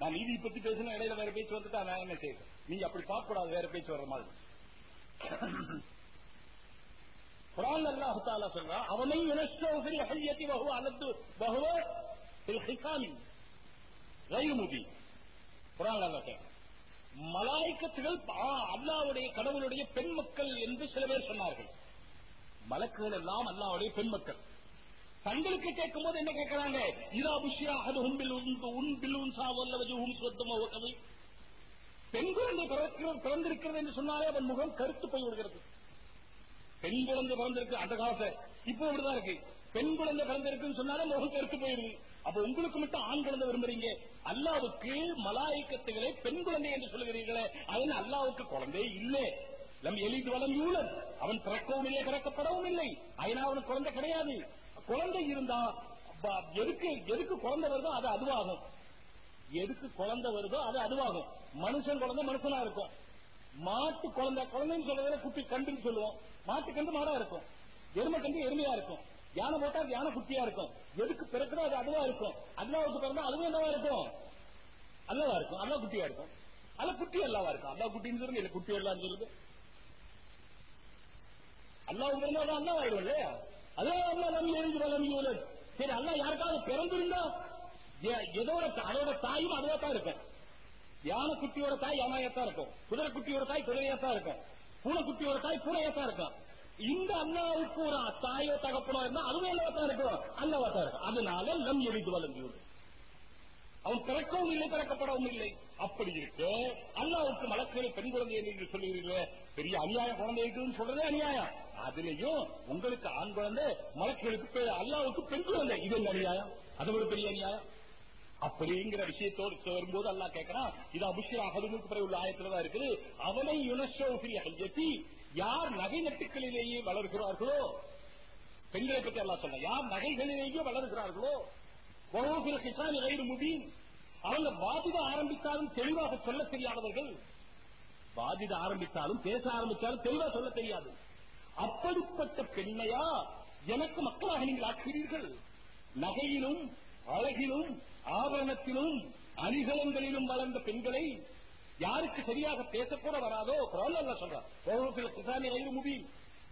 நான் நீதி பத்தி பேசின இடையில வேற பேச்சு வந்துட்டா நான் என்ன செய்யறேன் நீங்க அப்படி பார்க்க கூடாது வேற பேச்சு வர்ற மாதிரி. குரான் அல்லாஹ் தாலா சொல்றான் அவனை இனசோகரி ஹையத்தி வஹுவ அலத்து வஹுவ ஃபில் ஹிசாமி. ரயிமுபி குரான் மலாய்க்கத்துகள் அல்லாவுடைய கடவுளுடைய பெண் மக்கள் என்று சில பேர் சொன்னார்கள். மலக்குகள் எல்லாம் அல்லாவுடைய பெண் மக்கள் தங்களுக்கு கேட்கும் போது என்ன கேட்கிறாங்க? இதா புஷியா அது உன்பில் உண்டு உன்பில் உன்சா வல்லவஜு உன் பெண் குழந்தை பிறந்திருக்கிறது என்று சொன்னாலே அவன் முகம் கருத்து போய் விடுகிறது பெண் குழந்தை பிறந்திருக்கு அந்த காலத்தை இப்போ இப்படிதான் இருக்கு. பெண் குழந்தை பிறந்திருக்குன்னு சொன்னாலே முகம் கருத்து போயிருது அப்ப உங்களுக்கு மட்டும் ஆண் குழந்தை விரும்புறீங்க? அல்லாவுக்கு மலாய்க்கத்துகளை பெண் குழந்தை என்று சொல்லுகிறீர்களே அதன் அல்லாவுக்கு குழந்தை இல்லை. நம் எளிது வளம் யூழல் அவன் பிறக்கவும் இல்லை பிறக்கப்படவும் இல்லை அதனால அவனுக்கு குழந்தை கிடையாது. குழந்தை இருந்தா எதுக்கு எதுக்கு குழந்தை வருதோ அது அதுவாகும். எதுக்கு குழந்தை வருதோ அது அதுவாகும். மனுஷன் குழந்தை மனுஷனா இருக்கும். மாட்டு குழந்தை குழந்தைன்னு சொல்றதுல குட்டி கண்டுன்னு சொல்லுவோம். மாட்டு கண்டு மாடா இருக்கும். எருமை கண்டு எருமையா இருக்கும். யானை போட்டா யானை குட்டியா இருக்கும். எதுக்கு பிறகுதோ அது அதுவா இருக்கும். அல்லாவுக்கு பிறந்தா அதுவும் என்னவா இருக்கும்? அல்லவா இருக்கும். அல்லா குட்டியா இருக்கும். அல்ல குட்டி அல்லாவா இருக்கும். அல்லா குட்டின்னு சொல்லுங்க இல்ல குட்டி எல்லாம் சொல்லுங்க அல்லாவுக்கு பிறந்தா அது அல்லா ஆயிடும் இல்லையா? அதே அல்லா நம்பி எழுதி வளம் யூலத் சரி அல்லா யாருக்காவது பிறந்திருந்தா ஏ- ஏதோ அதோட தாயும் அதுவா தான் இருக்கும். யானை குட்டியோட தாய் யானையாத்தான் இருக்கும். குதிரை குட்டியோட தாய் குதிரையாத்தான் இருக்கும். பூனை குட்டியோட தாய் பூனையாத்தான் இருக்கும். இந்த அல்லாவுக்கு ஒரு தாயோ தகப்பனோ இருந்தா அதுவும் அல்லவாத்தான் இருக்கும் அல்லவாத்தான் இருக்கும் அதனால நம் எளிது வளர்ந்து அவன் பிறக்கவும் இல்லை பிறக்கப்படவும் இல்லை. அப்படி இருக்கு. அல்லாவுக்கு மலக்களை பெண் குழந்தை என்று சொல்லுகிறீர்களே. பெரிய அநியாயம் குழந்தை இருக்குன்னு சொல்றதே அநியாயம். அதுலயும் உங்களுக்கு ஆண் குழந்தை மலக்களுக்கு அல்லாவுக்கு பெண் குழந்தை. இது என்ன அநியாயம்? அது ஒரு பெரிய அநியாயம். அப்படிங்கிற விஷயத்தோடு வரும்போது அல்லா கேட்கறான் இது அபிஷேக அகதுமுக்கு பிறகு உள்ள ஆயத்துல தான் இருக்குது. அவனை யுனஷோஃபில் ஹையத்தி யார் நகை நட்டுக்களிலேயே வளர்கிறார்களோ? பெண்களை பற்றி அல்லாஹ் சொல்ல யார் நகைகளிலேயே வளர்கிறார்களோ? ஒவ்வொரு கிசான் வயிறு முடியும் அவங்க பாதித ஆரம்பித்தாலும் தெளிவாக சொல்ல தெரியாதவர்கள். பாதித ஆரம்பித்தாலும் பேச ஆரம்பித்தாலும் தெளிவா சொல்ல தெரியாது. அப்படிப்பட்ட பெண்மையா எனக்கு மக்களாக நீங்கள் ஆக்குகிறீர்கள். நகையிலும் அழகிலும் ஆபரணத்திலும் அணிகலங்களிலும் வளர்ந்த பெண்களை யாருக்கு சரியாக பேசக்கூட வராதோ குரான் அல்ல சொல்றார் ஒவ்வொரு கிசானி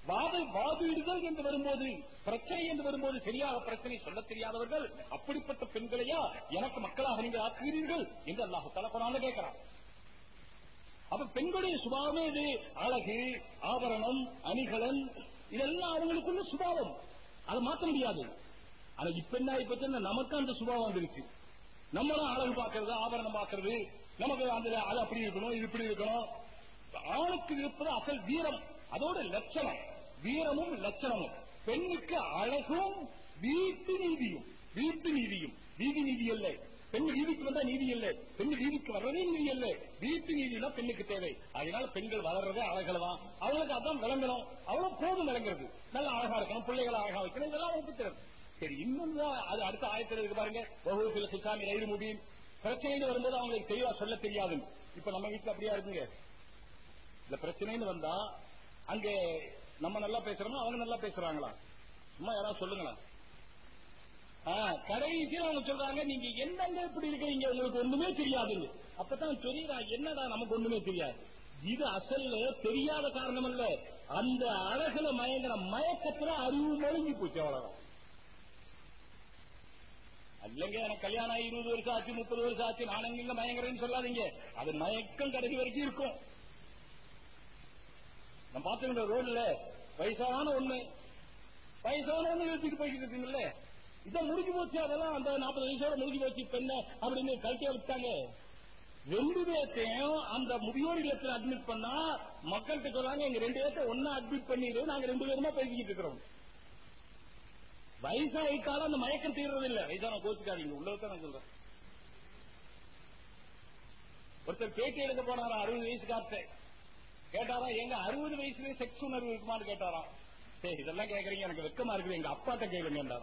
வாத வாதிடுதல் என்று வரும்போது பிரச்சனை என்று வரும்போது சரியாக பிரச்சனை சொல்ல தெரியாதவர்கள் அப்படிப்பட்ட பெண்களையா எனக்கு மக்களாக நீங்கள் ஆக்குகிறீர்கள் என்று அல்லாஹு தலப்படாம கேட்கிறான். அப்ப பெண்களுடைய சுபாவமே இது. அழகு ஆபரணம் அணிகலன் இதெல்லாம் அவங்களுக்குள்ள சுபாவம். அதை மாற்ற முடியாது. ஆனா இப்ப என்ன இப்ப நமக்கு அந்த சுபாவம் வந்துருச்சு. நம்மளும் அழகு பாக்குறது ஆபரணம் பாக்குறது நமக்கு அந்த அது அப்படி இருக்கணும் இது இப்படி இருக்கணும். ஆணுக்கு இருப்பது அசல் வீரம். அதோட லட்சணம். வீரமும் லட்சணமும். பெண்ணுக்கு அழகும் வீட்டு நீதியும். வீட்டு நீதியும். வீதி நீதி அல்ல பெண் வீதிக்கு வந்தா நீதி இல்லை. பெண் வீதிக்கு வர்றதே நீதி இல்லை. வீட்டு நீதி தான் பெண்ணுக்கு தேவை. அதனால பெண்கள் வளர்றதே அழகுல தான் அவங்களுக்கு அதான் விளங்கணும். அவ்வளவு போதும் விளங்குறது. நல்ல அழகா இருக்கணும். பிள்ளைகளை அழகா வைக்கணும். இதெல்லாம் அவங்களுக்கு தேவை சரி இன்னும் தான் அது அடுத்த ஆயத்தில் இருக்கு பாருங்க. வகுப்பில் சுசாமி ரயில் முடியும் பிரச்சனைன்னு வரும்போது அவங்களுக்கு தெளிவா சொல்ல தெரியாது. இப்ப நம்ம வீட்டுல அப்படியா இருக்குங்க இந்த பிரச்சனைன்னு வந்தா அங்க நம்ம நல்லா பேசுறோமா? அவங்க நல்லா பேசுறாங்களா? சும்மா யாராவது சொல்லுங்களா? கடைசியில் அவங்க சொல்றாங்க நீங்க என்னங்க இப்படி இருக்கிறீங்க உங்களுக்கு ஒண்ணுமே தெரியாது. அப்பதான் தெரியுதா என்னடா நமக்கு ஒண்ணுமே தெரியாது. இது அசல்ல தெரியாத காரணம் அல்ல. அந்த அழகுல மயங்கிற மயக்கத்துல அறிவு மழுங்கி போச்சு அவ்வளவுதான். அல்லங்க எனக்கு கல்யாணம் ஆகி இருபது வருஷம் ஆச்சு முப்பது வருஷம் ஆச்சு நான் எங்க மயங்குறேன்னு சொல்லாதீங்க. அது மயக்கம் கடைசி வரைக்கும் இருக்கும். நான் பாத்துக்கிற ரோட்ல வயசான ஒண்ணு வயசான ஒண்ணு எடுத்துட்டு போய்கிட்டு இருக்கீங்கல்ல இதான் முடிஞ்சு போச்சு அதெல்லாம் அந்த நாற்பது வயசோட முடிஞ்சு போச்சு பெண்ண அப்படின்னு கழட்டி விட்டாங்க ரெண்டு பேர்த்தையும் அந்த முதியோர் இல்லத்தில் அட்மிட் பண்ணா மக்கள்கிட்ட சொல்றாங்க எங்க ரெண்டு பேர்த்த ஒன்னா அட்மிட் பண்ணிடு நாங்க ரெண்டு பேருமா பேசிக்கிட்டு இருக்கிறோம். வயசாயிட்டாலும் அந்த மயக்கம் தீர்றது இல்ல வயசான கோச்சுக்காதீங்க. உள்ளதான் நான் சொல்றேன். ஒருத்தர் பேட்டி எழுத போனாரா? அறுபது வயசு காத்த கேட்டாரா எங்க அறுபது வயசுல செக்ஸ் உணர்வு இருக்குமான்னு கேட்டாராம். சரி இதெல்லாம் கேக்குறீங்க. எனக்கு வெக்கமா இருக்குது. எங்க அப்பாட்ட கேளுங்க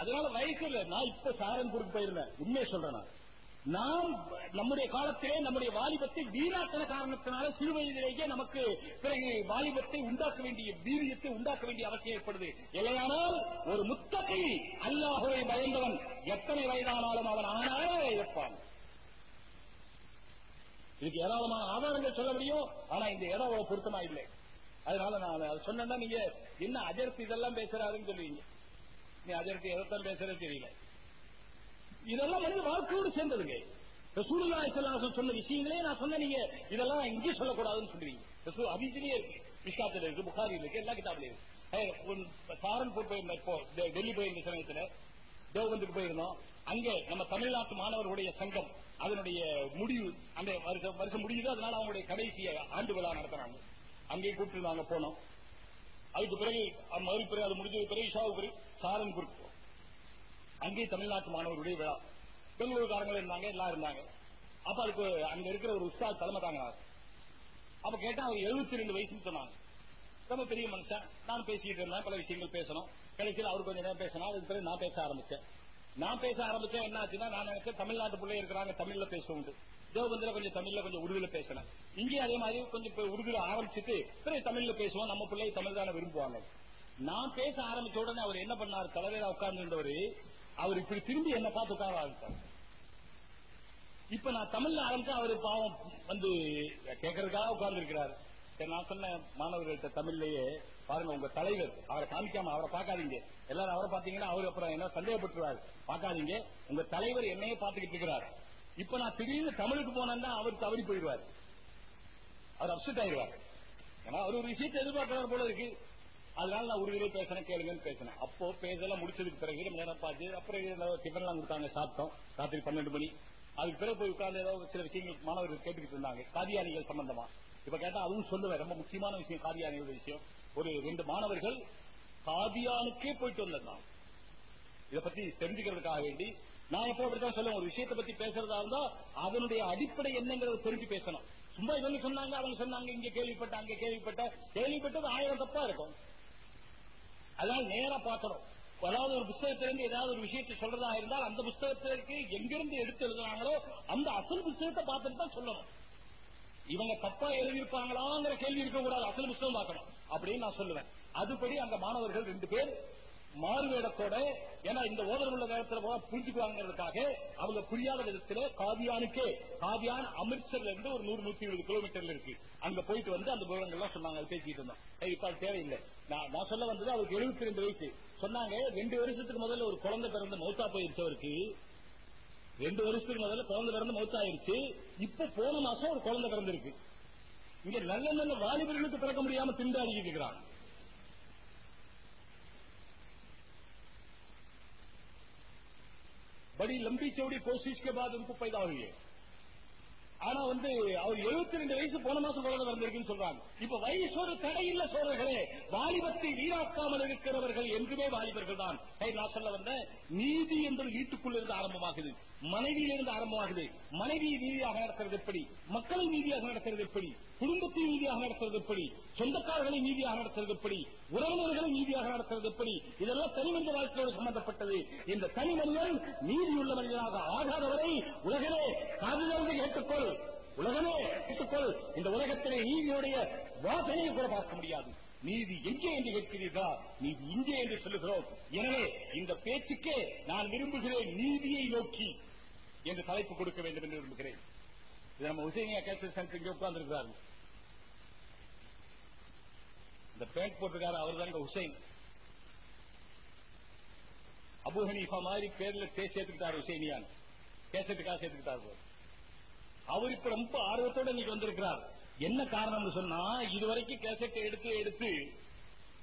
அதனால வயசு இல்ல. நான் இப்ப சாரன்பூருக்கு போயிருந்தேன் உண்மையை சொல்றேன் நான். நாம் நம்முடைய காலத்திலே நம்முடைய வாலிபத்தை வீணாக்கின காரணத்தினால சிறு வயதிலேயே நமக்கு பிறகு வாலிபத்தை உண்டாக்க வேண்டிய வீரியத்தை உண்டாக்க வேண்டிய அவசியம் ஏற்படுது. இல்லையானால் ஒரு முத்தகை அல்லாஹுவை பயந்தவன் எத்தனை வயதானாலும் அவன் ஆனாலே இருப்பான் இதுக்கு ஏராளமான ஆதாரங்கள் சொல்ல முடியும் ஆனா இந்த இடம் அவ்வளவு பொருத்தமா இல்லை அதனால நான் அதை சொன்னா நீங்க என்ன அஜர்த்தி இதெல்லாம் பேசுறாருன்னு சொல்லுவீங்க. நீ அஜர்த்தி எதைத்தான் பேசுறது தெரியல. இதெல்லாம் மனித வாழ்க்கையோடு சேர்ந்ததுங்க. ரசூலுல்லா இஸ்லாம் சொன்ன விஷயங்களே நான் சொன்ன நீங்க. இதெல்லாம் இங்கே சொல்லக்கூடாதுன்னு சொல்லுவீங்க. ரசூல் அபிசிலே இருக்கு. மிஷ்காத்துல இருக்கு. புகாரில் இருக்கு. எல்லா கிட்டாப்லயும் இருக்கு. சாரன்பூர் போயிருந்தோம் இப்போ டெல்லி போயிருந்த சமயத்துல தேவபந்துக்கு போயிருந்தோம். அங்கே நம்ம தமிழ்நாட்டு மாணவர்களுடைய சங்கம் அதனுடைய முடிவு அந்த வருஷம் வருஷம் முடியுது. அதனால அவங்களுடைய கடைசி ஆண்டு விழா நடத்துறாங்க. அங்கேயே கூப்பிட்டு நாங்க போனோம். அதுக்கு பிறகு மறுபிறகு அது முடிஞ்சது பிறகு ஷாவுக்கு சாரன்பூர் அங்கே தமிழ்நாட்டு மாணவருடைய விழா. பெங்களூருக்காரங்களும் இருந்தாங்க எல்லாம் இருந்தாங்க. அப்ப அதுக்கு அங்க இருக்கிற ஒரு உஸ்தாத் தலைமை தாங்க அப்ப கேட்டா அவர் எழுபத்தி ரெண்டு வயசுன்னு சொன்னாங்க. ரொம்ப பெரிய மனுஷன். நான் பேசிட்டு இருந்தேன் பல விஷயங்கள் பேசணும். கடைசியில் அவர் கொஞ்சம் நேரம் பேசினா அதுக்கு பிறகு நான் பேச ஆரம்பிச்சேன். நான் பேச ஆரம்பிச்சேன் என்ன ஆச்சுன்னா நான் நினைச்சேன் தமிழ்நாட்டு பிள்ளை இருக்கிறாங்க தமிழ்ல பேசுவோம் தேவபந்தில கொஞ்சம் தமிழ்ல கொஞ்சம் உருதுல பேசினேன். இங்கே அதே மாதிரி கொஞ்சம் உருதுல ஆரம்பிச்சுட்டு பிறகு தமிழ்ல பேசுவோம். நம்ம பிள்ளை தமிழ் தானே விரும்புவாங்க. நான் பேச ஆரம்பிச்ச உடனே அவர் என்ன பண்ணார்? தலைவரா உட்கார்ந்து அவர் இப்படி திரும்பி என்ன பார்த்து உட்கார ஆரம்பித்தார் இப்ப நான் தமிழ்ல ஆரம்பிச்சா அவரு பாவம் வந்து கேட்கறதுக்காக உட்கார்ந்து இருக்கிறார் சரி நான் சொன்ன மாணவர்கள்ட்ட தமிழ்லயே பாருங்க உங்க தலைவர் அவரை காமிக்காம அவரை பாக்காதீங்க எல்லாரும் அவரை பாத்தீங்கன்னா அவரு அப்புறம் என்ன சந்தேகப்பட்டுருவாரு. பாக்காதீங்க உங்க தலைவர் என்னையே பாத்துக்கிட்டு இருக்கிறார். இப்ப நான் திடீர்னு தமிழுக்கு போனேன்னா அவர் தவறி போயிடுவார். அவர் அப்செட் ஆயிடுவார். ஏன்னா அவர் ஒரு விஷயத்தை எதிர்பார்க்கிறார் போல இருக்கு. அதனால நான் உருவிலே பேசினேன் கேளுங்கன்னு பேசினேன். அப்போ பேசலாம் முடிச்சதுக்கு பிறகு நம்ம நேரம் பார்த்து அப்புறம் டிஃபன்லாம் கொடுத்தாங்க சாப்பிட்டோம். ராத்திரி பன்னெண்டு மணி. அதுக்கு பிறகு போய் உட்கார்ந்து ஏதோ சில விஷயங்கள் மாணவர்கள் கேட்டுக்கிட்டு இருந்தாங்க. காதியானிகள் சம்பந்தமா. இப்ப கேட்டா அதுவும் சொல்லுவேன். ரொம்ப முக்கியமான விஷயம் காதியானிகள் விஷயம். ஒரு ரெண்டு மாணவர்கள் காதியானுக்கே போயிட்டு வந்திருந்தாங்க. இதை பத்தி தெரிஞ்சுக்கிறதுக்காக வேண்டி நான் எப்போ அப்படித்தான் சொல்லுவேன். ஒரு விஷயத்தை பத்தி பேசுறதா இருந்தா அதனுடைய அடிப்படை என்னங்கிறத தெரிஞ்சு பேசணும். சும்மா இவங்க சொன்னாங்க அவங்க சொன்னாங்க இங்க கேள்விப்பட்ட அங்க கேள்விப்பட்ட கேள்விப்பட்டது ஆயிரம் தப்பா இருக்கும். அதனால நேரா பார்க்கணும். அதாவது ஒரு புஸ்தகத்திலிருந்து ஏதாவது ஒரு விஷயத்தை சொல்றதா இருந்தால் அந்த புஸ்தகத்திற்கு எங்கிருந்து எடுத்து எழுதுறாங்களோ அந்த அசல் புஸ்தகத்தை பார்த்துட்டு தான் சொல்லணும். இவங்க தப்பா எழுதியிருப்பாங்களாங்கிற கேள்வி இருக்கக்கூடாது. அசல் புஸ்தகம் பார்க்கணும். அப்படின்னு நான் சொல்லுவேன். அதுபடி அந்த மாணவர்கள் ரெண்டு பேர் மாறுவேடத்தோட ஏன்னா இந்த ஓதர் உள்ள நேரத்தில் போல புரிஞ்சுக்குவாங்கிறதுக்காக அவங்க புரியாத விதத்தில் காதியானுக்கே காதியான் அமிர்த்சர்ல இருந்து ஒரு நூறு நூத்தி இருபது கிலோமீட்டர்ல இருக்கு. அங்க போயிட்டு வந்து அந்த விவரங்கள்லாம் சொன்னாங்க அது பேசிட்டு இருந்தோம். இப்ப அது தேவையில்லை. நான் நான் சொல்ல வந்தது அவருக்கு எழுபத்தி ரெண்டு வயசு. சொன்னாங்க ரெண்டு வருஷத்துக்கு முதல்ல ஒரு குழந்தை பிறந்து மௌத்தா போயிருச்சவருக்கு ரெண்டு வருஷத்துக்கு முதல்ல குழந்தை பிறந்து மௌத்தாயிருச்சு இப்ப போன மாசம் ஒரு குழந்தை பிறந்திருக்கு. இங்க நல்ல நல்ல வாலிபர்களுக்கு பிறக்க முடியாம திண்டாடி இருக்கிறாங்க. बड़ी लंबी चौड़ी कोशिश के बाद उनको पैदा हुई है ஆனா வந்து அவர் எழுபத்தி ரெண்டு வயசு போன மாசம் குழந்தை வந்திருக்குன்னு சொல்றாங்க இப்ப வயசு ஒரு தடை இல்ல சோழர்களே வாலிபத்தை வீணாக்காமல் இருக்கிறவர்கள் என்றுமே வாலிபர்கள் தான் ஏய், நான் சொல்ல வந்த நீதி என்பது வீட்டுக்குள்ள இருந்து ஆரம்பமாகுது மனைவியிலிருந்து ஆரம்பமாகுது மனைவியை நீதியாக நடத்துறது எப்படி மக்களை நீதியாக நடத்துறது எப்படி குடும்பத்தை நீதியாக நடத்துறது எப்படி? சொந்தக்காரர்களை நீதியாக நடத்துறது எப்படி? உறவினர்களை நீதியாக நடத்துறது எப்படி? இதெல்லாம் தனி மனித வாழ்க்கையோடு சம்பந்தப்பட்டது இந்த தனி மனிதன் நீதியுள்ள மனிதனாக ஆகாதவரை உலகமே காதுதல் கேட்டுக்கொள். உலகமே கேட்டுக்கொள். இந்த உலகத்திலே நீதியுடைய வாசனையை கூட பார்க்க முடியாது. நீதி எங்கே என்று கேட்கிறீர்களா? நீதி இங்கே என்று சொல்லுகிறோம். எனவே இந்த பேச்சுக்கே நான் விரும்புகிறேன் நீதியை நோக்கி என்று தலைப்பு கொடுக்க வேண்டும் என்று விரும்புகிறேன். இது நம்ம உசேனியா கேசர் சென்டர் இங்கே உட்கார்ந்து இந்த பேட் போட்டிருக்காரு அவர் தாங்க உசைன் அபு ஹனீஃபா மாதிரி பேர்ல பேச சேர்த்துக்கிட்டாரு உசேனியான் கேசட்டுக்காக சேர்த்துக்கிட்டாரு அவர் இப்ப ரொம்ப ஆர்வத்தோட இன்னைக்கு வந்திருக்கிறார். என்ன காரணம் சொன்னா இதுவரைக்கும் கேசட்டை எடுத்து எடுத்து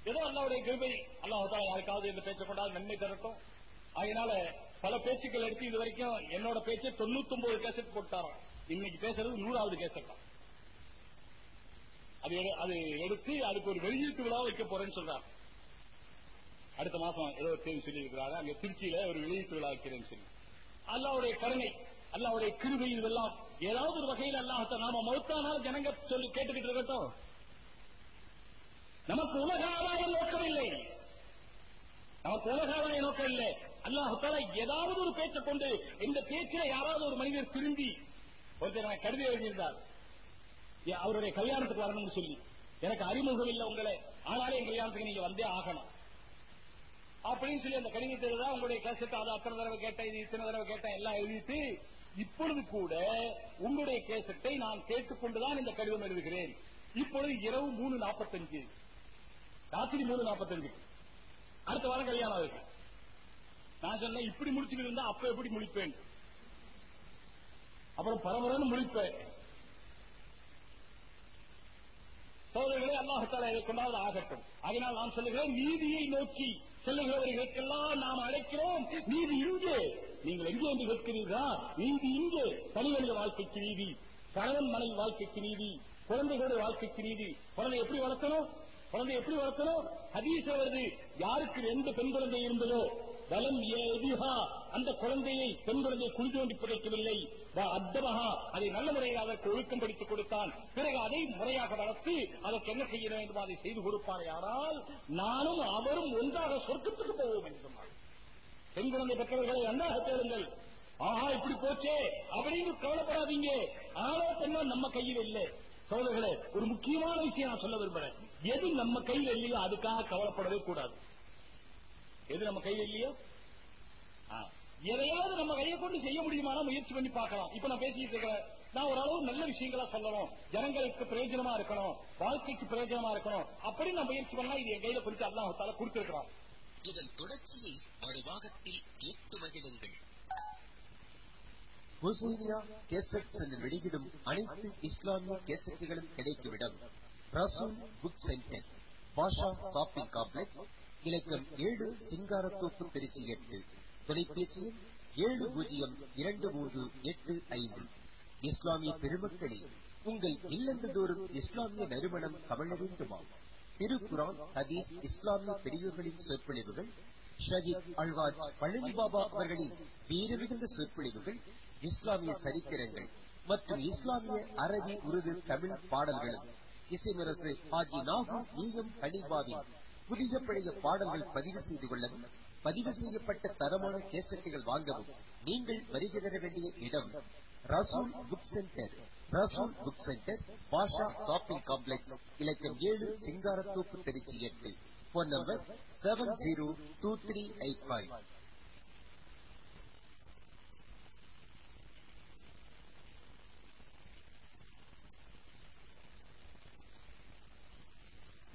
ஏதோ அல்லாவுடைய கிருபை அல்லாஹால யாருக்காவது இந்த பேச்சை கொண்டாது நன்மை தரட்டும். அதனால பல பேச்சுக்கள் எடுத்து இது வரைக்கும் என்னோட பேச்சை தொண்ணூத்தி ஒன்பது கேசட் போட்டாராம். இன்னைக்கு பேசுறது நூறாவது கேசட் தான். அது எடு- எடுத்து அதுக்கு ஒரு வெளியீட்டு விழா வைக்க போறேன்னு சொல்றாரு. அடுத்த மாசம் ஏதோ ஏழு சொல்லி இருக்கிறாரு அங்க திருச்சியில ஒரு வெளியீட்டு விழா வைக்கிறேன்னு சொல்லி. அல்லாவுடைய கருணை அல்லாவுடைய கிருபை இதெல்லாம் ஏதாவது ஒரு வகையில் அல்லாஹத்தை நாம மறுத்தானால் ஜனங்க சொல்லி கேட்டுக்கிட்டு இருக்கட்டும். நமக்கு உலக ஆதாயம் நோக்கம் இல்லை நமக்கு உலக ஆதாய நோக்கம் இல்லை அல்லாஹால ஏதாவது ஒரு பேச்சை கொண்டு இந்த பேச்சில யாராவது ஒரு மனிதர் திரும்பி ஒருத்தர் கருதி எழுதியிருந்தார். அவருடைய கல்யாணத்துக்கு வரணும்னு சொல்லி. எனக்கு அறிமுகம் இல்லை உங்களை. ஆனாலும் என் கல்யாணத்துக்கு நீங்க வந்தே ஆகணும். அப்படின்னு சொல்லி அந்த கடிதத்தை தான் உங்களுடைய கேசத்தை அதை அத்தனை தடவை கேட்டேன் இது இத்தனை தடவை கேட்டேன் எல்லாம் எழுதிட்டு இப்பொழுது கூட உங்களுடைய கேசத்தை நான் கேட்டுக்கொண்டுதான் இந்த கடிதம் எழுதுகிறேன். இப்பொழுது இரவு மூணு நாற்பத்தஞ்சு. ராத்திரி மூணு நாற்பத்தஞ்சு. அடுத்த வாரம் கல்யாணம் ஆகுது. நான் சொன்னேன் இப்படி முடிச்சுட்டு இருந்தா அப்ப எப்படி முடிப்பேன் அப்புறம் பரபரன்னு முடிப்பேன் சோதரிகளே அல்லாஹால இதை கொண்டாவது ஆகட்டும். அதனால் நாம் சொல்லுகிறேன் நீதியை நோக்கி செல்லுகிறவர்களுக்கெல்லாம் நாம் அழைக்கிறோம். நீதி இங்கே. நீங்கள் எங்கே என்று கேட்கிறீர்களா? நீதி இங்கே. தனிமனித வாழ்க்கைக்கு நீதி. கணவன் மனைவி வாழ்க்கைக்கு நீதி. குழந்தைகளுடைய வாழ்க்கைக்கு நீதி. குழந்தை எப்படி வளர்த்தணும் குழந்தை எப்படி வளர்த்தணும் ஹதீஸ் வருது யாருக்கு எந்த பெண் குழந்தை இருந்ததோ பலம் ஏதிஹா அந்த குழந்தையை பெண் குழந்தை குழி தோண்டி புதைக்கவில்லை. வா அத்தமஹா. அதை நல்ல முறையில் அதற்கு ஒழுக்கம் படித்துக் கொடுத்தான். பிறகு அதை முறையாக வளர்த்து அதற்கு என்ன செய்ய வேண்டும் அதை செய்து கொடுப்பார். ஆனால் நானும் அவரும் ஒன்றாக சொர்க்கத்துக்கு போவோம் என்று சொன்னார். பெண் குழந்தை பெற்றவர்களை நன்றாக தேடுங்கள். ஆஹா இப்படி போச்சே. அப்படின்னு கவலைப்படாதீங்க. ஆலோசனை நம்ம கையில் இல்லை. சோழர்களே ஒரு முக்கியமான விஷயம் நான் சொல்ல விரும்புறேன் எது நம்ம கையில் இல்லையோ அதுக்காக கவலைப்படவே கூடாது. எது நம்ம கையில் இல்லையோ? ஆ. எதையாவது நம்ம கையை கொண்டு செய்ய முடியுமான முயற்சி பண்ணி பார்க்கலாம். இப்ப நான் பேசிட்டு இருக்கிறேன். நான் ஓரளவு நல்ல விஷயங்களா சொல்லணும். ஜனங்களுக்கு பிரயோஜனமா இருக்கணும். வாழ்க்கைக்கு பிரயோஜனமா இருக்கணும். அப்படி நான் முயற்சி பண்ணா இது என் கையில குறித்து அல்லாஹால கொடுத்திருக்கிறான். இதன் தொடர்ச்சியை மறுபாகத்தில் கேட்டு மகிழுங்கள். ஹுசைனியா கேசட்ஸ் என்று வெளியிடும் அனைத்து இஸ்லாமிய கேசட்டுகளும் கிடைக்கும் இடம் Rasool book centre. Basha shopping complex இலக்கம் ஏழு சிங்காரத்தோப்பு திருச்சி எட்டு. தொலைபேசி ஏழு பூஜ்ஜியம் இரண்டு மூன்று எட்டு ஐந்து. இஸ்லாமிய பெருமக்களே உங்கள் இல்லந்ததோறும் இஸ்லாமிய நறுமணம் கவழ வேண்டுமா? திருக்குரான் ஹதீஸ் இஸ்லாமிய பெரியவர்களின் சொற்பொழிவுகள் ஷஹீத் அல்வாஜ் பழனி பாபா அவர்களின் வீரமிகுந்த சொற்பொழிவுகள் இஸ்லாமிய சரித்திரங்கள் மற்றும் இஸ்லாமிய அரபி உருது தமிழ் பாடல்களும். இசைமரசு ஆஜி நாகு ஈயம் கனிபாவின் புதிய பழைய பாடல்கள் பதிவு செய்து கொள்ளவும் பதிவு செய்யப்பட்ட தரமான கேசட்டுகள் வாங்கவும் நீங்கள் வருகை தர வேண்டிய இடம் Rasool book centre. Rasool book centre Basha shopping complex இலக்கம் ஏழு சிங்காரத்தோப்பு திருச்சி எட்டு phone number seven zero two three eight five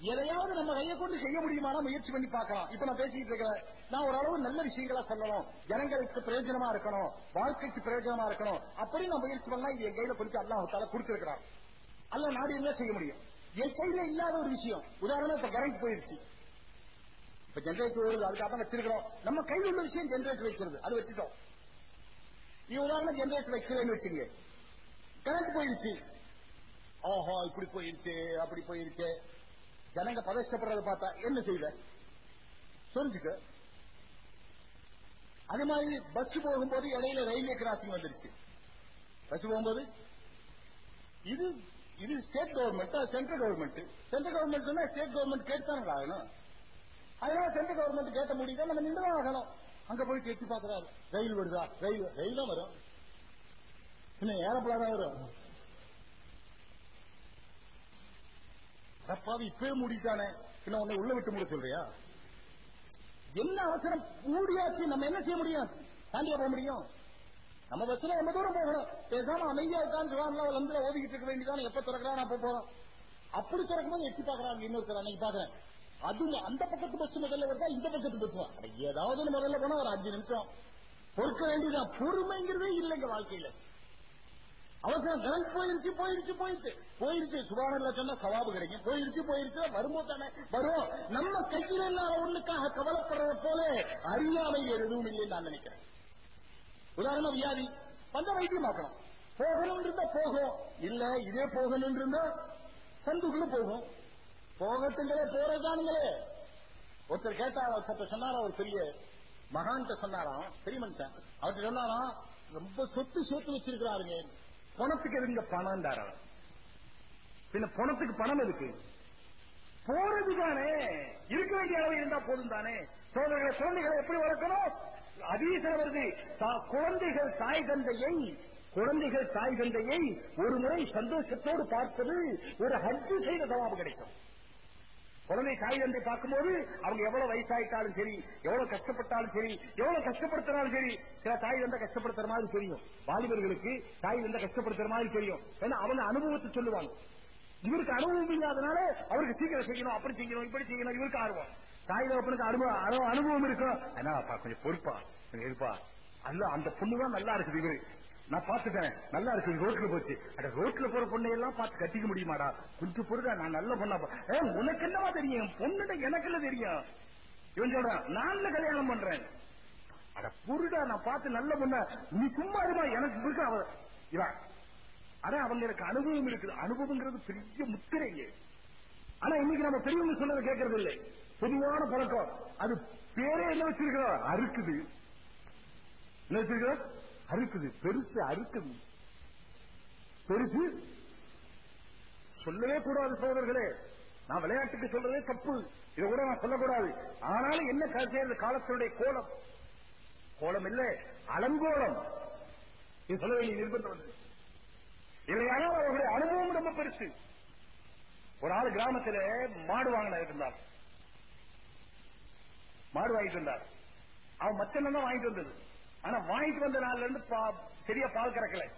எதையாவது நம்ம கையை கொண்டு செய்ய முடியுமான முயற்சி பண்ணி பார்க்கலாம். இப்ப நான் பேசிட்டு இருக்கிறேன். நான் ஓரளவு நல்ல விஷயங்களா சொல்லணும். ஜனங்களுக்கு பிரயோஜனமா இருக்கணும். வாழ்க்கைக்கு பிரயோஜனமா இருக்கணும். அப்படி நான் முயற்சி பண்ணா இது என் கையில குறித்து அல்லாஹால கொடுத்திருக்கிறான். அல்ல நாடு என்ன செய்ய முடியும்? என் கையில இல்லாத ஒரு விஷயம். உதாரணம் இப்ப கரண்ட் போயிருச்சு. இப்ப ஜென்ரேட்டர் வருது அதுக்காக தான் வச்சிருக்கிறோம். நம்ம கையில் உள்ள விஷயம் ஜென்ரேட்டர் வைக்கிறது. அது வச்சுட்டோம். நீ உதாரணம் ஜென்ரேட்டர் வைக்கிறேன்னு வச்சுங்க கரண்ட் போயிருச்சு. ஓஹோ இப்படி போயிருச்சு அப்படி போயிருச்சு. ஜனங்க பதஷ்டப்படுறத பார்த்தா என்ன செய்வ? சொல்லிச்சுக்க அதே மாதிரி பஸ் போகும்போது இடையில ரயில்வே கிராசிங் வந்துருச்சு. பஸ் போகும்போது இது இது state government central government central government state government கேட்டுதானே ஆகணும் அதனால சென்ட்ரல் கவர்மெண்ட் கேட்ட முடியுதா நம்ம நின்றுதான் ஆகணும். அங்க போய் எட்டி பாக்குறாரு ரயில் வருதா? ரயில் ரயில் தான் வரும். இன்னும் ஏரோப்ளான் வரும்? அப்பாவி இப்பவே மூடிட்டானே. இன்னும் உன்னை உள்ள விட்டு மூட சொல்றியா? என்ன அவசரம்? மூடியாச்சு. நம்ம என்ன செய்ய முடியும்? தாண்டியா போக முடியும்? நம்ம பஸ்ல ரொம்ப தூரம் போகணும். பேசாம அமைதியா உட்காந்து சுகாமில் வந்து ஓதிக்கிட்டு இருக்க வேண்டியதான் எப்ப திறக்கிறான்? அப்ப போறோம். அப்படி திறக்கும்போது எட்டி பாக்குறாங்க இன்னொருத்தர் அன்னைக்கு பாக்குறேன் அது அந்த பக்கத்து பஸ் முதல்ல வருதா? இந்த பக்கத்து பஸ் ஏதாவது முதல்ல போனா ஒரு அஞ்சு நிமிஷம். பொறுக்க வேண்டியதான் பொறுமைங்கிறதே இல்லைங்க வாழ்க்கையில. அவசரம். கரண்ட் போயிருச்சு போயிருச்சு போயிட்டு போயிருச்சு. சுகாதார சொன்னா சவாபு கிடைக்கும் போயிருச்சு போயிருச்சு. வரும்போது தானே? வரும். நம்ம கையில் இல்லாத ஒண்ணுக்காக கவலைப்படுறத போல அறியாமை எதுவும் இல்லைன்னு நான் நினைக்கிறேன். உதாரணம் வியாதி. பஞ்ச வைத்தியமாக்கணும் போகணும் இருந்தா போகும். இல்ல இதே போகணும் இருந்தா சந்துக்குள்ள போகும். போகத்துங்களே போறதானுங்களே ஒருத்தர் கேட்டா ஒருத்தர் சொன்னாரா ஒரு பெரிய மகான்கிட்ட சொன்னாராம். பெரிய மனுஷன். அவர்கிட்ட சொன்னாராம் ரொம்ப சொத்து சேர்த்து வச்சிருக்கிறாருங்க. பணத்துக்கு எதுங்க பணம் பின்ன பணத்துக்கு பணம் எதுக்கு? போறது தானே. இருக்க வேண்டிய அளவு இருந்தா போதும் தானே. சோதனைகளை குழந்தைகளை எப்படி வளர்க்கணும்? அதீசன வருது. தா- குழந்தைகள் தாய் தந்தையை குழந்தைகள் தாய் தந்தையை ஒரு முறை சந்தோஷத்தோடு பார்ப்பது ஒரு ஹஜ்ஜு செய்த சவாபு கிடைக்கும். உடனே தாய் தந்தை பார்க்கும்போது அவங்க எவ்வளவு வயசாயிட்டாலும் சரி எவ்வளவு கஷ்டப்பட்டாலும் சரி எவ்வளவு கஷ்டப்படுத்தினாலும் சரி சில தாய் தந்தை கஷ்டப்படுத்துற மாதிரி தெரியும். வாலிபர்களுக்கு தாய் தந்தை கஷ்டப்படுத்துற மாதிரி தெரியும். ஏன்னா அவங்க அனுபவத்தை சொல்லுவாங்க. இவருக்கு அனுபவம் இல்லாதனால அவருக்கு சீக்கிரம் செய்யணும் அப்படி செய்யணும் இப்படி செய்யணும் இவருக்கு ஆர்வம். தாய் தகப்பனுக்கு அனுபவம் அனுபவம் இருக்கும். என்னப்பா கொஞ்சம் பொறுப்பா இருப்பா அல்ல அந்த பொண்ணுதான் நல்லா இருக்குது இவரு. நான் பாத்துட்டேன் நல்லா இருக்கு ரோட்ல போச்சு. அட ரோட்ல போற பொண்ணை எல்லாம் பார்த்து கட்டிக்க முடியுமாடா? கொஞ்சம் பொருதா நான் நல்ல பொண்ணா உனக்கு என்னவா தெரியும்? பொண்ணுட எனக்கு என்ன தெரியும். இவன் சொல்றான் நான் கல்யாணம் பண்றேன். அட பொருடா நான் பார்த்து நல்ல பொண்ண. நீ சும்மா இருமா எனக்கு இருக்கு அவ இவன் ஆனா அவங்களுக்கு அனுபவம் இருக்குது. அனுபவங்கிறது பெரிய முத்திரைங்க ஆனா இன்னைக்கு நம்ம பெரியவங்க சொன்னதை கேட்கறது இல்லை பொதுவான பழக்கம். அது பேரே என்ன வச்சிருக்கிறோம் அறுக்குது. என்ன வச்சிருக்கிறோம் அறுக்குது பெருசு அறுக்குது. பெருசு? சொல்லவே கூடாது சோதர்களே நான் விளையாட்டுக்கு சொல்றதே தப்பு. இதை கூட நான் சொல்லக்கூடாது. ஆனாலும் என்ன கடைசியில் காலத்தினுடைய கோலம்? கோலம் இல்ல அலங்கோலம். இது சொல்ல வேண்டிய நிர்பந்தம் வந்து. இல்லையானால் அவர்களுடைய அனுபவம் ரொம்ப பெருசு. ஒரு ஆள் கிராமத்துல மாடு வாங்கின இருந்தார். மாடு வாங்கிட்டு வந்தார். அவன் மச்சன் தான் வாங்கிட்டு வந்தது. ஆனா வாங்கிட்டு வந்த நாள்ல இருந்து பா- சரியா பால் கறக்கல.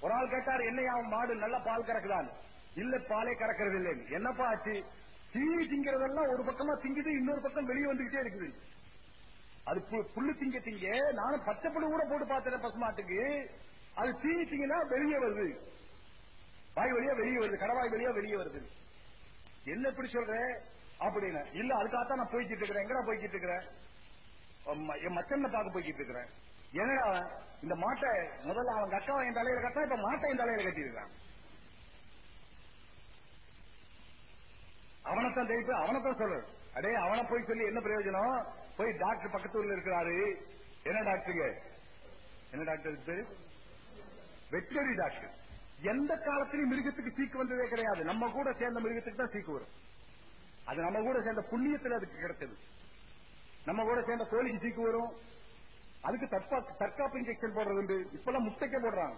ஒரு ஆள் கேட்டார் என்னையா அவன் மாடு நல்லா பால் கறக்குதான் இல்ல பாலே கறக்கிறது இல்லை என்னப்பா ஆச்சு? தீனி திங்கிறதெல்லாம் ஒரு பக்கமா திங்குது இன்னொரு பக்கம் வெளியே வந்துகிட்டே இருக்குது. அது பு- புல்லு திங்க திங்க நானும் பச்சை புல்லு கூட போட்டு பார்த்தேன் பசுமாட்டுக்கு. அது தீனி திங்கினா வெளியே வருது. வாய் வழியா வெளியே வருது கடவாய் வழியா வெளியே வருது. என்ன இப்படி சொல்ற? அப்படின்னு இல்ல அதுக்காகத்தான் நான் போய்கிட்டு இருக்கிறேன். எங்கடா போய்கிட்டு இருக்கிறேன் அம்மா, என் மச்சனை பார்க்க போய்கிட்டு இருக்கிறேன். என்னடா இந்த மாட்டை முதல்ல அவன் அக்காவை என் தலையில கட்டினா இப்ப மாட்டை என் தலையில கட்டியிருக்கான் அவனைத்தான் தெரிவிப்பு அவனைத்தான் சொல்லு. அடே அவனை போய் சொல்லி என்ன பிரயோஜனம்? போய் டாக்டர் பக்கத்து ஊர்ல இருக்கிறாரு. என்ன டாக்டருங்க என்ன டாக்டர் பேரு? Veterinary doctor. எந்த காலத்திலையும் மிருகத்துக்கு சீக்கு வந்ததே கிடையாது. நம்ம கூட சேர்ந்த மிருகத்துக்கு தான் சீக்கு வரும். அது நம்ம கூட சேர்ந்த புண்ணியத்துல அதுக்கு கிடைச்சது. நம்ம கூட சேர்ந்த கோழிக்கு சீக்கு வரும். அதுக்கு தற்காப்பு இன்ஜெக்ஷன் போடுறது உண்டு. இப்பெல்லாம் முட்டைக்கே போடுறாங்க.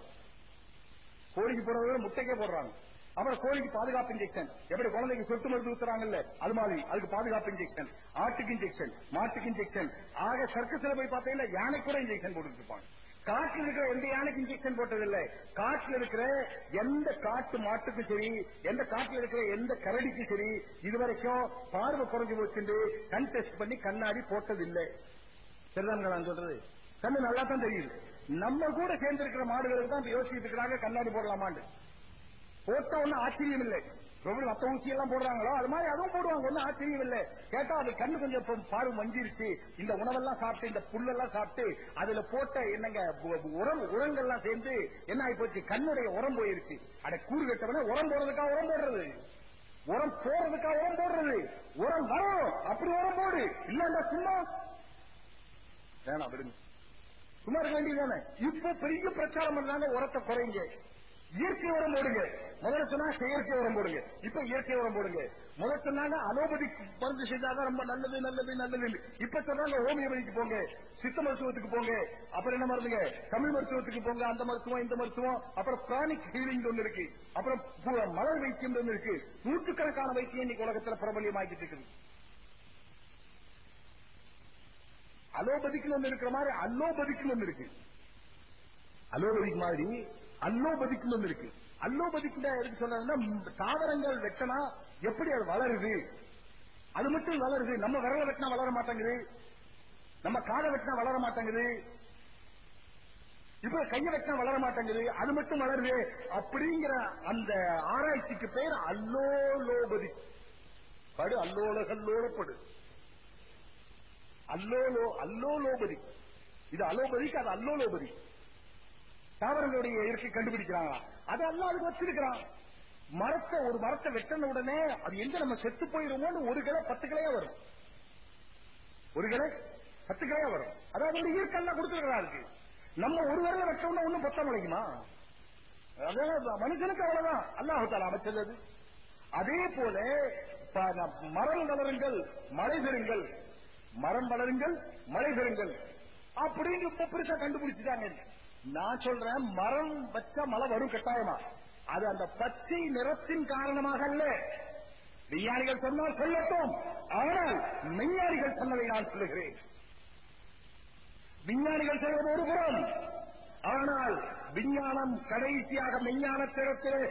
கோழிக்கு போடுறத முட்டைக்கே போடுறாங்க. அப்புறம் கோழிக்கு பாதுகாப்பு இன்ஜெக்ஷன் எப்படி குழந்தைக்கு சொட்டு மருந்து ஊத்துறாங்கல்ல? அது மாதிரி. அதுக்கு பாதுகாப்பு இன்ஜெக்ஷன் ஆட்டுக்கு இன்ஜெக்ஷன் மாட்டுக்கு இன்ஜெக்ஷன் ஆக சர்க்கஸ்ல போய் பார்த்தீங்கன்னா யானை கூட இன்ஜெக்ஷன் போட்டுட்டு இருப்பாங்க. காட்டில் இருக்கிற எந்த யானைக்கு இன்ஜெக்ஷன் போட்டதில்லை. காட்டில் இருக்கிற எந்த காட்டு மாட்டுக்கும் சரி எந்த காட்டில் இருக்கிற எந்த கரடிக்கும் சரி இதுவரைக்கும் பார்வை குறைஞ்சு போச்சுண்டு. கண் டெஸ்ட் பண்ணி கண்ணாடி போட்டதில்லை. சரிதானுங்களா நான் சொல்றது? கண்ணு நல்லா தான் தெரியுது. நம்ம கூட சேர்ந்து இருக்கிற மாடுகளுக்கு தான் யோசிச்சுட்டு இருக்கிறாங்க கண்ணாடி போடலாமான்னு போட்ட ஒன்னும் ஆச்சரியம் இல்லை. ரொம்ப மத்த ஊசி எல்லாம் போடுறாங்களோ? அது மாதிரி அதுவும் போடுவாங்க. ஒன்னும் ஆச்சரியம் இல்லை. கேட்டா அது கண்ணு கொஞ்சம் பாரு மஞ்சிருச்சு. இந்த உணவெல்லாம் சாப்பிட்டு இந்த புல்லெல்லாம் சாப்பிட்டு அதுல போட்ட என்னங்க உரம் உரங்கள்லாம் சேர்ந்து என்ன ஆகி போச்சு? கண்ணுடைய உரம் போயிருச்சு. அட கூறு கட்டவன உரம் போடுறதுக்கா உரம் போடுறது? உரம் போடுறதுக்கா உரம் போடுறது? உரம் வரும். அப்படி உரம் போடு. இல்லாண்டா சும்மா வேணாம் விடுங்க. சும்மா இருக்க வேண்டியதுதானே? இப்ப பெரிய பிரச்சாரம் பண்றாங்க உரத்தை குறைங்க. இயற்கை உரம் போடுங்க. முதல்ல சொன்னா செயற்கை உரம் போடுங்க. இப்ப இயற்கை உரம் போடுங்க. முதல் சொன்னாங்க அலோபதி மருந்து செஞ்சாதான் ரொம்ப நல்லது நல்லது நல்லது இப்ப சொன்னாங்க ஹோமியோபதிக்கு போங்க. சித்த மருத்துவத்துக்கு போங்க. அப்புறம் என்ன மருந்துங்க? தமிழ் மருத்துவத்துக்கு போங்க. அந்த மருத்துவம் இந்த மருத்துவம். அப்புறம் பிராணிக் ஹீலிங் ஒன்னு இருக்கு. அப்புறம் மலர் வைத்தியம் ஒன்னு இருக்கு. நூற்றுக்கணக்கான வைத்தியம் இன்னைக்கு உலகத்துல பிரபலியமாக்கிட்டு இருக்குது. அலோபதிக்குன்னு ஒண்ணு இருக்கிற மாதிரி அல்லோபதிக்குன்னு ஒண்ணு இருக்கு. அலோபதிக்கு மாதிரி அல்லோபதிக்குன்னு ஒண்ணு இருக்கு. அல்லோபதிக்கு எதுக்கு சொல்றதுன்னா தாவரங்கள் வெட்டனா எப்படி அது வளருது? அது மட்டும் வளருது. நம்ம விரல வெட்டினா வளர மாட்டேங்குது. நம்ம காலை வெட்டினா வளர மாட்டேங்குது. இப்ப கைய வெட்டினா வளர மாட்டேங்குது. அது மட்டும் வளருது. அப்படிங்கிற அந்த ஆராய்ச்சிக்கு பேர் அல்லோலோபதி. படு அல்லோல அல்லோலோ அல்லோலோபதி. இது அலோபதிக்கு அது அல்லோலோபதி. தாவரங்களுடைய இயற்கை கண்டுபிடிக்கிறாங்க அது அல்லாதுக்கு வச்சிருக்கிறான். மரத்தை ஒரு மரத்தை வெட்டின உடனே அது எங்க நம்ம செத்து போயிருமோன்னு ஒரு கிளை பத்து கிளையா வரும். ஒரு கிளை பத்து கிளையா வரும். அதாவது வந்து இயற்கை எல்லாம் கொடுத்துருக்கிறாருக்கு நம்ம ஒரு வரல வெட்டோம்னா ஒண்ணும் பத்த முளைக்குமா அதாவது மனுஷனுக்கு அவ்வளவுதான். அல்லாஹு அமைச்சது அதே. போல மரம் வளருங்கள் மழை பெறுங்கள். மரம் வளருங்கள் மழை பெறுங்கள். அப்படின்னு ரொம்ப பெருசா கண்டுபிடிச்சுட்டாங்க. நான் சொல்றேன் மரம் வச்சா மழை வரும் கட்டாயமா? அது அந்த பச்சை நிறத்தின் காரணமாக அல்ல. விஞ்ஞானிகள் சொன்னால் சொல்லட்டும். ஆனால் மெஞ்ஞானிகள் சொன்னதை நான் சொல்லுகிறேன். விஞ்ஞானிகள் சொல்வது ஒரு புறம். ஆனால் விஞ்ஞானம் கடைசியாக மெஞ்ஞான திறத்திலே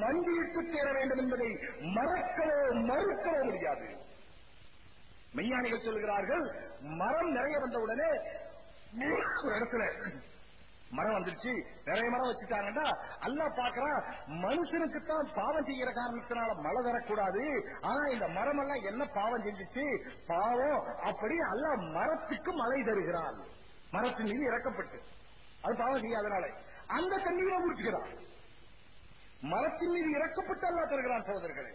மண்டியிட்டு தேர வேண்டும் என்பதை மறக்கவோ மறுக்கவோ முடியாது. மெய்ஞானிகள் சொல்கிறார்கள் மரம் நிறைய வந்தவுடனே ஒரு இடத்துல மரம் வந்துருச்சு. நிறைய மரம் வச்சுட்டாங்கன்னா அல்ல பாக்குறான் மனுஷனுக்கு தான் பாவம் செய்யற காரணத்தினால மழை தரக்கூடாது ஆனா இந்த மரம் எல்லாம் என்ன பாவம் செஞ்சுச்சு? பாவம். அப்படி அல்லாஹ் மரத்துக்கு மழை தருகிறான். மரத்தின் மீது இறக்கப்பட்டு. அது பாவம் செய்யாதனால. அந்த தண்ணீரை முடிச்சுக்கிறான் மரத்தின் மீது இறக்கப்பட்டு அல்லா தருகிறான் சகோதரர்களே.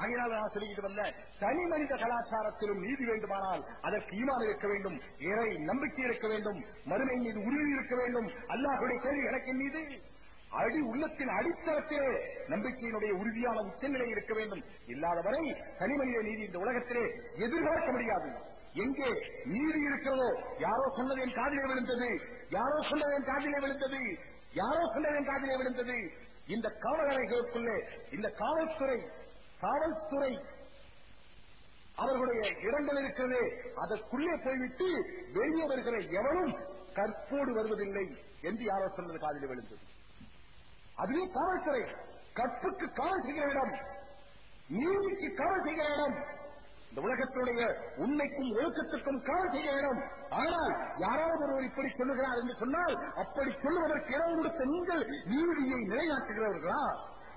ஆகையினால் நான் சொல்லிக்கிட்டு வந்த தனி மனித கலாச்சாரத்திலும் நீதி வேண்டுமானால் அதற்கு ஈமான் இருக்க வேண்டும் இறை நம்பிக்கை இருக்க வேண்டும் மறுமை மீது உறுதி இருக்க வேண்டும். அல்லாஹுடைய கேள்வி எனக்கு மீது. அடி உள்ளத்தின் அடித்தளத்திலே நம்பிக்கையினுடைய உறுதியான உச்சநிலை இருக்க வேண்டும். இல்லாதவரை தனி மனித நீதி இந்த உலகத்திலே எதிர்பார்க்க முடியாது. எங்கே நீதி இருக்கிறதோ யாரோ சொன்னது என் காதிலே விழுந்தது. யாரோ சொன்னது என் காதிலே விழுந்தது. யாரோ சொன்னது என் காதிலே விழுந்தது. இந்த காவலறைகளுக்குள்ளே இந்த காவல்துறை காவல்துறை அவர்களுடைய இடங்கள் இருக்கிறது அதற்குள்ளே போய்விட்டு வெளியே வருகிற எவனும் கற்போடு வருவதில்லை என்று யாரோ சொன்னது காதில் விழுந்தது. அதுவே காவல்துறை. கற்புக்கு காவல் செய்கிற இடம் நீதிக்கு காவல் செய்கிற இடம் இந்த உலகத்துடைய உண்மைக்கும் ஒழுக்கத்திற்கும் காவல் செய்கிற இடம். ஆனால் யாராவது ஒருவர் இப்படி சொல்லுகிறார் என்று சொன்னால் அப்படி சொல்லுவதற்கு இடம் கொடுத்த நீங்கள் நீதியை நிலைநாட்டுகிறவர்களா?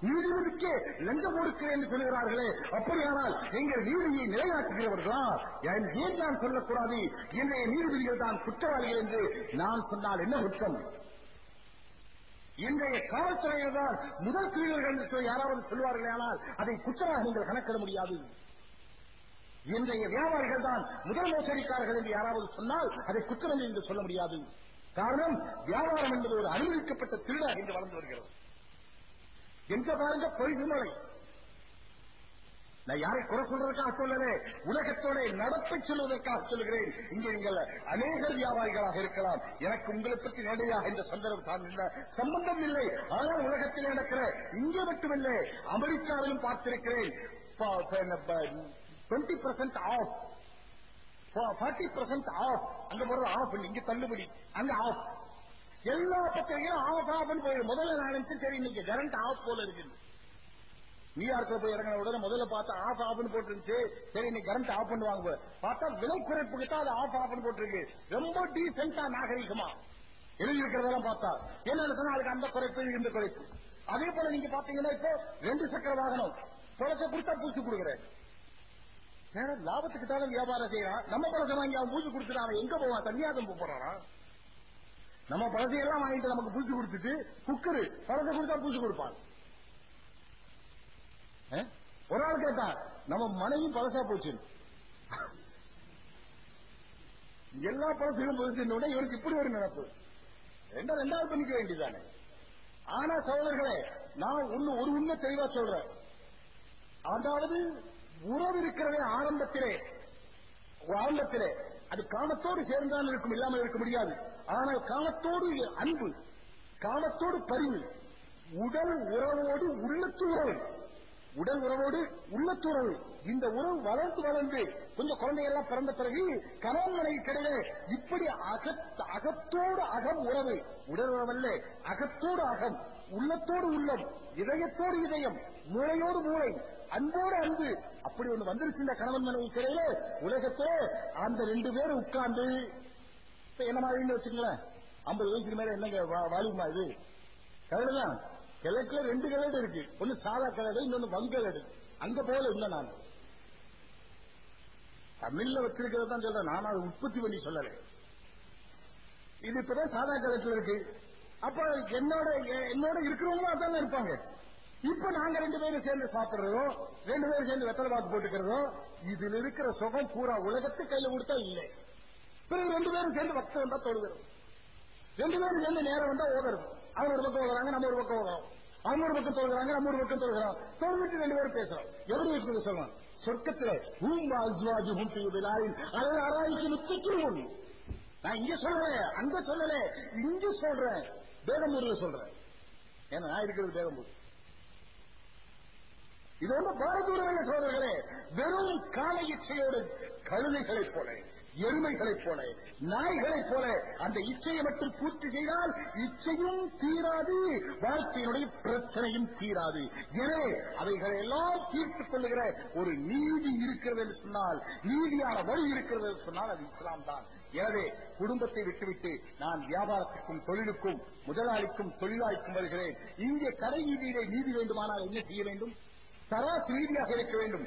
நீதிபதிக்கே லஞ்சம் கொடுக்கிறேன் என்று சொல்கிறார்களே அப்படியானால் எங்கள் நீதியை நிலைநாட்டுகிறவர்களா? ஏன் ஏன் நான் சொல்லக்கூடாது? இன்றைய நீதிபதிகள் தான் குற்றவாளிகள் என்று நான் சொன்னால் என்ன குற்றம்? இன்றைய காவல்துறையில் தான் முதல் கீழர்கள் என்று யாராவது சொல்வார்களே ஆனால் அதை குற்றமாக நீங்கள் கணக்கிட முடியாது. இன்றைய வியாபாரிகள் தான் முதல் மோசடிக்காரர்கள் என்று யாராவது சொன்னால் அதை குற்றம் என்று சொல்ல முடியாது. காரணம் வியாபாரம் என்பது ஒரு அனுமதிக்கப்பட்ட திருடாக என்று வளர்ந்து வருகிறது. எங்க பாருங்க பொய் சொன்னதை நான் யாரை குறை சொல்றதுக்காக சொல்லல உலகத்தோட நடப்பை சொல்வதற்காக சொல்லுகிறேன். இங்கே நீங்கள் அநேகர் வியாபாரிகளாக இருக்கலாம். எனக்கு உங்களை பற்றி நேரடியாக இந்த சந்தர்ப்பம் சார்ந்த சம்பந்தம் இல்லை. ஆனால் உலகத்தில் நடக்கிற இங்கே மட்டுமில்லை அமெரிக்காவிலும் பார்த்திருக்கிறேன். Twenty percent off forty percent off அங்க போறது ஆஃப் இங்க தள்ளுபடி. அங்க ஆஃப் எல்லா பத்திரிகையும் ஆஃப் ஆஃப்னு போயிடும். முதல்ல நான் நினைச்சேன் சரி இன்னைக்கு கரண்ட் ஆஃப் போல இருக்குது. நியூயார்க்ல போய் இறங்கின உடனே முதல்ல பார்த்தா ஆஃப் ஆஃப்னு போட்டுருந்துச்சு. சரி இன்னைக்கு கரண்ட் ஆஃப் பண்ணுவாங்க பார்த்தா விலை குறைப்புக்கு தான் அது ஆஃப் ஆஃப்னு போட்டிருக்கு. ரொம்ப டீசென்டா நாகரிகமா. எழுதி இருக்கிறதெல்லாம் பார்த்தா. என்ன சொன்னா அதுக்கு அந்த குறைப்பு இந்த குறைப்பு. அதே போல நீங்க பாத்தீங்கன்னா இப்போ ரெண்டு சக்கர வாகனம். பழச கொடுத்தா பூசி கொடுக்குறேன். ஏன்னா லாபத்துக்கு தானே வியாபாரம் செய்யறான். நம்ம பழசை வாங்கி அவன் பூசி கொடுத்துட்டு அவன் எங்க போவான்? தன்னியாசம் போறான்? நம்ம பழசையெல்லாம் வாங்கிட்டு நமக்கு பூசி கொடுத்துட்டு குக்கரு பழச கொடுத்தா பூசி கொடுப்பான். ஒரு ஆள் கேட்டா நம்ம மனைவி பழசா போச்சு. எல்லா பழசுகளும் புதுசுன்னு உடனே இவருக்கு இப்படி ஒரு நினைப்பு. ரெண்டா ரெண்டாவது பண்ணிக்க வேண்டியதானே ஆனா சோழர்களே நான் ஒண்ணு ஒரு உண்மை தெளிவா சொல்றேன். அதாவது உறவு இருக்கிறதே ஆரம்பத்திலே. ஆரம்பத்திலே. அது காமத்தோடு சேர்ந்தான் இருக்கும் இல்லாமல் இருக்க முடியாது. ஆனால் காமத்தோடு அன்பு காமத்தோடு பரிவு. உடல் உறவோடு உள்ளத்து உறவு. உடல் உறவோடு உள்ளத்து உறவு. இந்த உறவு வளர்ந்து வளர்ந்து கொஞ்சம் குழந்தையெல்லாம் பிறந்த பிறகு கணவன் மனைவி கிடையாது இப்படி அகத் அகத்தோடு அகம் உறவு. உடல் உறவல்ல அகத்தோடு அகம் உள்ளத்தோடு உள்ளம் இதயத்தோடு இதயம் மூளையோடு மூளை அன்போடு அன்பு. அப்படி ஒண்ணு வந்துருச்சு இந்த கணவன் மனைவி கிடையாது உலகத்தே அந்த ரெண்டு பேரும் உட்கார்ந்து இப்ப என்ன மாதிரின்னு வச்சுங்களேன் ஐம்பது வயசுக்கு மேல என்னங்க வா- வாலிபமா இது? கலடுதான் கிழக்குல ரெண்டு கிழடு இருக்கு. ஒன்னு சாதா கிழடு இன்னொன்னு வங்கலடு அங்க போல இல்ல நான். தமிழ்ல வச்சிருக்கிறத தான் சொல்றேன். நான் அதை உற்பத்தி பண்ணி சொல்லல. இது இப்பதான் சாதா கிழக்குல இருக்கு. அப்ப என்னோட என்னோட இருக்கிறவங்களும் அதான் இருப்பாங்க. இப்ப நாங்க ரெண்டு பேரும் சேர்ந்து சாப்பிடுறதோ ரெண்டு பேரும் சேர்ந்து வெத்தலை பாக்கு போட்டுக்கிறதோ இதுல இருக்கிற சுகம் பூரா உலகத்து கையில கொடுத்தா இல்லை. பிறகு ரெண்டு பேரும் சேர்ந்து பக்தம் வந்தா தொழுகிறது ரெண்டு பேரும் சேர்ந்து நேரம் வந்தா ஓதுறது அவங்க ஒரு பக்கம் ஓதுறாங்க நம்ம ஒரு பக்கம் ஓதுறோம். அவங்க ஒரு பக்கம் தொழுகிறாங்க நம்ம ஒரு பக்கம் தொழுகிறோம் தொழுதுட்டு ரெண்டு பேரும் பேசுறோம். எப்படி இருக்குது சொல்லலாம் சொர்க்கத்துல ஊம் அஸ்வாஜு ஹும் பிலாயின் அல்லது ஆராய்ச்சி முக்கியம் நான் இங்க சொல்றேன் அங்க சொல்லல இங்க சொல்றேன். பேகம்பூர்ல சொல்றேன். ஏன்னா நான் இருக்கிறது பேகம்பூர் இது வந்து பாரதூரமான சோதர்களே வெறும் கால இச்சையோடு கழுதைகளைப் போல. எருமைகளைப் போல நாய்களைப் போல அந்த இச்சையை மட்டும் பூர்த்தி செய்தால் இச்சையும் தீராது வாழ்க்கையினுடைய பிரச்சனையும் தீராது. எனவே அவைகளை எல்லாம் தீர்த்துக் கொள்ளுகிற ஒரு நீதி இருக்கிறது என்று சொன்னால் நீதியான வழி இருக்கிறது என்று சொன்னால் அது இஸ்லாம் தான். எனவே குடும்பத்தை விட்டுவிட்டு நான் வியாபாரத்துக்கும் தொழிலுக்கும் முதலாளிக்கும் தொழிலாளிக்கும் வருகிறேன். இங்கே கடை நீதியிலே நீதி வேண்டுமானால் என்ன செய்ய வேண்டும்? தராசு ரீதியாக இருக்க வேண்டும்.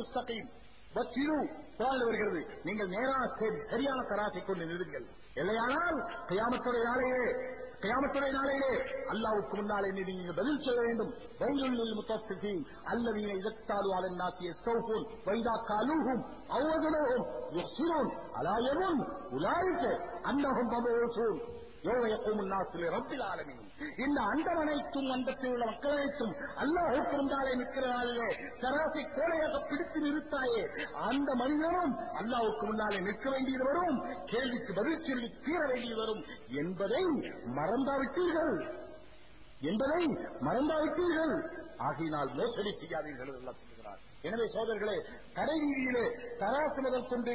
முஸ்தகையும் வக்கீலு குரான் வருகிறது. நீங்கள் நேரான சரியான தராசை கொண்டு நிறுங்கள் இல்லையானால் கையாமத்துடைய நாளையே கையாமத்துடைய நாளையே அல்லாவுக்கு முன்னாலே நீங்கள் பதில் சொல்ல வேண்டும். வயலுள்ளில் முத்தஃபிஃபீன். அல்லது இதத்தாலு அதன் நாசிய யஸ்தௌஃபூன் வைதா காலூகும் அவ்வதுனஹும் யஹ்சிரூன் அலா அன்னகும் உலாயிக இந்த அண்டவனைத்தும் அண்டத்தில் உள்ள மக்கள் அனைத்தும் அல்லாஹுக்கு முந்தாலே நிற்கிற தராசை கோலையாக பிடித்து நிறுத்தாயே அந்த மனிதனும் அல்லாஹுக்கு முன்னாலே நிற்க வேண்டியது வரும் கேள்விக்கு பதில் சொல்லி தீர வேண்டியது வரும் என்பதை மறந்தாவிட்டீர்கள் என்பதை மறந்தாவிட்டீர்கள் ஆகையினால் மோசடி செய்யாதீர்கள் என்று சொல்கிறார். எனவே சோதர்களே கடை வீதியிலே தராசு முதல் கொண்டு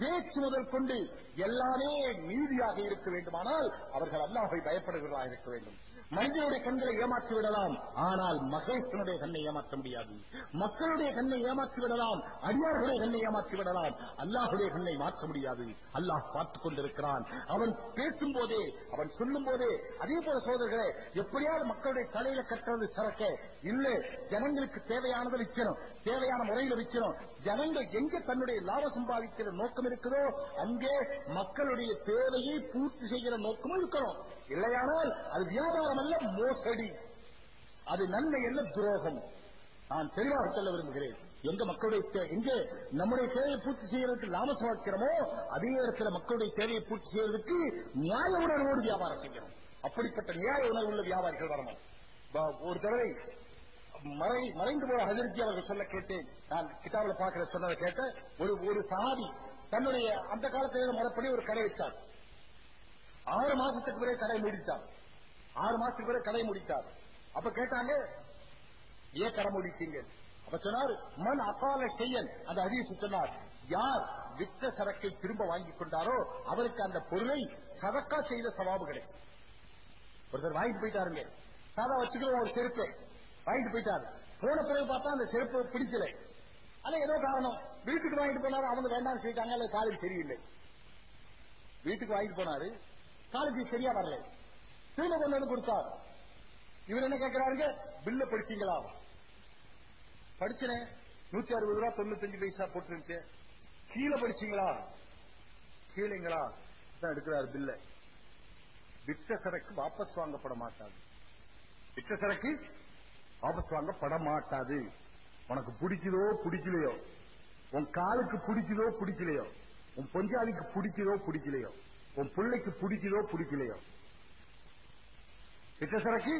பேச்சு முதல் கொண்டு எல்லாமே நீதியாக இருக்க வேண்டுமானால் அவர்கள் அல்லாஹை பயப்படுகிறதா இருக்க வேண்டும். மனிதனுடைய கண்களை ஏமாற்றி விடலாம். ஆனால் மகேசனுடைய கண்ணை ஏமாற்ற முடியாது. மக்களுடைய கண்ணை ஏமாற்றி விடலாம். அடியார்களுடைய கண்ணை ஏமாற்றி விடலாம். அல்லாஹுடைய கண்ணை மாற்ற முடியாது. அல்லாஹ் பார்த்துக் கொண்டிருக்கிறான். அவன் பேசும்போதே அவன் சொல்லும் போதே அதே போல சோதர்களே எப்படியாவது மக்களுடைய தலையில கட்டுறது சிறக்க இல்ல ஜனங்களுக்கு தேவையானதை விற்கணும் தேவையான முறையில விற்கணும் ஜனங்கள் எங்க தன்னுடைய லாபம் சம்பாதிக்கிற நோக்கம் இருக்குதோ அங்கே மக்களுடைய தேவையை பூர்த்தி செய்கிற நோக்கமும் இருக்கணும். இல்லையானால் அது வியாபாரம் அல்ல மோசடி. அது நன்மை அல்ல துரோகம். நான் தெளிவாக சொல்ல விரும்புகிறேன். எங்க மக்களுடைய தே- எங்க நம்முடைய தேவையை பூர்த்தி செய்யறதுக்கு லாபம் சம்பாதிக்கிறோமோ அதே நேரத்தில் மக்களுடைய தேவையை பூர்த்தி செய்யறதுக்கு நியாய உணர்வோடு வியாபாரம் செய்யணும் அப்படிப்பட்ட நியாய உணர்வு உள்ள வியாபாரிகள் வரணும். ஒரு தடவை மறை மறைந்து போற ஹஜர்ஜி அவர்கள் சொல்ல கேட்டேன். நான் கிட்டாவில் பார்க்கிற சொன்னதை கேட்ட ஒரு ஒரு சஹாபி தன்னுடைய அந்த காலத்திலே முறைப்படி ஒரு கடை வச்சார். ஆறு மாசத்துக்கு பிறகு கடை மூடிட்டார் ஆறு மாசத்துக்கு பிறகு கடை முடித்தார் அப்ப கேட்டாங்க ஏன் கடை முடித்தீங்க அப்ப சொன்னார் மண் அகால செய்யன் அந்த ஹதீஸ் சொன்னார். யார் விற்ற சரக்கை திரும்ப வாங்கிக் கொண்டாரோ அவருக்கு அந்த பொருளை சதக்கா செய்த சவாபு கிடைக்கும் ஒருத்தர் வாங்கிட்டு போயிட்டாருங்க. சாதா வச்சுக்கிறோம் ஒரு செருப்பு வாங்கிட்டு போயிட்டாரு. போன பிறகு பார்த்தா அந்த செருப்பு பிடிக்கல. ஆனா ஏதோ காரணம். வீட்டுக்கு வாங்கிட்டு போனாரு அவங்க வேண்டாம்னு சொல்லிட்டாங்க அல்லது காலேஜ் சரியில்லை. வீட்டுக்கு வாங்கிட்டு போனாரு காலேஜ் சரியா வரல. திரும்ப கொண்டு கொடுத்தார். இவர் என்ன கேட்கிறாருங்க பில்ல படிச்சீங்களா? படிச்சேன். நூத்தி அறுபது ரூபா தொண்ணூத்தஞ்சு பைசா போட்டுருந்துச்சு கீழே படிச்சீங்களா? கீழேங்களா? தான் எடுக்கிறார் பில்ல. விட்ட சரக்கு வாபஸ் வாங்கப்பட மாட்டாது. விட்ட சரக்கு வாபஸ் வாங்கப்பட மாட்டாது. உனக்கு பிடிக்குதோ பிடிக்கலையோ? உன் காலுக்கு பிடிக்குதோ பிடிக்கலையோ? உன் பொஞ்சாதிக்கு பிடிக்குதோ பிடிக்கலையோ? உன் பிள்ளைக்கு பிடிக்குதோ பிடிக்கலையோ? விற்ற சரக்கு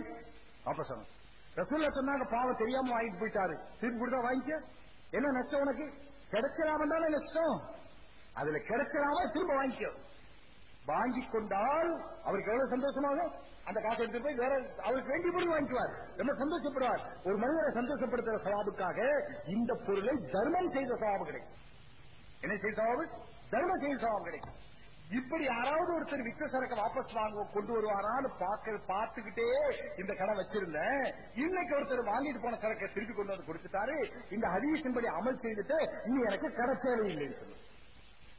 ஆபசனம் ரசூல்ல சொன்னாங்க பாவம் தெரியாம வாங்கிட்டு போயிட்டாரு. திருப்பி கொடுத்தா வாங்கிக்க? என்ன நஷ்டம் உனக்கு? கிடைச்சலாம தானே நஷ்டம்? அதுல கிடைச்சலாம திரும்ப வாங்கிக்கோ. வாங்கி கொண்டால் அவருக்கு எவ்வளவு சந்தோஷமாக? அந்த காசை எடுத்து போய் வேற அவருக்கு வேண்டிய பொருள் வாங்கிக்குவார். ரொம்ப சந்தோஷப்படுவார். ஒரு மனிதரை சந்தோஷப்படுத்துற சவாபுக்காக இந்த பொருளை தர்மம் செய்த சவாபு கிடைக்கும். என்ன செய்த சவாபு? தர்மம் செய்த சவாபு கிடைக்கும். இப்படி யாராவது ஒருத்தர் விற்க சரக்கு வாபஸ் வாங்க கொண்டு வருவாரான்னு பார்க்க பார்த்துக்கிட்டே இந்த கடை வச்சிருந்தேன் இன்னைக்கு ஒருத்தர் வாங்கிட்டு போன சரக்கை திருப்பி கொண்டு வந்து கொடுத்துட்டாரு. இந்த ஹதீஸின்படி அமல் செய்துட்டு இனி எனக்கு கடை தேவையில்லைன்னு சொல்லு.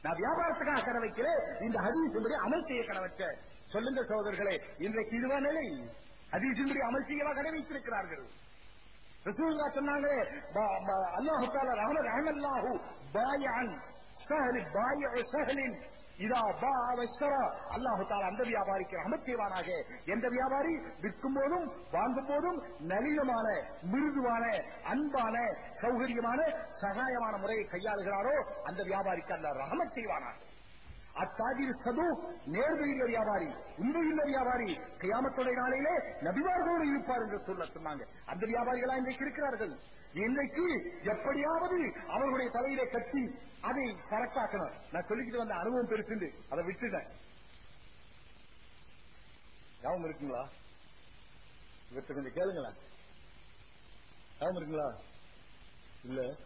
நான் வியாபாரத்துக்காக கடை வைக்கிறேன். இந்த ஹதீஸின்படி அமல் செய்ய கடை வச்சேன். சொல்லுங்க சகோதரர்களே இன்றைக்கு இதுவா நிலை? ஹதீஸின்படி அமல் செய்யவா கடை வைத்திருக்கிறார்கள்? ரசூலுல்லாஹ் சொன்னாங்க அல்லாஹு தஆலா ரஹம ரஹமல்லாஹு பாயஅன் சஹல் சஹலின். இதா பா அல்லாஹு தாலா அந்த வியாபாரிக்கு ரஹமத் செய்வானாக. எந்த வியாபாரி? விற்கும் போதும் வாங்கும் போதும் நளினமான மிருதுவான அன்பான சௌகரியமான சகாயமான முறையை கையாளுகிறாரோ அந்த வியாபாரிக்கு அல்ல ரஹமத் செய்வானாக. அத்தாஜிர் சது நேர்மையுள்ள வியாபாரி உண்மையுள்ள வியாபாரி கையாமத்துடைய நாளையிலே நபிவார்களோடு இருப்பார் என்று சொல்ல சொன்னாங்க. அந்த வியாபாரிகளா இன்றைக்கு இருக்கிறார்கள். இன்றைக்கு எப்படியாவது அவர்களுடைய தலையிலே கட்டி அதை சரக்காக்கணும் நான் சொல்லிக்கிட்டு வந்த அனுபவம் பெருசுண்டு. அதை விட்டுட்டேன். ஞாபகம் இருக்குங்களா? இவற்றை கொஞ்சம் கேளுங்களேன். ஞாபகம் இருக்குங்களா? இல்ல.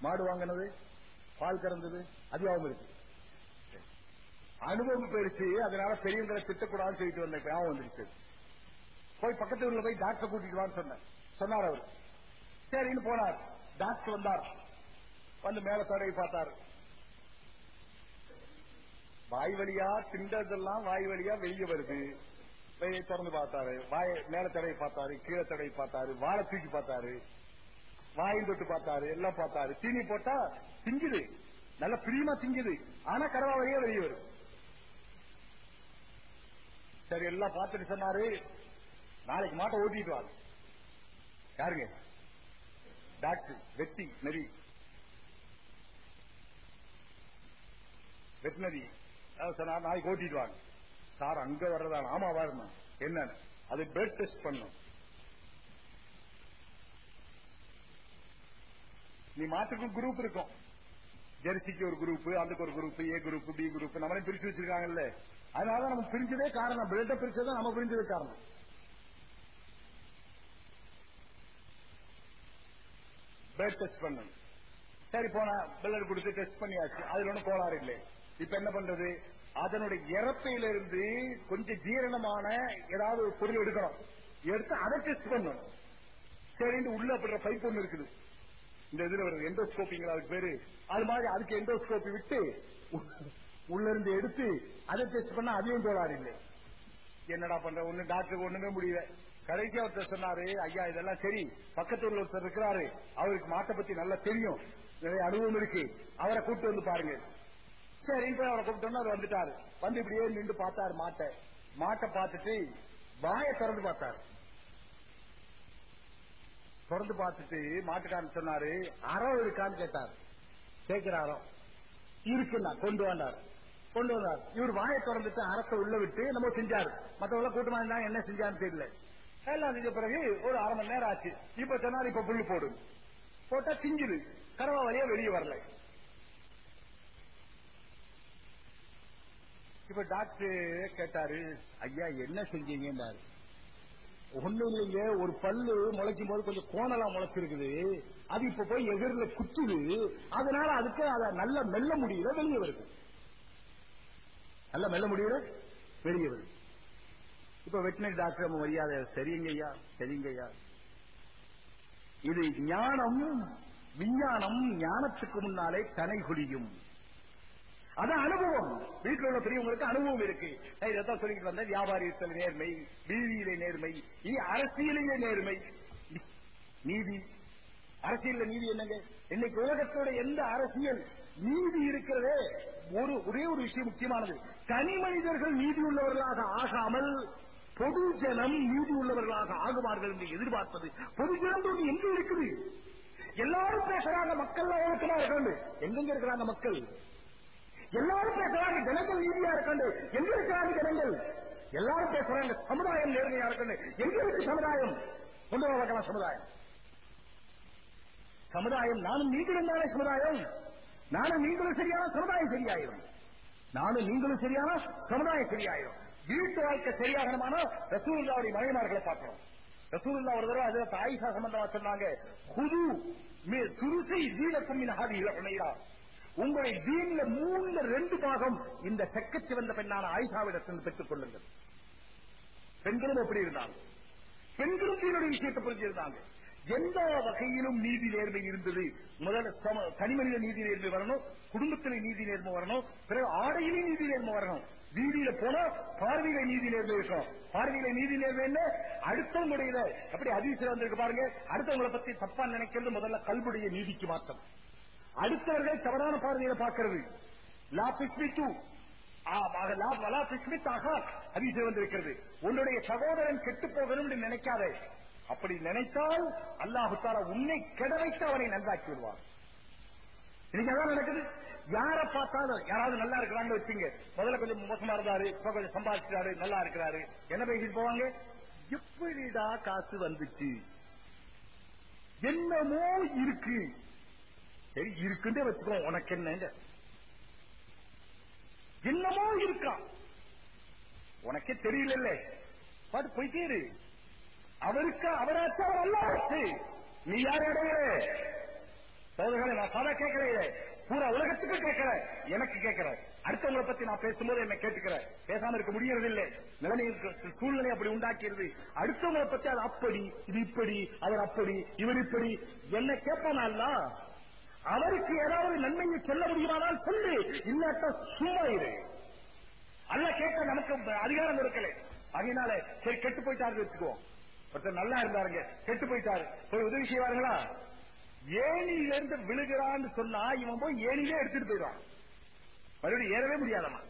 மாடு வாங்கினது பால் கறந்தது அது யாவும் இருக்கு. அனுபவம் பெருசு அதனால பெரியவங்களை திட்டக்கூடாதுன்னு சொல்லிட்டு வந்தேன். ஞாபகம் வந்துருச்சு. போய் பக்கத்து ஊர்ல போய் டாக்டர் கூட்டிட்டு வான்னு சொன்னேன். சொன்னார் அவர். சரின்னு போனார். டாக்டர் வந்தார். வந்து மேல தடவை பார்த்தார். வாய் வழியா திண்டதெல்லாம் வாய் வழியா வெளியே வருது. வெளியே திறந்து பார்த்தாரு. வாய மேல தடவை பார்த்தாரு கீழே தடவை பார்த்தாரு வாழை தூக்கி பார்த்தாரு வாயில் தொட்டு பார்த்தாரு எல்லாம் பார்த்தாரு. தீனி போட்டா திங்குது. நல்ல பிரியமா திங்குது. ஆனா கடவா வழியே வெளியே வரும் சரி எல்லாம் பார்த்துட்டு சொன்னாரு. நாளைக்கு மாட்டை ஓட்டிட்டு வாங்க. யாருங்க? டாக்டர் வெட்டி நெறி வெட்டினரி நாளைக்கு ஓட்டிட்டு வாங்க. சார் அங்க வர்றதா? ஆமா வரணும் என்ன? அது பிளட் டெஸ்ட் பண்ணும். நீ மாட்டுக்கு குரூப் இருக்கும். ஜெர்சிக்கு ஒரு குரூப் அதுக்கு ஒரு group A group B group நம்மளே பிரிச்சு வச்சிருக்காங்கல்ல. அதனால நம்ம பிரிஞ்சதே காரணம். பிளட்ட பிரிச்சதான் நம்ம பிரிஞ்சது காரணம். பிளட் டெஸ்ட் பண்ணணும். சரி போனா பிளட் கொடுத்து டெஸ்ட் பண்ணியாச்சு. அதுல ஒன்றும் கோளாறு இல்லை. இப்ப என்ன பண்றது? அதனுடைய இறப்பையில இருந்து கொஞ்சம் ஜீரணமான ஏதாவது ஒரு பொருள் எடுக்கணும். எடுத்து அதை டெஸ்ட் பண்ணணும். சரின்னு உள்ள படுற பைப் ஒண்ணு இருக்குது. இந்த இதுல வருது எண்டோஸ்கோப்பிங்கிற அதுக்கு பேரு. அது மாதிரி அதுக்கு எண்டோஸ்கோப்பி விட்டு உள்ள இருந்து எடுத்து அதை டெஸ்ட் பண்ணா அதையும் கோளாறு இல்லை. என்னடா பண்ற? ஒண்ணு டாக்டருக்கு ஒண்ணுமே முடியல. கடைசி ஒருத்தர் சொன்னாரு ஐயா இதெல்லாம் சரி. பக்கத்து ஊர்ல ஒருத்தர் இருக்கிறாரு. அவருக்கு மாட்டை பத்தி நல்லா தெரியும். நிறைய அனுபவம் இருக்கு. அவரை கூப்பிட்டு வந்து பாருங்க. சரின்னு போய் அவரை கூப்பிட்டோம்னா அவர் வந்துட்டாரு. வந்து இப்படியே நின்று பார்த்தாரு மாட்டை. மாட்டை பார்த்துட்டு வாயை திறந்து பார்த்தாரு. திறந்து பார்த்துட்டு மாட்டுக்காரன் சொன்னாரு அறம் இருக்கான்னு கேட்டார். கேட்கிற அறம் இருக்குன்னா கொண்டு வந்தார். கொண்டு வந்தார். இவர் வாயை திறந்துட்டு அறத்தை உள்ள விட்டு நம்ம செஞ்சாரு. மத்தவங்க கூட்டமா இருந்தாங்க என்ன செஞ்சான்னு தெரியல. எல்லாம் செஞ்ச பிறகு ஒரு அரை மணி நேரம் ஆச்சு. இப்ப சொன்னாரு இப்ப புல்லு போடு. போட்டா திங்குது கரவா வழியா வெளியே வரல. இப்ப டாக்டர் கேட்டாரு ஐயா என்ன செஞ்சீங்கன்னாரு? ஒண்ணு இல்லைங்க. ஒரு பல்லு முளைக்கும் போது கொஞ்சம் கோணலா முளைச்சிருக்குது. அது இப்ப போய் எதிரில குத்துது. அதனால அதுக்கு அதை நல்ல மெல்ல முடியல வெளியே வருது. நல்ல மெல்ல முடியல வெளியே வருது. இப்ப வெட்டினரி டாக்டர் நம்ம மரியாதை சரிங்கய்யா சரிங்கய்யா. இது ஞானம் விஞ்ஞானம் ஞானத்துக்கு முன்னாலே தனை குடியும் அது அனுபவம். வீட்டில் உள்ள பெரியவங்களுக்கு அனுபவம் இருக்கு. இதான் சொல்லிட்டு வந்த வியாபாரியத்தில் நேர்மை வீதியிலே நேர்மை இனி அரசியலிலே நேர்மை. நீதி. அரசியல் நீதி என்னங்க? இன்னைக்கு உலகத்தோட எந்த அரசியல் நீதி இருக்கிறதே? ஒரு ஒரே ஒரு விஷயம் முக்கியமானது. தனி மனிதர்கள் நீதி உள்ளவர்களாக ஆகாமல் பொது ஜனம் நீதி உள்ளவர்களாக ஆகுவார்கள் என்று எதிர்பார்ப்பது பொது ஜனம் ஒன்று எங்க இருக்குது? எல்லாரும் பேசுறாங்க மக்கள் ஒழுக்கமா இருக்காங்க. எங்கெங்க இருக்கிறாங்க மக்கள்? எல்லாரும் பேசுறாங்க ஜனங்கள் நீதியா இருக்காண்டு எங்க இருக்கிறாங்க ஜனங்கள்? எல்லாரும் பேசுறாங்க சமுதாயம் நேர்மையா இருக்காங்க. எங்க இருக்கு சமுதாயம்? கொண்டு வர சமுதாயம். சமுதாயம் நானும் நீங்களும் தானே சமுதாயம். நானும் நீங்களும் சரியான சமுதாயம் சரியாயிரும்? நானும் நீங்களும் சரியான சமுதாயம் சரியாயிரும்? வீட்டு வாழ்க்கை சரியாகணுமானா ரசூல்லாவுடைய மனைமார்களை பார்க்கணும். ரசூலுல்லா ஒரு தடவை அதுல ஆயிஷா சம்பந்தமா சொன்னாங்க குரு துருசை தீனக்கும் ஹாதி உங்களை உங்களுடைய தீன்ல மூணுல ரெண்டு பாகம் இந்த செக்கச்சி வந்த பெண்ணான ஆயிஷாவிடத்தில் பெற்றுக் கொள்ளுங்கள். பெண்களும் எப்படி இருந்தாங்க. பெண்களும் தீனுடைய விஷயத்தை புரிஞ்சிருந்தாங்க. எந்த வகையிலும் நீதி நேர்மை இருந்தது. முதல்ல சம- தனிமனித நீதி நேர்மை வரணும் குடும்பத்திலே நீதி நேர்மை வரணும் பிறகு ஆடையிலே நீதி நேர்மை வரணும். வீதியில போனா பார்வையில நீதி நேர்மை பார்வையில நீதி நேர்மை என்ன? அடுத்தவங்களுடைய அப்படி அதிசயம் வந்திருக்கு பாருங்க. அடுத்தவங்களை பத்தி தப்பா நினைக்கிறது முதல்ல கல்புடைய நீதிக்கு மாற்றம். அடுத்தவர்கள் தவறான பார்வையில பாக்குறது லா பிஸ்மித்து. லா பிஸ்மித்தாக அதிசயம் வந்திருக்கிறது. உன்னுடைய சகோதரன் கெட்டு போகணும் என்று அப்படி நினைத்தால் அல்லாஹு தாலா உன்னை கெட வைத்து அவனை நன்றாக்கி விடுவார் இன்னைக்கு அதான் நடக்குது? யார பார்த்தாலும் யாராவது நல்லா இருக்கிறாங்கன்னு வச்சுங்க. முதல்ல கொஞ்சம் மோசமா இருந்தாரு இப்ப கொஞ்சம் சம்பாதிக்கிறாரு நல்லா இருக்கிறாரு. என்ன பேசிட்டு போவாங்க? எப்படிடா காசு வந்துச்சு? என்னமோ இருக்கு. சரி இருக்குன்னே வச்சுக்கோ உனக்கு என்னங்க என்னமோ இருக்கான் உனக்கே தெரியல பாட்டு போயிட்டே இரு. அவருக்கு அவராச்சு அவர் அல்லாச்சு நீ யார் அடையிற சோதகரை நான் சாதா கேட்கலையே. பூரா உலகத்துக்கு கேட்கிற எனக்கு கேட்கற அடுத்தவங்களை பத்தி நான் பேசும்போது என்ன கேட்டுக்கிற. பேசாம இருக்க முடியறது இல்ல நிலைமை சூழ்நிலை அப்படி உண்டாக்கிறது அடுத்தவங்களை பத்தி அது அப்படி இது இப்படி அவர் அப்படி இவர் இப்படி. என்ன கேட்பானா அவருக்கு ஏதாவது நன்மையை சொல்ல முடியுமானால் சொல்லு. இல்லாட்டா சும்மா இரு. அல்ல கேட்க நமக்கு அதிகாரம் கொடுக்கல. அதனால சரி கெட்டு போயிட்டாரு வச்சுக்குவோம். ஒருத்தர் நல்லா இருந்தாருங்க. கெட்டு போயிட்டாரு. போய் உதவி செய்வாருங்களா? ஏணியில இருந்து விழுகிறான்னு சொன்னா இவன் போய் ஏணிலே எடுத்துட்டு போயிடுவான். மறுபடியும் ஏறவே முடியாதமா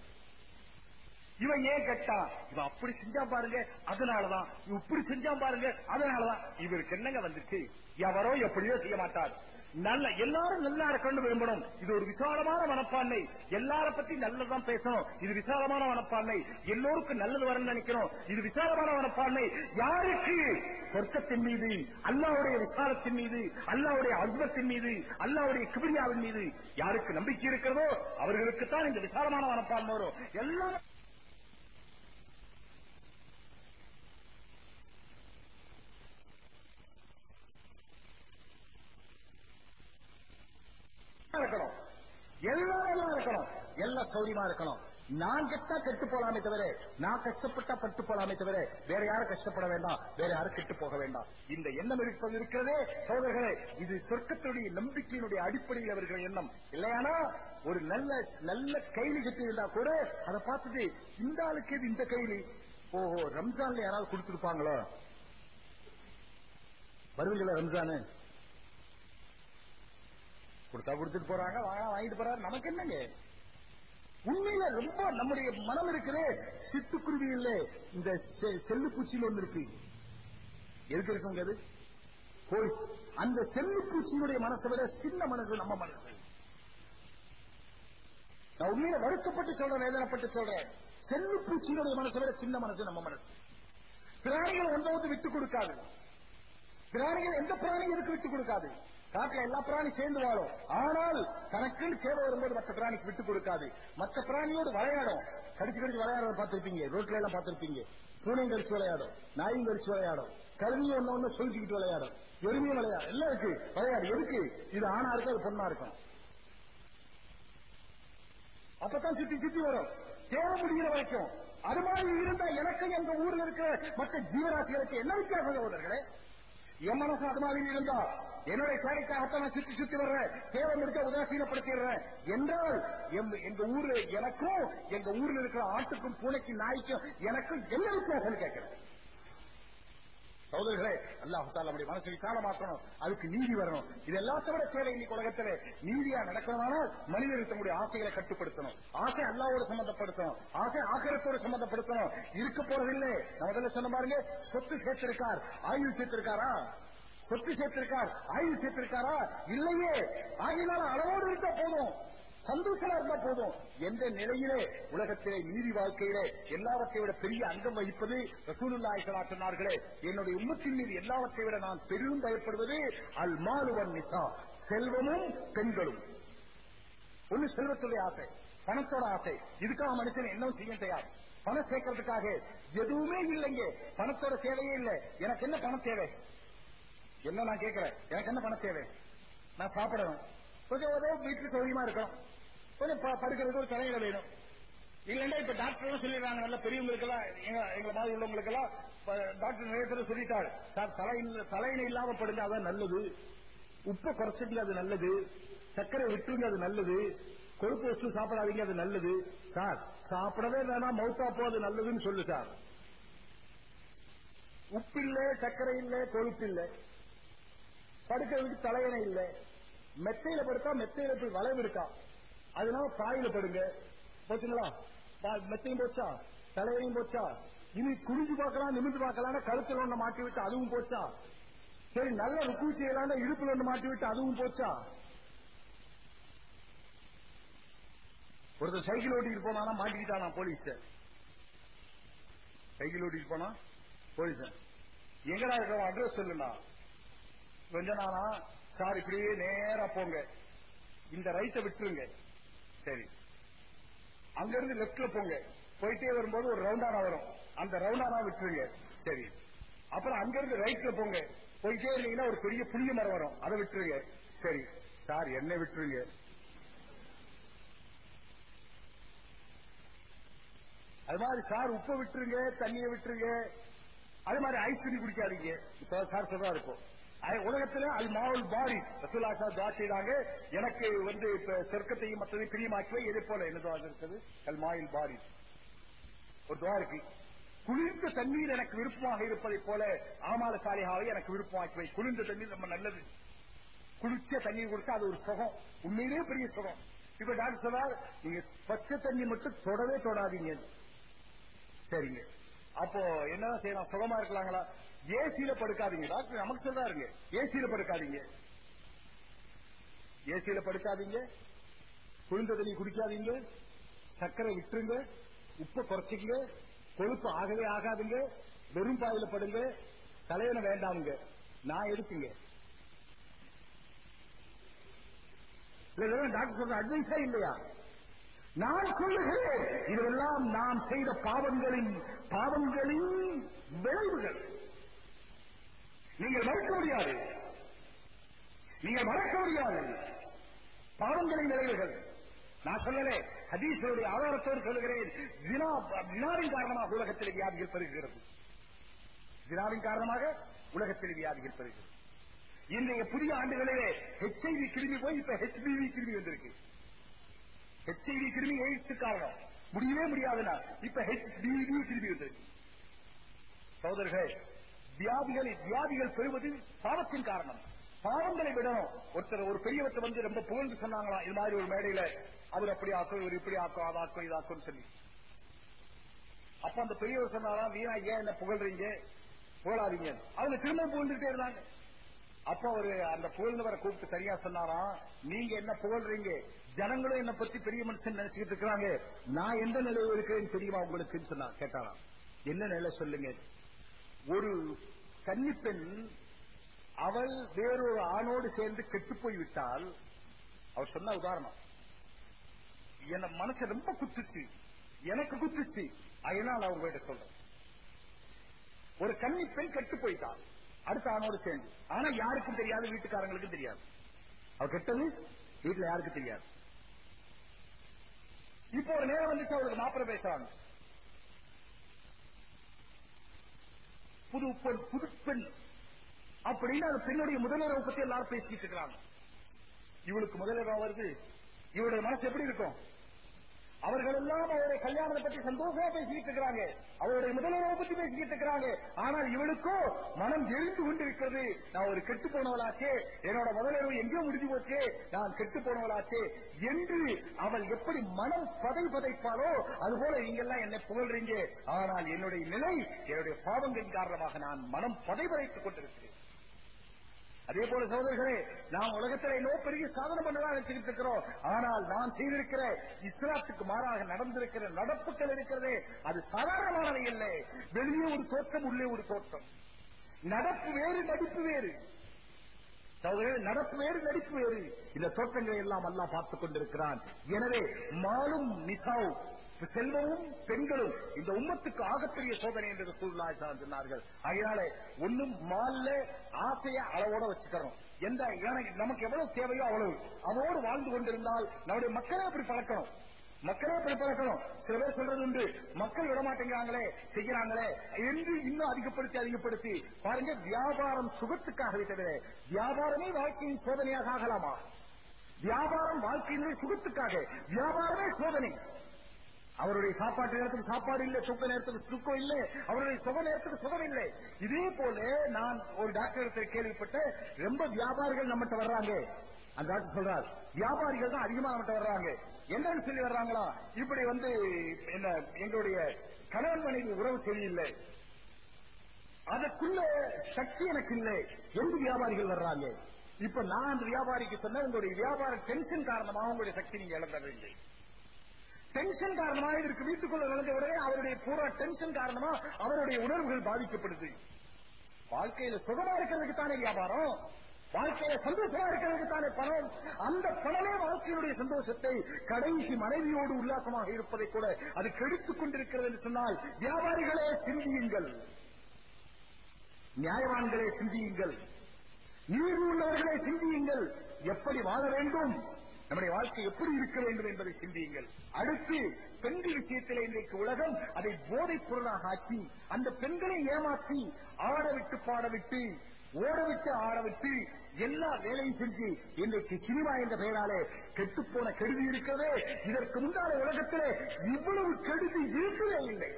இவன் ஏன் கெட்டான் இவன் அப்படி செஞ்சா பாருங்க அதனாலதான். இப்படி செஞ்சா பாருங்க அதனாலதான். இவருக்கு என்னங்க வந்துச்சு எவரோ எப்படியோ செய்ய மாட்டார். நல்ல எல்லாரும் நல்லா இருக்கணும் விரும்பணும். இது ஒரு விசாலமான மனப்பான்மை. எல்லார பத்தி நல்லதான் பேசணும். இது விசாலமான மனப்பான்மை. எல்லோருக்கும் நல்லது வரணும்னு நினைக்கிறோம் இது விசாலமான மனப்பான்மை. யாருக்கு? சொர்க்கத்தின் மீது அல்லாவுடைய விசாலத்தின் மீது அல்லாவுடைய அஸ்வத்தின் மீது அல்லாவுடைய கிபிரியாவின் மீது யாருக்கு நம்பிக்கை இருக்கிறதோ அவர்களுக்கு தான் இந்த விசாலமான மனப்பான்மை வரும். எல்லாரும் இருக்கணும். எல்லாரும் எல்லாம் இருக்கணும். எல்லாம் சௌரியமா இருக்கணும். நான் கெட்டா கெட்டு போலாமே தவிர நான் கஷ்டப்பட்டா பட்டு போலாமே தவிர வேற யாரும் கஷ்டப்பட வேண்டாம். வேற யாரும் கெட்டு போக வேண்டாம். இந்த எண்ணம் இருப்பது இருக்கிறதே சோதர்களே இது சொர்க்கத்தினுடைய நம்பிக்கையினுடைய அடிப்படையில் அவர்கள் எண்ணம். இல்லையானா ஒரு நல்ல நல்ல கைலி கட்டி இருந்தா கூட அதை பார்த்துட்டு இந்த ஆளுக்கு இது இந்த கைலி? ஓஹோ ரம்ஜான்ல யாராவது கொடுத்துருப்பாங்களோ? வருவீங்களா ரம்ஜானு? கொடுத்தா கொடுத்துட்டு போறாங்க வாங்க வாங்கிட்டு போறாரு. நமக்கு என்னங்க? உண்மையில ரொம்ப நம்முடைய மனம் இருக்குது சிட்டுக்குருவி இல்ல. இந்த செ- செல்லுப்பூச்சின்னு ஒண்ணு இருக்கு. எதுக்கு இருக்குங்க அது? போய் அந்த செல்லுப்பூச்சியினுடைய மனசை விட சின்ன மனசு நம்ம மனசு. நான் உண்மையில வருத்தப்பட்டு சொல்றேன் வேதனைப்பட்டு சொல்றேன். செல்லுப்பூச்சியினுடைய மனசை விட சின்ன மனசு நம்ம மனசு. பிராணிகள் ஒன்றை வந்து விட்டு கொடுக்காது. பிராணிகள் எந்த பிராணியும் எதுக்கு விட்டு கொடுக்காது. காட்டுல எல்லா பிராணி சேர்ந்து வாழும். ஆனால் தனக்குன்னு தேவை வரும்போது மற்ற பிராணிக்கு விட்டு கொடுக்காது. மற்ற பிராணியோடு விளையாடும். கடிச்சு கடிச்சு விளையாடுறத பார்த்திருப்பீங்க. ரோட்ல எல்லாம் பார்த்திருப்பீங்க. பூனையும் கடிச்சு விளையாடும். நாயும் கடிச்சு விளையாடும். கருவியும் ஒண்ணு ஒண்ணு சொல்லிக்கிட்டு விளையாடும். எருமையும் விளையாடும். எல்லாம் இருக்கு. விளையாடு எதுக்கு? இது ஆணா இருக்கும் அது பொண்ணா இருக்கும் அப்பதான் சுத்தி சுத்தி வரும். தேவை முடிகிற வரைக்கும். அது மாதிரி இருந்தா எனக்கு எங்க ஊர்ல இருக்கிற மற்ற ஜீவராசிகளுக்கு என்ன வித்தியாசம் சகோதரர்களே? என் மனசு அது மாதிரி இருந்தா என்னுடைய தேவைக்காகத்தான் நான் சுத்தி சுத்தி வர்றேன். தேவை முடிக்க உதாசீனப்படுத்திடுறேன் என்றால் எங்க ஊர்ல எனக்கும் எங்க ஊர்ல இருக்கிற ஆட்டுக்கும் பூனைக்கும் நாய்க்கும் எனக்கும் என்ன வித்தியாசம் கேட்கிறேன். சகோதரர்களே அல்லாஹ் நம்முடைய மனசை விசாலமாக்கணும் அதுக்கு நீதி வரணும். இது எல்லாத்த விட தேவை இன்னைக்கு உலகத்திலே. நீதியா நடக்கணுமானால் மனிதர் தம்முடைய ஆசைகளை கட்டுப்படுத்தணும். ஆசை அல்லாவோட சம்பந்தப்படுத்தணும். ஆசை ஆகிரத்தோடு சம்பந்தப்படுத்தணும். இருக்க போறதில்லை. நான் முதல்ல சொன்ன பாருங்க சொத்து சேர்த்திருக்கார். ஆயுள் சேர்த்திருக்காரா? சொத்து சேர்த்திருக்கார் ஆயுள் சேர்த்திருக்காரா? இல்லையே. ஆகினால அளவோடு இருந்தா போதும். சந்தோஷமா இருந்தா போதும். எந்த நிலையிலே உலகத்திலே நீதி வாழ்க்கையிலே எல்லாவற்றை விட பெரிய அங்கம் வகிப்பது ரசூலுல்லாஹி சொன்னார்களே என்னுடைய உம்மத்தின் மீது எல்லாவற்றை விட நான் பெரிதும் பயப்படுவது அல் மாலுவன் நிசா. செல்வமும் பெண்களும். ஒண்ணு செல்வத்துடைய ஆசை பணத்தோட ஆசை. இதுக்காக மனுஷன் என்ன செய்ய தயார்? பணம் சேர்க்கறதுக்காக. எதுவுமே இல்லைங்க. பணத்தோட தேவையே இல்லை. எனக்கு என்ன பணம் தேவை? என்ன நான் கேட்கிறேன் எனக்கு என்ன பணம் தேவை? நான் சாப்பிடணும். கொஞ்சம் உதவும் வீட்டுல சௌகரியமா இருக்கணும். கொஞ்சம் ப- படுக்கிறதுக்கு ஒரு தலையில வேணும். இல்லைன்னா இப்ப டாக்டர் சொல்லிடுறாங்க நல்ல பெரியவங்களுக்கெல்லாம் எங்க எங்களை மாதிரி உள்ளவங்களுக்கெல்லாம் டாக்டர் நிறைய பேர் சொல்லிட்டாள் சார் தலை தலையினை இல்லாம படுங்க அதான் நல்லது. உப்பை குறைச்சிங்க அது நல்லது. சர்க்கரை விட்டுருங்க அது நல்லது. கொழுப்பு வச்சு சாப்பிடாதீங்க அது நல்லது. சார் சாப்பிடவே வேணாம் மவுத்தா போது நல்லதுன்னு சொல்லு சார். உப்பு இல்ல சர்க்கரை இல்ல கொழுப்பு இல்லை படுக்கிறதுக்கு தலையணை இல்ல. மெத்தையில படுத்தா மெத்தையில போய் வளைவு இருக்கா? அதனால பாயில படுங்க. போச்சுங்களா? மெத்தையும் போச்சா? தலையணையும் போச்சா? இனி குடிஞ்சு பார்க்கலாம் நிமிந்து பார்க்கலாம் கழுத்துல ஒண்ணு மாட்டி விட்டு அதுவும் போச்சா? சரி நல்ல ருக்கு செய்யலாம் இடுப்புல ஒண்ணு மாட்டி விட்டு அதுவும் போச்சா? ஒருத்தர் சைக்கிள் ஓட்டிட்டு போனா மாட்டிக்கிட்டானா போலீஸ் சைக்கிள் ஓட்டிட்டு போனா? போலீஸ் எங்கடா இருக்கிற? அட்ரஸ் சொல்லுண்ணா. கொஞ்ச நாளா சார் இப்படியே நேரா போங்க. இந்த ரைட்ட விட்டுருங்க. சரி. அங்க இருந்து லெப்ட்ல போங்க. போயிட்டே வரும்போது ஒரு ரவுண்டானா வரும். அந்த ரவுண்டானா விட்டுருங்க. சரி. அப்புறம் அங்க இருந்து ரைட்ல போங்க. போயிட்டே இருந்தீங்கன்னா ஒரு பெரிய புளிய மரம் வரும். அதை விட்டுருங்க. சரி. சார் என்ன விட்டுருங்க. அது மாதிரி சார் உப்பை விட்டுருங்க தண்ணியை விட்டுருங்க. அது மாதிரி ஐஸ் குடிக்காதீங்க. இப்ப சார் சொல்றா இருக்கும். உலகத்துல அல் மாவுல் பாரி ரசூலாசா சார் துவா செய்தாங்க. எனக்கு வந்து இப்ப சொர்க்கத்தையும் மற்றதையும் பிரியமாக்குவே இதே போல என்ன துவா இருக்குது? அல் மாயில் பாரி. ஒரு துவா இருக்கு. குளிர்ந்த தண்ணீர் எனக்கு விருப்பமாக இருப்பதை போல ஆமால சாலிஹாவை எனக்கு விருப்பமாக்குவை குளிர்ந்த தண்ணீர் ரொம்ப நல்லது. குளிர்ச்ச தண்ணீர் கொடுத்தா அது ஒரு சுகம். உண்மையிலேயே பெரிய சுகம். இப்ப டாக்டர் சொன்னார் நீங்க பச்சை தண்ணி மட்டும் தொடவே தொடாதீங்க. சரிங்க. அப்போ என்னதான் செய்யலாம்? சுகமா இருக்கலாங்களா? ஏசியில படுக்காதீங்க. டாக்டர் நமக்கு சொல்றாருங்க. ஏசியில படுக்காதீங்க. ஏசியில படுக்காதீங்க. குளிர்ந்த தண்ணி குடிக்காதீங்க. சர்க்கரை விட்டுருங்க. உப்பை குறைச்சிக்கங்க. கொழுப்பு ஆகவே ஆகாதுங்க. வெறும் பாயில படுங்க. தலைவன வேண்டாமுங்க. நான் எடுத்துங்க டாக்டர் சொல்ற அட்வைஸா இல்லையா? நான் சொல்லுகிறேன். இதுவெல்லாம் நாம் செய்த பாவங்களின் பாவங்களின் விளைவுகள். நீங்கள் மறக்க முடியாது. நீங்கள் மறக்க முடியாது. பாவங்களின் விளைவுகள். நான் சொல்லலே. ஹதீஸுடைய ஆதாரத்தோடு சொல்லுகிறேன். ஜினா ஜினாவின் காரணமாக உலகத்தில் வியாதிகள் பெருகிறது ஜினாவின் காரணமாக உலகத்தில் வியாதிகள் பெருகுகிறது. இன்றைய புதிய ஆண்டுகளிலே ஹெச்ஐவி கிருமி போய் இப்ப ஹெச்பிவி கிருமி வந்திருக்கு. ஹெச்ஐவி கிருமி எய்ட்ஸ் காரணம். முடியவே முடியாதுன்னா இப்ப ஹெச்பிவி கிருமி வந்திருக்கு. சகோதரர்களே வியாதிகளை வியாதிகள் பெறுவது பாவத்தின் காரணம். பாவங்களை விடணும். ஒருத்தர் ஒரு பெரியவத்தை வந்து ரொம்ப புகழ்ந்து சொன்னாங்களா இது மாதிரி ஒரு மேடையில அவர் அப்படி ஆக்கும் இவர் இப்படி ஆக்கும் அதாக்கும் இதாக்கும் சொல்லி. அப்ப அந்த பெரியவர் சொன்னாரா வீணா ஏன் என்ன புகழ்றீங்க? புகழாதீங்க. அவங்க திரும்ப புகழ்ந்துட்டே இருந்தாங்க. அப்ப அவரு அந்த புகழ்ந்தவரை கூப்பிட்டு சரியா சொன்னாராம் நீங்க என்ன புகழ்றீங்க? ஜனங்களும் என்ன பத்தி பெரிய மனுஷன் நினைச்சுக்கிட்டு இருக்கிறாங்க. நான் எந்த நிலையில் இருக்கிறேன்னு தெரியுமா உங்களுக்கு? சொன்னா கேட்டாராம். என்ன நிலை சொல்லுங்க. ஒரு கன்னிப்பெண் அவள் வேறொரு ஆணோடு சேர்ந்து கெட்டு போய் விட்டால் அவர் சொன்ன உதாரணம் என் மனசு ரொம்ப குத்துச்சு எனக்கு குத்துச்சு அதனால் அவங்க கிட்ட சொல்றேன் ஒரு கன்னி பெண் கெட்டு போயிட்டாள் அடுத்த ஆணோடு சேர்ந்து ஆனா யாருக்கும் தெரியாது வீட்டுக்காரங்களுக்கும் தெரியாது. அவ கெட்டது வீட்டுல யாருக்கும் தெரியாது. இப்போ ஒரு நேரம் வந்துச்சு அவருக்கு மாப்பிள்ள பேசுறாங்க. புது பெண் புது பெண் அப்படின்னு அந்த பெண்ணுடைய முதல்வரை பத்தி எல்லாரும் பேசிக்கிட்டு இருக்கிறாங்க. இவளுக்கு முதல்வர் வருது இவருடைய மனசு எப்படி இருக்கும்? அவர்கள் எல்லாம் அவருடைய கல்யாணத்தை பத்தி சந்தோஷமா பேசிக்கிட்டு இருக்கிறாங்க. அவருடைய முதலுறவை பத்தி பேசிக்கிட்டு இருக்கிறாங்க. ஆனால் இவளுக்கோ மனம் எரிந்து கொண்டிருக்கிறது. நான் ஒரு கெட்டு போனவளாச்சே. என்னோட முதலுறவு எங்கேயோ முடிஞ்சு போச்சே. நான் கெட்டு போனவளாச்சே என்று அவள் எப்படி மனம் பதை பதைப்பாளோ அதுபோல நீங்க எல்லாம் என்னை புகழ்றீங்க. ஆனால் என்னுடைய நிலை என்னுடைய பாவங்களின் காரணமாக நான் மனம் பதை பதைத்துக் கொண்டிருக்கிறேன். அதே போல சகோதரர்களே நாம் உலகத்தில் இன்னும் பெரிய சாதனை பண்ணதான் நினைச்சுக்கிட்டு இருக்கிறோம் ஆனால் நான் செய்திருக்கிற இஸ்லாத்துக்கு மாறாக நடந்திருக்கிற நடப்புகள் இருக்கிறதே அது சாதாரணமானவை இல்லை. வெளியே ஒரு தோற்றம் உள்ளே ஒரு தோற்றம். நடப்பு வேறு நடிப்பு வேறு. சகோதரர்கள் நடப்பு வேறு நடிப்பு வேறு. இந்த தோற்றங்களை எல்லாம் அல்லா பார்த்துக் கொண்டிருக்கிறான். எனவே மாலும் நிசாவும் செல்வமும் பெண்களும் இந்த உம்மத்துக்கு ஆகப்பெரிய சோதனை என்று சூழ்நாய் சொன்னார்கள். அதனால ஒண்ணும் மால்ல ஆசைய அளவோட வச்சுக்கிறோம். எந்த நமக்கு எவ்வளவு தேவையோ அவ்வளவு. அதோடு வாழ்ந்து கொண்டிருந்தால் நம்முடைய மக்களே அப்படி பழக்கணும். மக்களே அப்படி பழக்கணும். சில பேர் சொல்றது உண்டு. மக்கள் விட மாட்டேங்கிறாங்களே செய்யறாங்களே என்று இன்னும் அதிகப்படுத்தி அதிகப்படுத்தி பாருங்க வியாபாரம் சுகத்துக்காக விட்டது. வியாபாரமே வாழ்க்கையின் சோதனையாக ஆகலாமா? வியாபாரம் வாழ்க்கையினுடைய சுகத்துக்காக. வியாபாரமே சோதனை. அவருடைய சாப்பாட்டு நேரத்துக்கு சாப்பாடு இல்லை சுக்க நேரத்துக்கு சுக்கம் இல்லை அவருடைய சுக நேரத்துக்கு சுகம் இல்லை. இதே போல நான் ஒரு டாக்டர் இடத்துல கேள்விப்பட்ட ரொம்ப வியாபாரிகள் நம்மகிட்ட வர்றாங்க. அந்த டாக்டர் சொல்றார் வியாபாரிகள் தான் அதிகமா நம்மகிட்ட வர்றாங்க. என்னன்னு சொல்லி வர்றாங்களா? இப்படி வந்து என்ன எங்களுடைய கணவன் மனைவி உறவு சரியில்லை. அதற்குள்ள சக்தி எனக்கு இல்லை. எந்த வியாபாரிகள் வர்றாங்க? இப்ப நான் அந்த வியாபாரிக்கு சொன்ன உங்களுடைய வியாபார டென்ஷன் காரணமாக உங்களுடைய சக்தி நீங்க இழந்துடுறீங்க. டென்ஷன் காரணமாக இதற்கு வீட்டுக்குள்ள நடந்த உடனே அவருடைய பூரா டென்ஷன் காரணமா அவருடைய உணர்வுகள் பாதிக்கப்படுது. வாழ்க்கையில சுகமா இருக்கிறதுக்கு தானே வியாபாரம்? வாழ்க்கையில சந்தோஷமா இருக்கிறதுக்கு தானே பணம்? அந்த பணமே வாழ்க்கையினுடைய சந்தோஷத்தை கடைசி மனைவியோடு உல்லாசமாக இருப்பதை கூட அது கெடுத்துக் கொண்டிருக்கிறது என்று சொன்னால் வியாபாரிகளே சிந்தியுங்கள். நியாயவான்களே சிந்தியுங்கள். நீர் உள்ளவர்களே சிந்தியுங்கள். எப்படி வாழ வேண்டும்? நம்முடைய வாழ்க்கை எப்படி இருக்க வேண்டும் என்பதை சிந்தியுங்கள். அடுத்து பெண்கள் விஷயத்தில் இன்றைக்கு உலகம் அதை போதைப் பொருளாக ஆக்கி அந்த பெண்களை ஏமாற்றி ஆடவிட்டு பாடவிட்டு ஓடவிட்டு ஆடவிட்டு ஆட விட்டு எல்லா வேலையும் செஞ்சு இன்றைக்கு சினிமா என்ற பெயராலே கெட்டுப்போன கெடுதி இருக்கவே இதற்கு முன்னால உலகத்திலே இவ்வளவு கெடுதி இருக்கவே இல்லை.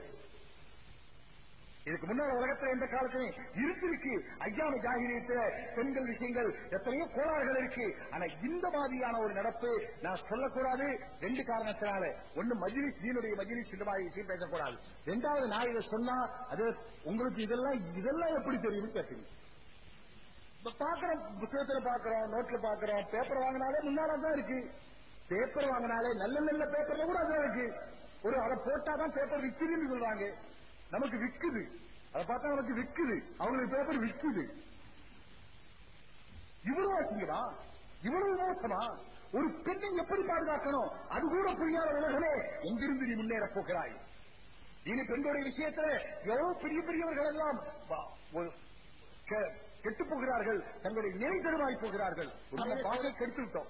இதுக்கு முன்னால உலகத்துல எந்த காலத்திலும் இருந்திருக்கு ஐயாம ஜாகிரியத்துல பெண்கள் விஷயங்கள் எத்தனையோ கோளாறுகள் இருக்கு. ஆனா இந்த மாதிரியான ஒரு நடப்பு நான் சொல்லக்கூடாது. ரெண்டு காரணத்தினால. ஒண்ணு மஜிலிஸ் தீனுடைய மஜிலிஸ் இந்த மாதிரி விஷயம் பேசக்கூடாது. ரெண்டாவது நான் இதை சொன்னா அது உங்களுக்கு இதெல்லாம் இதெல்லாம் எப்படி தெரியும்னு கேட்டீங்க பாக்குறோம் புத்தகத்துல பாக்குறோம் நோட்ல பாக்குறோம் பேப்பர் வாங்கினாலே முன்னால தான் இருக்கு. பேப்பர் வாங்கினாலே நல்ல நல்ல பேப்பர்ல கூட அதான் இருக்கு. ஒரு அதை போட்டாதான் பேப்பர் விக்குதுன்னு சொல்றாங்க நமக்கு விக்குது. அதை பார்த்தா நமக்கு விக்குது. அவங்களுக்கு பேப்பர் விக்குது. இவ்வளவு அசிங்கமா? இவ்வளவு மோசமா? ஒரு பெண்ணை எப்படி பாதுகாக்கணும்? அது கூட புரியாத உலகமே எங்கிருந்து நீ முன்னேற போகிறாய்? இனி பெண்களுடைய விஷயத்துல எவ்வளவு பெரிய பெரியவர்கள் எல்லாம் வ- ஒரு கெ- கெட்டுப் போகிறார்கள். தங்களுடைய நிலை தருவாய் போகிறார்கள். கெடுத்து விட்டோம்.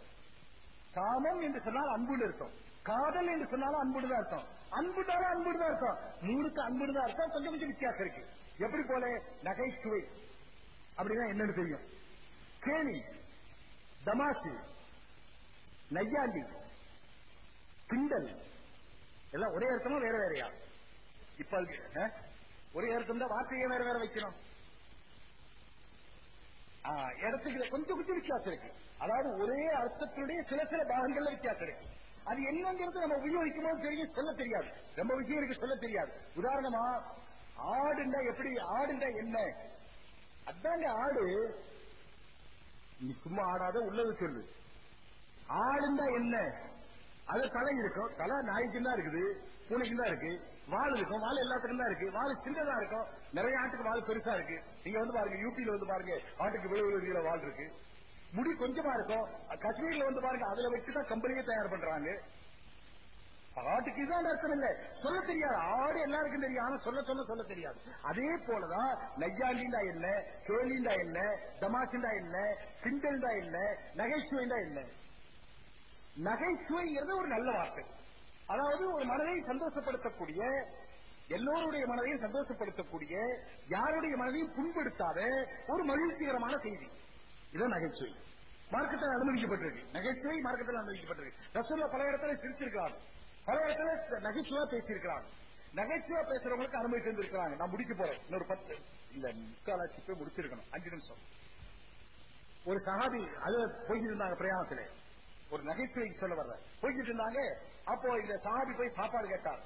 காமம் என்று சொன்னால் அன்புன்னு அர்த்தம். காதல் என்று சொன்னாலும் அன்புன்னு தான் அர்த்தம். அன்புனாலும் அன்புதான் தான் அர்த்தம். மூணுக்கு அன்புன்னு தான் கொஞ்சம் கொஞ்சம் வித்தியாசம் இருக்கு. எப்படி போல? நகைச்சுவை. அப்படின்னா என்னன்னு தெரியும். கேலி தமாசு நையாண்டி கிண்டல். எல்லாம் ஒரே அர்த்தமா வேற வேறையா? இப்ப ஒரே அர்த்தம் தான் வார்த்தையே வேற வேற வைக்கணும். இடத்துக்கு கொஞ்சம் கொஞ்சம் வித்தியாசம் இருக்கு. அதாவது ஒரே அர்த்தத்தினுடைய சில சில பாகங்கள்ல வித்தியாசம் இருக்கு. அது என்னங்கிறது நம்ம உபயோகிக்கும் போது தெரியும் சொல்ல தெரியாது. ரொம்ப விஷயம் இருக்கு சொல்ல தெரியாது. உதாரணமா ஆடுண்டா எப்படி ஆடுண்டா என்ன? அதாங்க ஆடு. நீ சும்மா ஆடாத உள்ளது சொல்லு. ஆடுண்டா என்ன? அது தலை இருக்கும். தலை நாய்க்கு தான் இருக்குது பூனைக்கு தான் இருக்கு வால் இருக்கும். வால் எல்லாத்துக்கும் தான் இருக்கு. வால் சின்னதா இருக்கும். நிறைய ஆட்டுக்கு வால் பெருசா இருக்கு. நீங்க வந்து பாருங்க யூபியில வந்து பாருங்க ஆட்டுக்கு விழுவு வால் இருக்கு. முடி கொஞ்சமா இருக்கும். காஷ்மீர்ல வந்து பாருங்க அதுல வச்சுதான் கம்பெனியே தயார் பண்றாங்க. பாட்டுக்கு இதான் அர்த்தம் இல்ல. சொல்ல தெரியாது. ஆடு எல்லாருக்கும் தெரியும். ஆனா சொல்ல சொல்ல சொல்ல தெரியாது. அதே போலதான் நையாண்டிண்டா என்ன கேலிண்டா என்ன தமாசிண்டா என்ன கிண்டல்டா என்ன நகைச்சுவைண்டா என்ன நகைச்சுவைங்கிறது ஒரு நல்ல வார்த்தை. அதாவது ஒரு மனதை சந்தோஷப்படுத்தக்கூடிய எல்லோருடைய மனதையும் சந்தோஷப்படுத்தக்கூடிய யாருடைய மனதையும் புண்படுத்தாத ஒரு மகிழ்ச்சிகரமான செய்தி. இதுதான் நகைச்சுவை. மார்க்கத்தில் அனுமதிக்கப்பட்டிருக்கு. நகைச்சுவை மார்க்கத்தில் அனுமதிக்கப்பட்டிருக்கு. ரசூல்லா பல இடத்துல சிரிச்சிருக்கிறாங்க பல இடத்துல நகைச்சுவா பேசியிருக்கிறாங்க நகைச்சுவா பேசுறவங்களுக்கு அனுமதி தந்திருக்கிறாங்க. நான் முடிக்க போறேன். இன்னொரு பத்து இல்ல முக்காலாட்சி போய் முடிச்சிருக்கணும். அஞ்சு நிமிஷம். ஒரு சஹாபி அது போய்கிட்டு இருந்தாங்க பிரயாணத்திலே. ஒரு நகைச்சுவை சொல்ல வர்ற. போய்கிட்டு இருந்தாங்க. அப்போ இந்த சஹாபி போய் சாப்பாடு கேட்டார்.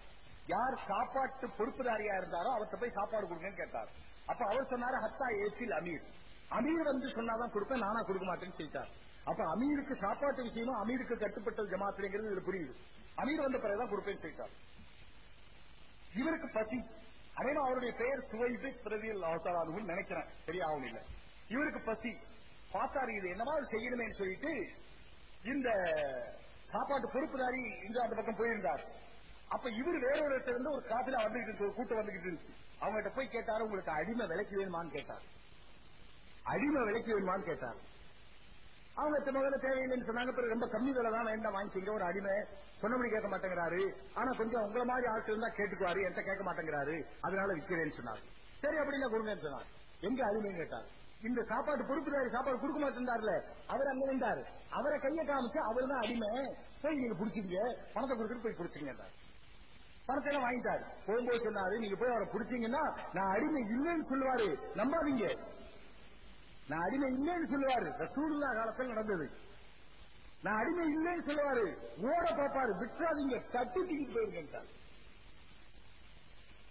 யார் சாப்பாட்டு பொறுப்புதாரியா இருந்தாரோ அவர்கிட்ட போய் சாப்பாடு கொடுங்கன்னு கேட்டார். அப்ப அவர் சொன்னாரு ஹத்தா ஏத்தில் அமீர். அமீர் வந்து சொன்னாதான் கொடுப்பேன் நானா கொடுக்க மாட்டேன்னு சொல்லிட்டார். அப்ப அமீருக்கு சாப்பாட்டு விஷயமும் அமீருக்கு கட்டுப்பட்டது ஜமாத்துங்கிறது இது புரியுது. அமீர் வந்த பிறகுதான் கொடுப்பேன்னு சொல்லிட்டார். இவருக்கு பசி. அதே அவருடைய பெயர் சுவைபு பிரதியில் அவதாராதுன்னு நினைக்கிறேன். சரியா ஆகும் இல்ல. இவருக்கு பசி. பார்த்தாரு இது என்னவா செய்யணுமேன்னு சொல்லிட்டு இந்த சாப்பாட்டு பொறுப்புதாரி இங்க அந்த பக்கம் போயிருந்தார். அப்ப இவர் வேற ஒரு இடத்துல இருந்து ஒரு காசுல வந்துகிட்டு இருக்கு, ஒரு கூட்டம் வந்துகிட்டு இருந்துச்சு. அவங்ககிட்ட போய் கேட்டாரு உங்களுக்கு அடிமை விலைக்கு வேணுமான்னு கேட்டார். அடிமை விலைக்கு வேணுமான்னு கேட்டார். அவங்க இத்த முதல்ல தேவையில்லைன்னு சொன்னாங்க பிறகு ரொம்ப கம்மி விலை தான் வேண்டாம் வாங்கிக்கிங்க ஒரு அடிமை. சொன்னபடி கேட்க மாட்டேங்கிறாரு. ஆனா கொஞ்சம் உங்களை மாதிரி ஆட்கள் இருந்தா கேட்டுக்குவாரு என்கிட்ட கேட்க மாட்டேங்கிறாரு. அதனால விற்கிறேன்னு சொன்னார். சரி அப்படின்னா கொடுங்கன்னு சொன்னார். எங்க அடிமைன்னு கேட்டார். இந்த சாப்பாட்டு பொறுப்புதாரி சாப்பாடு கொடுக்க மாட்டேன்டார்ல அவர் அங்க நின்றாரு. அவரை கையை காமிச்சு அவர் தான் அடிமை. போய் நீங்க பிடிச்சிங்க பணத்தை கொடுத்துட்டு போய் பிடிச்சிங்க பணத்தை எல்லாம் வாங்கிட்டாரு. போகும்போது சொன்னாரு நீங்க போய் அவரை பிடிச்சீங்கன்னா நான் அடிமை இல்லைன்னு சொல்லுவாரு. நம்பாதீங்க. நான் அடிமை இல்லைன்னு சொல்லுவாரு. ரசூல்லா காலத்தில் நடந்தது. நான் அடிமை இல்லைன்னு சொல்லுவாரு. ஓட பாப்பாரு விட்டுறாதீங்க. தட்டி தூக்கிட்டு போயிருக்கேன்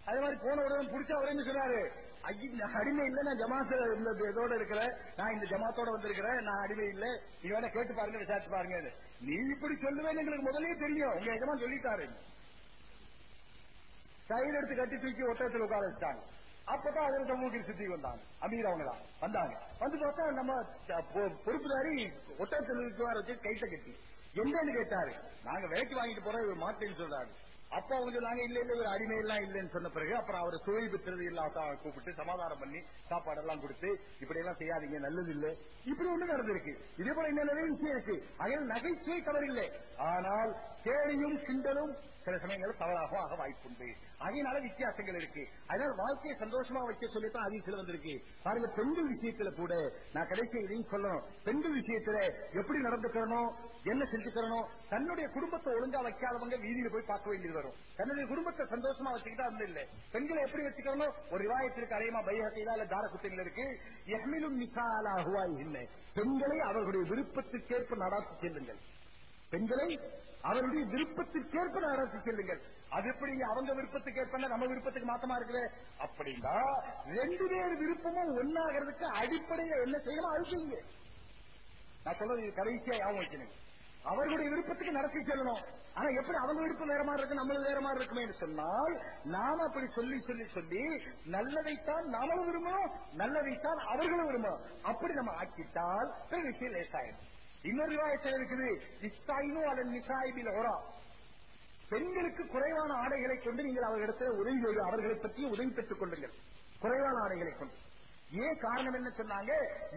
அதே மாதிரி போன உடனே பிடிச்ச அவர் சொன்னாரு. நான் அடிமை இல்ல. நான் ஜமாத்துல இருந்த இதோட இருக்கிறேன். நான் இந்த ஜமாத்தோட வந்திருக்கிறேன். நான் அடிமை இல்ல. நீ வேணா கேட்டு பாருங்க விசாரிச்சு பாருங்க நீ இப்படி சொல்லுவேன்னு எங்களுக்கு முதலே தெரியும். உங்க எஜமான் சொல்லிட்டாரு. கயிறு எடுத்து கட்டி தூக்கி ஒட்டத்தில் உட்கார வச்சிட்டாங்க. அப்பதான் அதில் சமூகத்தில் சுத்தி வந்தாங்க. அமீர் அவங்க தான் வந்தாங்க. வந்து பார்த்தா நம்ம பொ- பொறுப்புதாரி ஒட்டகத்தில் வச்சு கைத்த கட்டி. எங்கன்னு கேட்டாரு. நாங்க விலைக்கு வாங்கிட்டு போறோம் இவர் மாட்டேன்னு சொல்றாரு. அப்ப அவங்க சொன்னாங்க இல்ல இல்ல இவர் அடிமை எல்லாம் இல்லைன்னு சொன்ன பிறகு அப்புறம் அவரை சுவை பெற்றது இல்லாதான் கூப்பிட்டு சமாதானம் பண்ணி சாப்பாடெல்லாம் கொடுத்து இப்படி எல்லாம் செய்யாதீங்க நல்லது இல்ல இப்படி ஒண்ணு நடந்திருக்கு. இதே போல இன்னும் நிறைய விஷயம் இருக்கு. அதில் நகைச்சுவை தவறில்லை. ஆனால் கேலியும் கிண்டலும் சில சமயங்கள் தவறாகவும் ஆக வாய்ப்புண்டு. அதனால வித்தியாசங்கள் இருக்கு. அதனால வாழ்க்கையை சந்தோஷமா வைக்க சொல்லித்தான் அதிசயில் வந்திருக்கு. பாருங்க பெண்கள் விஷயத்துல கூட நான் கடைசி இதையும் சொல்லணும். பெண்கள் விஷயத்துல எப்படி நடந்துக்கிறனும் என்ன செஞ்சுக்கிறனும் தன்னுடைய குடும்பத்தை ஒழுங்கா வைக்காதவங்க வீதியில போய் பார்க்க வேண்டியது வரும். தன்னுடைய குடும்பத்தை சந்தோஷமா வச்சுக்கிட்டா அது இல்லை. பெண்களை எப்படி வச்சுக்கிறனும் ஒரு ரிவாயத்திற்கு அதிகமா பைஹத்தையில இல்ல தாரகுத்தையில இருக்கு. எஹ்மிலும் நிசாலா ஹுவாய் இல்லை. பெண்களை அவர்களுடைய விருப்பத்திற்கேற்ப நடாத்தி செல்லுங்கள். பெண்களை அவருடைய விருப்பத்திற்கேற்ப நடத்தி செல்லுங்கள். அது எப்படி அவங்க விருப்பத்துக்கு ஏற்ப நம்ம விருப்பத்துக்கு மாத்தமா இருக்குது? அப்படின்னா ரெண்டு பேர் விருப்பமும் ஒன்னாகிறதுக்கு அடிப்படையில என்ன செய்யணும் அது செய்யுங்க. நான் சொல்றது கடைசியா ஞாபகம் வைக்கணும் அவர்களுடைய விருப்பத்துக்கு நடத்தி செல்லணும். ஆனா எப்படி அவங்க விருப்பம் வேற மாதிரி இருக்கு நம்மளும் வேற மாதிரி இருக்குமே சொன்னால் நாம அப்படி சொல்லி சொல்லி சொல்லி நல்லதைத்தான் நாமளும் விரும்பணும் நல்லதைத்தான் அவர்களும் விரும்பணும். அப்படி நம்ம ஆக்கிட்டால் விஷயம் லேசாயிடும். இன்னொரு விவாயத்தில் இருக்குது? இஸ்தாயினோ அதன் நிசாயிபில் ஒரா பெண்களுக்கு குறைவான ஆடைகளை கொண்டு நீங்கள் அவர்களிடத்தில் உதவி செய்து அவர்களை பற்றி உதவி பெற்றுக் கொள்ளுங்கள். குறைவான ஆடைகளை கொண்டு. ஏன் காரணம் என்ன சொன்னாங்க?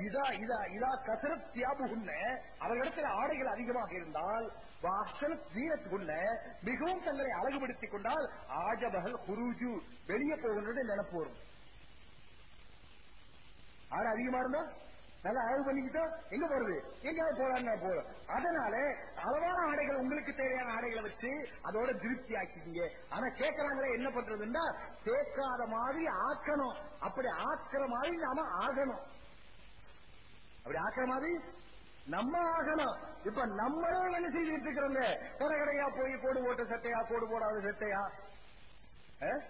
இதா இதா இதா கசரத் தியாபுகுன்ன அவர்களிடத்தில் ஆடைகள் அதிகமாக இருந்தால் வாசல் தீரத்துக்குள்ள மிகவும் தங்களை அழகுபடுத்திக் கொண்டால் ஆஜபகல் குருஜு வெளியே போகின்றது நினைப்பு வரும். ஆடை அதிகமா இருந்தா? நல்லா அழகு பண்ணிக்கிட்டோம் எங்க போறது? எங்கேயாவது போறான்னு போறோம் அதனால அளவான ஆடைகள் உங்களுக்கு தேவையான ஆடைகளை வச்சு அதோட திருப்தி ஆக்கிக்கிங்க ஆனா கேட்கறாங்களே என்ன பண்றதுன்னா கேட்காத மாதிரி ஆக்கணும். அப்படி ஆக்கிற மாதிரி நாம ஆகணும். அப்படி ஆக்கிற மாதிரி நம்ம ஆகணும். இப்ப நம்மளே என்ன செய்துட்டு இருக்கிறோங்க? கடை கடையா போய் கோடு போட்ட சட்டையா கோடு போடாத சட்டையா? அஹ்?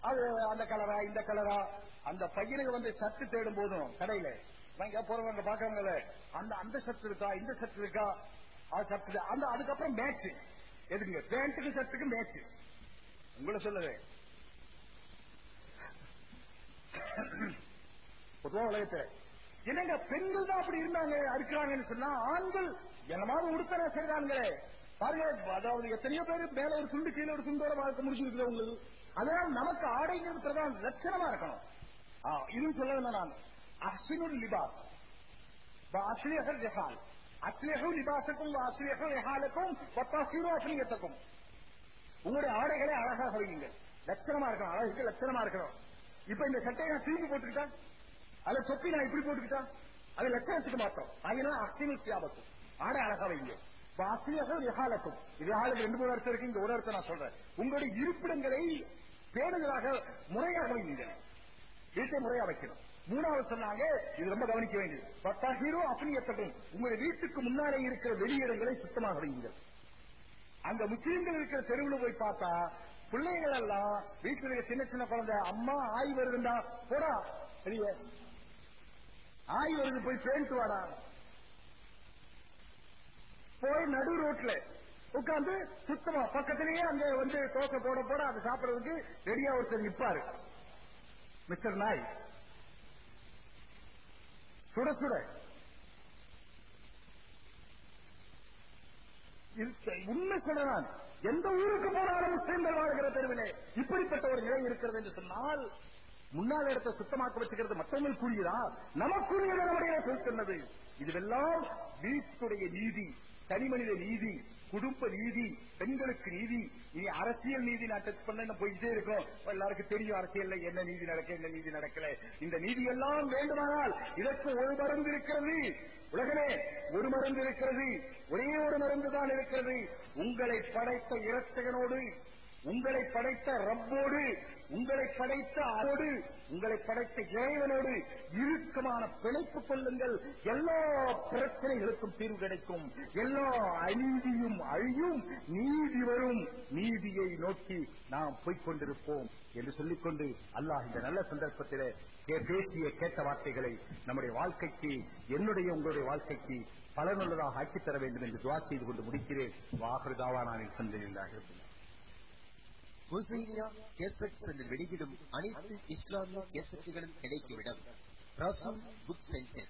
அது அந்த கலரா இந்த கலரா அந்த பையனுக்கு வந்து சட்டு தேடும் போதும் கடையில நான் போறவங்க பாக்குறவங்கள அந்த அந்த ஷர்ட் இருக்கா இந்த ஷர்ட் இருக்கா? அது ஷர்ட் அந்த அதுக்கப்புறம் மேட்ச் எதுங்க பேண்ட்டுக்கு ஷர்ட்டுக்கு மேட்ச் உங்களை சொல்லுது பொதுவா உலகத்துல. என்னங்க பெண்கள் தான் அப்படி இருந்தாங்க இருக்கிறாங்கன்னு சொன்னா ஆண்கள் என்னமாவது உடுத்தன செய்யறாங்களே பாருங்க அதாவது எத்தனையோ பேர் மேல ஒரு துண்டு கீழே ஒரு துண்டோட வாழ்க்கை முடிஞ்சிருக்குது உங்களுக்கு. அதனால நமக்கு ஆடைங்கிறது பிரதான் லட்சணமா இருக்கணும். இதுன்னு இதுவும் சொல்ல வேண்டாம் நான். அஹ்சினுல் லிபாஸ் அஸ்லிஹல் ஜெஹால் அஸ்லிஹு லிபாசக்கும் அஸ்லிஹு ரிஹாலுக்கும் வத்தாஹிரு அஸ்லியத்துக்கும் உங்களுடைய ஆடைகளை அழகாக வையுங்கள் லட்சணமா இருக்கணும். அழகுக்கு லட்சணமா இருக்கணும். இப்ப இந்த சட்டையை நான் திரும்பி போட்டுக்கிட்டா அல்ல தொப்பி நான் இப்படி போட்டுக்கிட்டா அது லட்சணத்துக்கு மாத்திரம் அதனால அக்சினு தியாபத்தும் ஆடை அழகா வைங்க வாசியாக ரிஹாலத்தும் ரிஹாலுக்கு ரெண்டு மூணு அர்த்தம் இருக்கு. இங்க ஒரு அர்த்தம் நான் சொல்றேன். உங்களுடைய இருப்பிடங்களை பேணுதலாக முறையாக வையுங்கள். வீட்டை முறையா வைக்கணும். மூணாவது சொன்னாங்க இது ரொம்ப கவனிக்க வேண்டியது. பத்தாகிரோ அப்னியத்தகும் உங்களுடைய வீட்டுக்கு முன்னாலே இருக்கிற வெளியிடங்களை சுத்தமாக வையுங்கள். அந்த முஸ்லீம்கள் இருக்கிற தெருவில் போய் பார்த்தா பிள்ளைகள் எல்லாம் வீட்டுல இருக்க சின்ன சின்ன குழந்தை அம்மா ஆய் வருதுண்டா போடா வெளியே. ஆய் வருது போய் பேண்ட் வாடா. போய் நடு ரோட்ல உட்கார்ந்து சுத்தமா பக்கத்திலேயே அங்க வந்து தோசை போட போட அதை சாப்பிடுறதுக்கு ரெடியா ஒருத்தர் நிப்பாரு. மிஸ்டர் நாய் சுட சுட. உண்மை சொல்லலாம் எந்த ஊருக்கு போனாலும் முஸ்லீம்கள் வாழ்கிற தெருவிலே இப்படிப்பட்ட ஒரு நிலை இருக்கிறது என்று சொன்னால் முன்னால் இடத்தை சுத்தமாக்க வச்சுக்கிறது மற்றவங்களுக்குரியதா நமக்குரிய நம்முடைய சொல் சொன்னது. இதுவெல்லாம் வீட்டுடைய நீதி தனிமனித நீதி. குடும்ப நீதி பெண்களுக்கு நீதி இனி அரசியல் நீதி நான் பண்ண போயிட்டே இருக்கோம். எல்லாருக்கும் தெரியும் அரசியல் என்ன நீதி நடக்க என்ன நீதி நடக்கல. இந்த நீதி எல்லாம் வேண்டுமானால் இதற்கு ஒரு மருந்து இருக்கிறது. உலகமே ஒரு மருந்து இருக்கிறது. ஒரே ஒரு மருந்து தான் இருக்கிறது. உங்களை படைத்த இரட்சகனோடு உங்களை படைத்த ரப்போடு உங்களை படைத்த அரோடு உங்களை படைத்த இறைவனோடு இறுக்கமான பிணைப்பு கொள்ளுங்கள். எல்லா பிரச்சனைகளுக்கும் தீர்வு கிடைக்கும். எல்லா அநீதியும் அழியும். நீதி வரும். நீதியை நோக்கி நாம் போய்க் கொண்டிருப்போம் என்று சொல்லிக்கொண்டு அல்லாஹ் இந்த நல்ல சந்தர்ப்பத்திலே பேசிய கேட்ட வார்த்தைகளை நம்முடைய வாழ்க்கைக்கு என்னுடைய உங்களுடைய வாழ்க்கைக்கு பலனுள்ளதாக ஆக்கித்தர வேண்டும் என்று துவா செய்து கொண்டு முடிக்கிறேன். வாகருதாவானின் சந்தையில்லாக ஹுசைனியா கேசட்ஸ் என்று வெளியிடும் அனைத்து இஸ்லாமிய கேசட்டுகளும் கிடைக்கும் இடம் Rasool book centre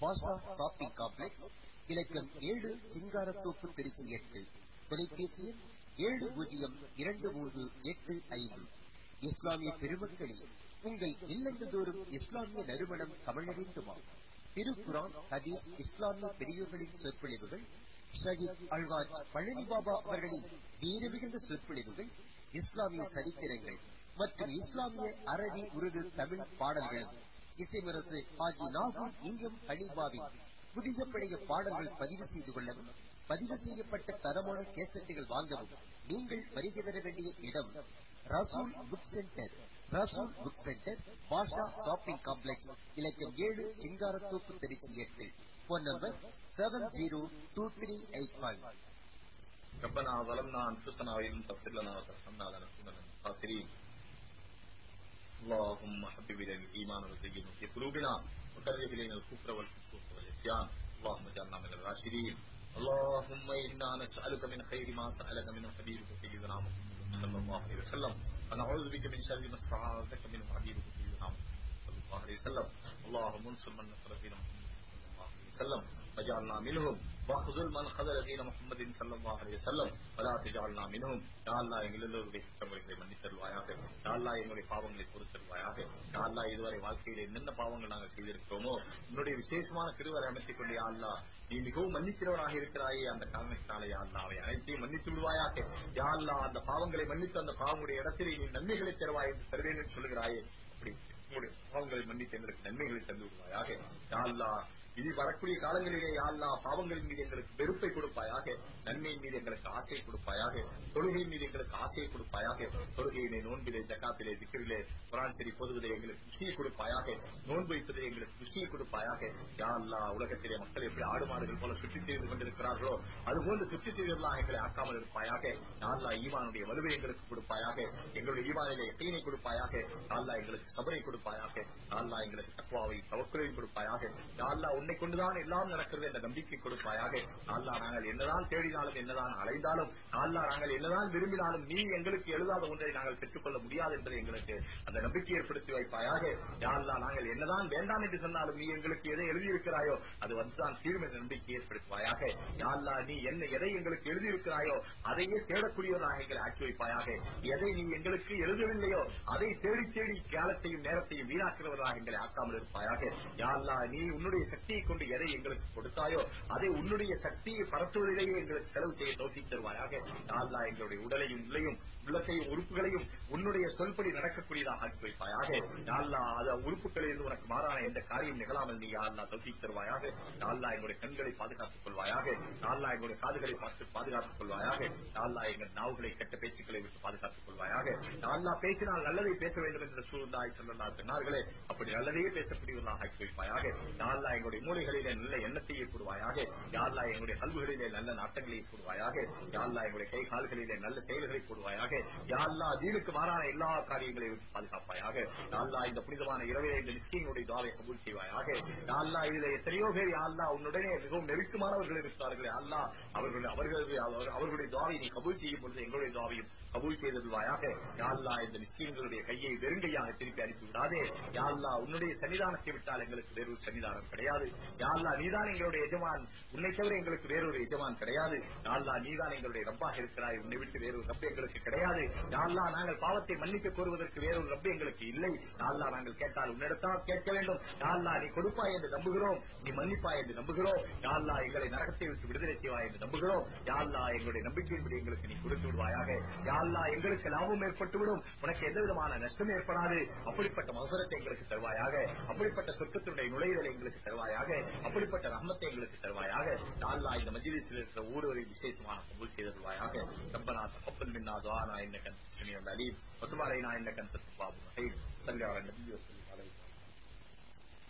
Basha shopping complex இலக்கம் ஏழு சிங்காரத்தோப்பு திருச்சி எட்டு. தொலைபேசி ஏழு பூஜ்ஜியம் இரண்டு மூன்று எட்டு ஐந்து. இஸ்லாமிய பெருமக்களே உங்கள் இல்லந்தோறும் இஸ்லாமிய நறுமணம் கமழ வேண்டுமா? திருக்குரான் ஹதீஸ் இஸ்லாமிய பெரியோர்களின் சொற்பொழிவுகள் ஷஹீத் அல்வாஜ் பழனி பாபா அவர்களின் வீரமிகுந்த சொற்பொழிவுகள் இஸ்லாமிய சரித்திரங்கள் மற்றும் இஸ்லாமிய அரபி உருது தமிழ் பாடல்கள். இசைமரசு ஹாஜி நாகூர் ஈயம் ஹனீபாவின் புதிய பழைய பாடல்கள் பதிவு செய்து கொள்ளவும் பதிவு செய்யப்பட்ட தரமான கேசட்டுகள் வாங்கவும் நீங்கள் வருகை பெற வேண்டிய இடம் Rasool book centre. Rasool book centre Basha shopping complex இலக்கம் ஏழு சிங்காரத்தோப்பு திருச்சி எட்டு. Phone number seven zero two three eight five ربنا ظلمنا أنفسنا وإن لم تغفر لنا وترحمنا لنكونن من الخاسرين. اللهم حبب إلينا الإيمان وزينه في قلوبنا وكره إلينا الكفر والفسوق والعصيان. اللهم اجعلنا من الراشدين. اللهم إنا نسألك من خير ما سألك منه حبيبك سيدنا محمد صلى الله عليه وسلم. ونعوذ بك من شر ما استعاذك منه حبيبك سيدنا محمد صلى الله عليه وسلم. اللهم انصر من نصر دين محمد صلى الله عليه وسلم. وجعلنا منهم. வஹுதுல் மன் ஹதர் அதீன முகமதின் சல்லல்லாஹ் அலைஹி வஸல்லம் வலா தஜஅல்னா மின்ஹும் யா அல்லாஹ் எங்களுடைய குற்றங்களை மன்னித்தருவாயாக யா எங்களுடைய பாவங்களை பொறுத்தருவாயாக யா இதுவரை வாழ்க்கையில என்னென்ன பாவங்கள் நாங்கள் செய்திருக்கிறோமோ என்னுடைய விசேஷமான திருவரை அமைத்துக் கொண்டு யா நீ மிகவும் மன்னிக்கிறவனாக இருக்கிறாயே அந்த காரணத்தினால யா அவை அனைத்தையும் மன்னித்து விடுவாயாக யா அல்லா அந்த பாவங்களை மன்னித்து அந்த பாவங்களுடைய இடத்திலே நீ நன்மைகளை தருவாய் என்று தருவேன் என்று சொல்கிறாயே அப்படி பாவங்களை மன்னித்து எங்களுக்கு நன்மைகளை தந்து விடுவாயாக யா இனி வரக்கூடிய காலங்களிலே யா பாவங்களின் மீது எங்களுக்கு வெறுப்பை கொடுப்பாயாக நன்மையின் மீது எங்களுக்கு ஆசையை கொடுப்பாயாக தொழுகையின் மீது எங்களுக்கு ஆசையை கொடுப்பாயாக தொழுகையிலே நோன்பிலே ஜக்காத்திலே திக்கிரிலே குரான் சரி பொதுவதை எங்களுக்கு குஷியை கொடுப்பாயாக நோன்பு வைப்பதில் எங்களுக்கு குஷியை கொடுப்பாயாக யாழ்லா உலகத்திலே மக்கள் எப்படி ஆடு மாடுகள் போல சுற்றித் தெரிந்து கொண்டிருக்கிறார்களோ அதுபோன்று சுற்றித் திரியர்களாக எங்களை ஆக்காமல் இருப்பாயாக யாழ்லா அல்லாஹ் ஈமானுடைய வலுவை எங்களுக்கு கொடுப்பாயாக எங்களுடைய ஈமானிலே எத்தையினை கொடுப்பாயாக யாழ்லா எங்களுக்கு சபரை கொடுப்பாயாக யாழ்லா எங்களுக்கு தக்குவாவை தவக்குறையும் கொடுப்பாயாக யாழ்லா உன்னை கொண்டுதான் எல்லாம் நடக்கிறது என்ற நம்பிக்கை கொடுப்பாயாக. யா நாங்கள் என்னதான் தேடினாலும் என்னதான் அலைந்தாலும் யா நாங்கள் என்னதான் விரும்பினாலும் நீ எங்களுக்கு எழுதாத ஒன்றை நாங்கள் பெற்றுக்கொள்ள முடியாது என்பதை எங்களுக்கு அந்த நம்பிக்கை ஏற்படுத்தி வைப்பாயாக. யா நாங்கள் என்னதான் வேண்டாம் என்று சொன்னாலும் நீ எங்களுக்கு எதை எழுதியிருக்கிறாயோ அது வந்துதான் தீர்வு என்ற நம்பிக்கை ஏற்படுத்துவாயாக. யா நீ என்ன எதை எங்களுக்கு எழுதியிருக்கிறாயோ அதையே தேடக்கூடியவராக எங்களை ஆக்கி வைப்பாயாக. எதை நீ எங்களுக்கு எழுதவில்லையோ அதை தேடி தேடி காலத்தையும் நேரத்தையும் வீணாக்குறவராக எங்களை ஆக்காமல் இருப்பாயாக. யா நீ உன்னுடைய சக்தி சக்தியை கொண்டு எதை எங்களுக்கு கொடுத்தாயோ அதை உன்னுடைய சக்தியை பரத்துவதிலேயே எங்களுக்கு செலவு செய்ய தோற்றி தருவாயாக. யா எங்களுடைய உடலையும் உள்ளையும் உள்ளத்தையும் உறுப்புகளையும் உன்னுடைய சொல்படி நடக்கக்கூடியதாக ஆக்கி வைப்பாயாக உறுப்புகளிலிருந்து அது உனக்கு மாறான எந்த காரியம் நிகழாமல் நீ யா அல்லாஹ் தருவாயாக. யா எங்களுடைய கண்களை பாதுகாத்துக் கொள்வாயாக. யா எங்களுடைய காதுகளை பார்த்து பாதுகாத்துக் கொள்வாயாக. யா எங்கள் நாவுகளை கெட்ட பேச்சுக்களை விட்டு பாதுகாத்துக் கொள்வாயாக. யா பேசினால் நல்லதை பேச வேண்டும் என்று சூழ்ந்தாய் சொல்லலாம் சொன்னார்களே அப்படி நல்லதையே பேசக்கூடியவர்களாக ஆக்கி வைப்பாயாக யா எங்களுடைய மூலைகளிலே நல்ல எண்ணத்தையே கூடுவாயாக யா எங்களுடைய கல்விகளிலே நல்ல நாட்டங்களை கூடுவாயாக யா எங்களுடைய கை கால்களிலே நல்ல செயல்களை போடுவாயாக யாழ்லா தீனுக்கு மாறான எல்லா காரியங்களையும் பாதுகாப்பாயாக யாழ்லா இந்த புனிதமான இரவிலே இந்த நிச்சயங்களுடைய துவாவை கபூல் செய்வாயாக யாழ்லா இதுல எத்தனையோ பேர் யாழ்லா உன்னுடனே மிகவும் நெருக்கமானவர்கள் இருக்கிறார்கள் யா அல்லாஹ் அவர்கள் அவர்கள் அவர்களுடைய துவாவை நீ கபூல் செய்யும் பொழுது எங்களுடைய துவாவையும் கபூல் செய்தருவாயாக யாழ்லா இந்த நிச்சயங்களுடைய கையை வெறுங்கையாக திருப்பி அனுப்பிவிடாதே யாழ்லா உன்னுடைய சன்னிதானத்தை விட்டால் எங்களுக்கு வேறொரு சன்னிதானம் கிடையாது யாழ்லா நீதான் எங்களுடைய எஜமான் உன்னை தவிர எங்களுக்கு வேறொரு எஜமான் கிடையாது யாழ்லா நீதான் எங்களுடைய ரப்பாக இருக்கிறாய் உன்னை விட்டு வேறொரு ரப்ப எங்களுக்கு கிடையாது. கிடையாது. அல்லாஹ் நாங்கள் பாவத்தை மன்னிக்க கோருவதற்கு வேறொரு ரப்பு எங்களுக்கு இல்லை. யா நாங்கள் கேட்டால் உன்னிடத்தான் கேட்க வேண்டும். யா நீ கொடுப்பாய் என்று நம்புகிறோம். நீ மன்னிப்பாய் என்று நம்புகிறோம். யா எங்களை நரகத்தை விட்டு விடுதலை செய்வாய் என்று நம்புகிறோம். யா எங்களுடைய நம்பிக்கையின்படி எங்களுக்கு நீ கொடுத்து விடுவாயாக. யா எங்களுக்கு லாபம் ஏற்பட்டுவிடும். உனக்கு எந்த விதமான நஷ்டம் ஏற்படாது. அப்படிப்பட்ட மசுரத்தை எங்களுக்கு தருவாயாக. அப்படிப்பட்ட சொர்க்கத்தினுடைய நுழைதலை எங்களுக்கு தருவாயாக. அப்படிப்பட்ட ரம்மத்தை எங்களுக்கு தருவாயாக. யா இந்த மஜிலிசில் இருக்கிற ஒருவரை விசேஷமான கபூல் செய்தருவாயாக ரப்பனா தகப்பல் மின்னா إنك أنت السميع العليم وتب علينا إنك أنت التواب الرحيم. صل على النبي وسلم.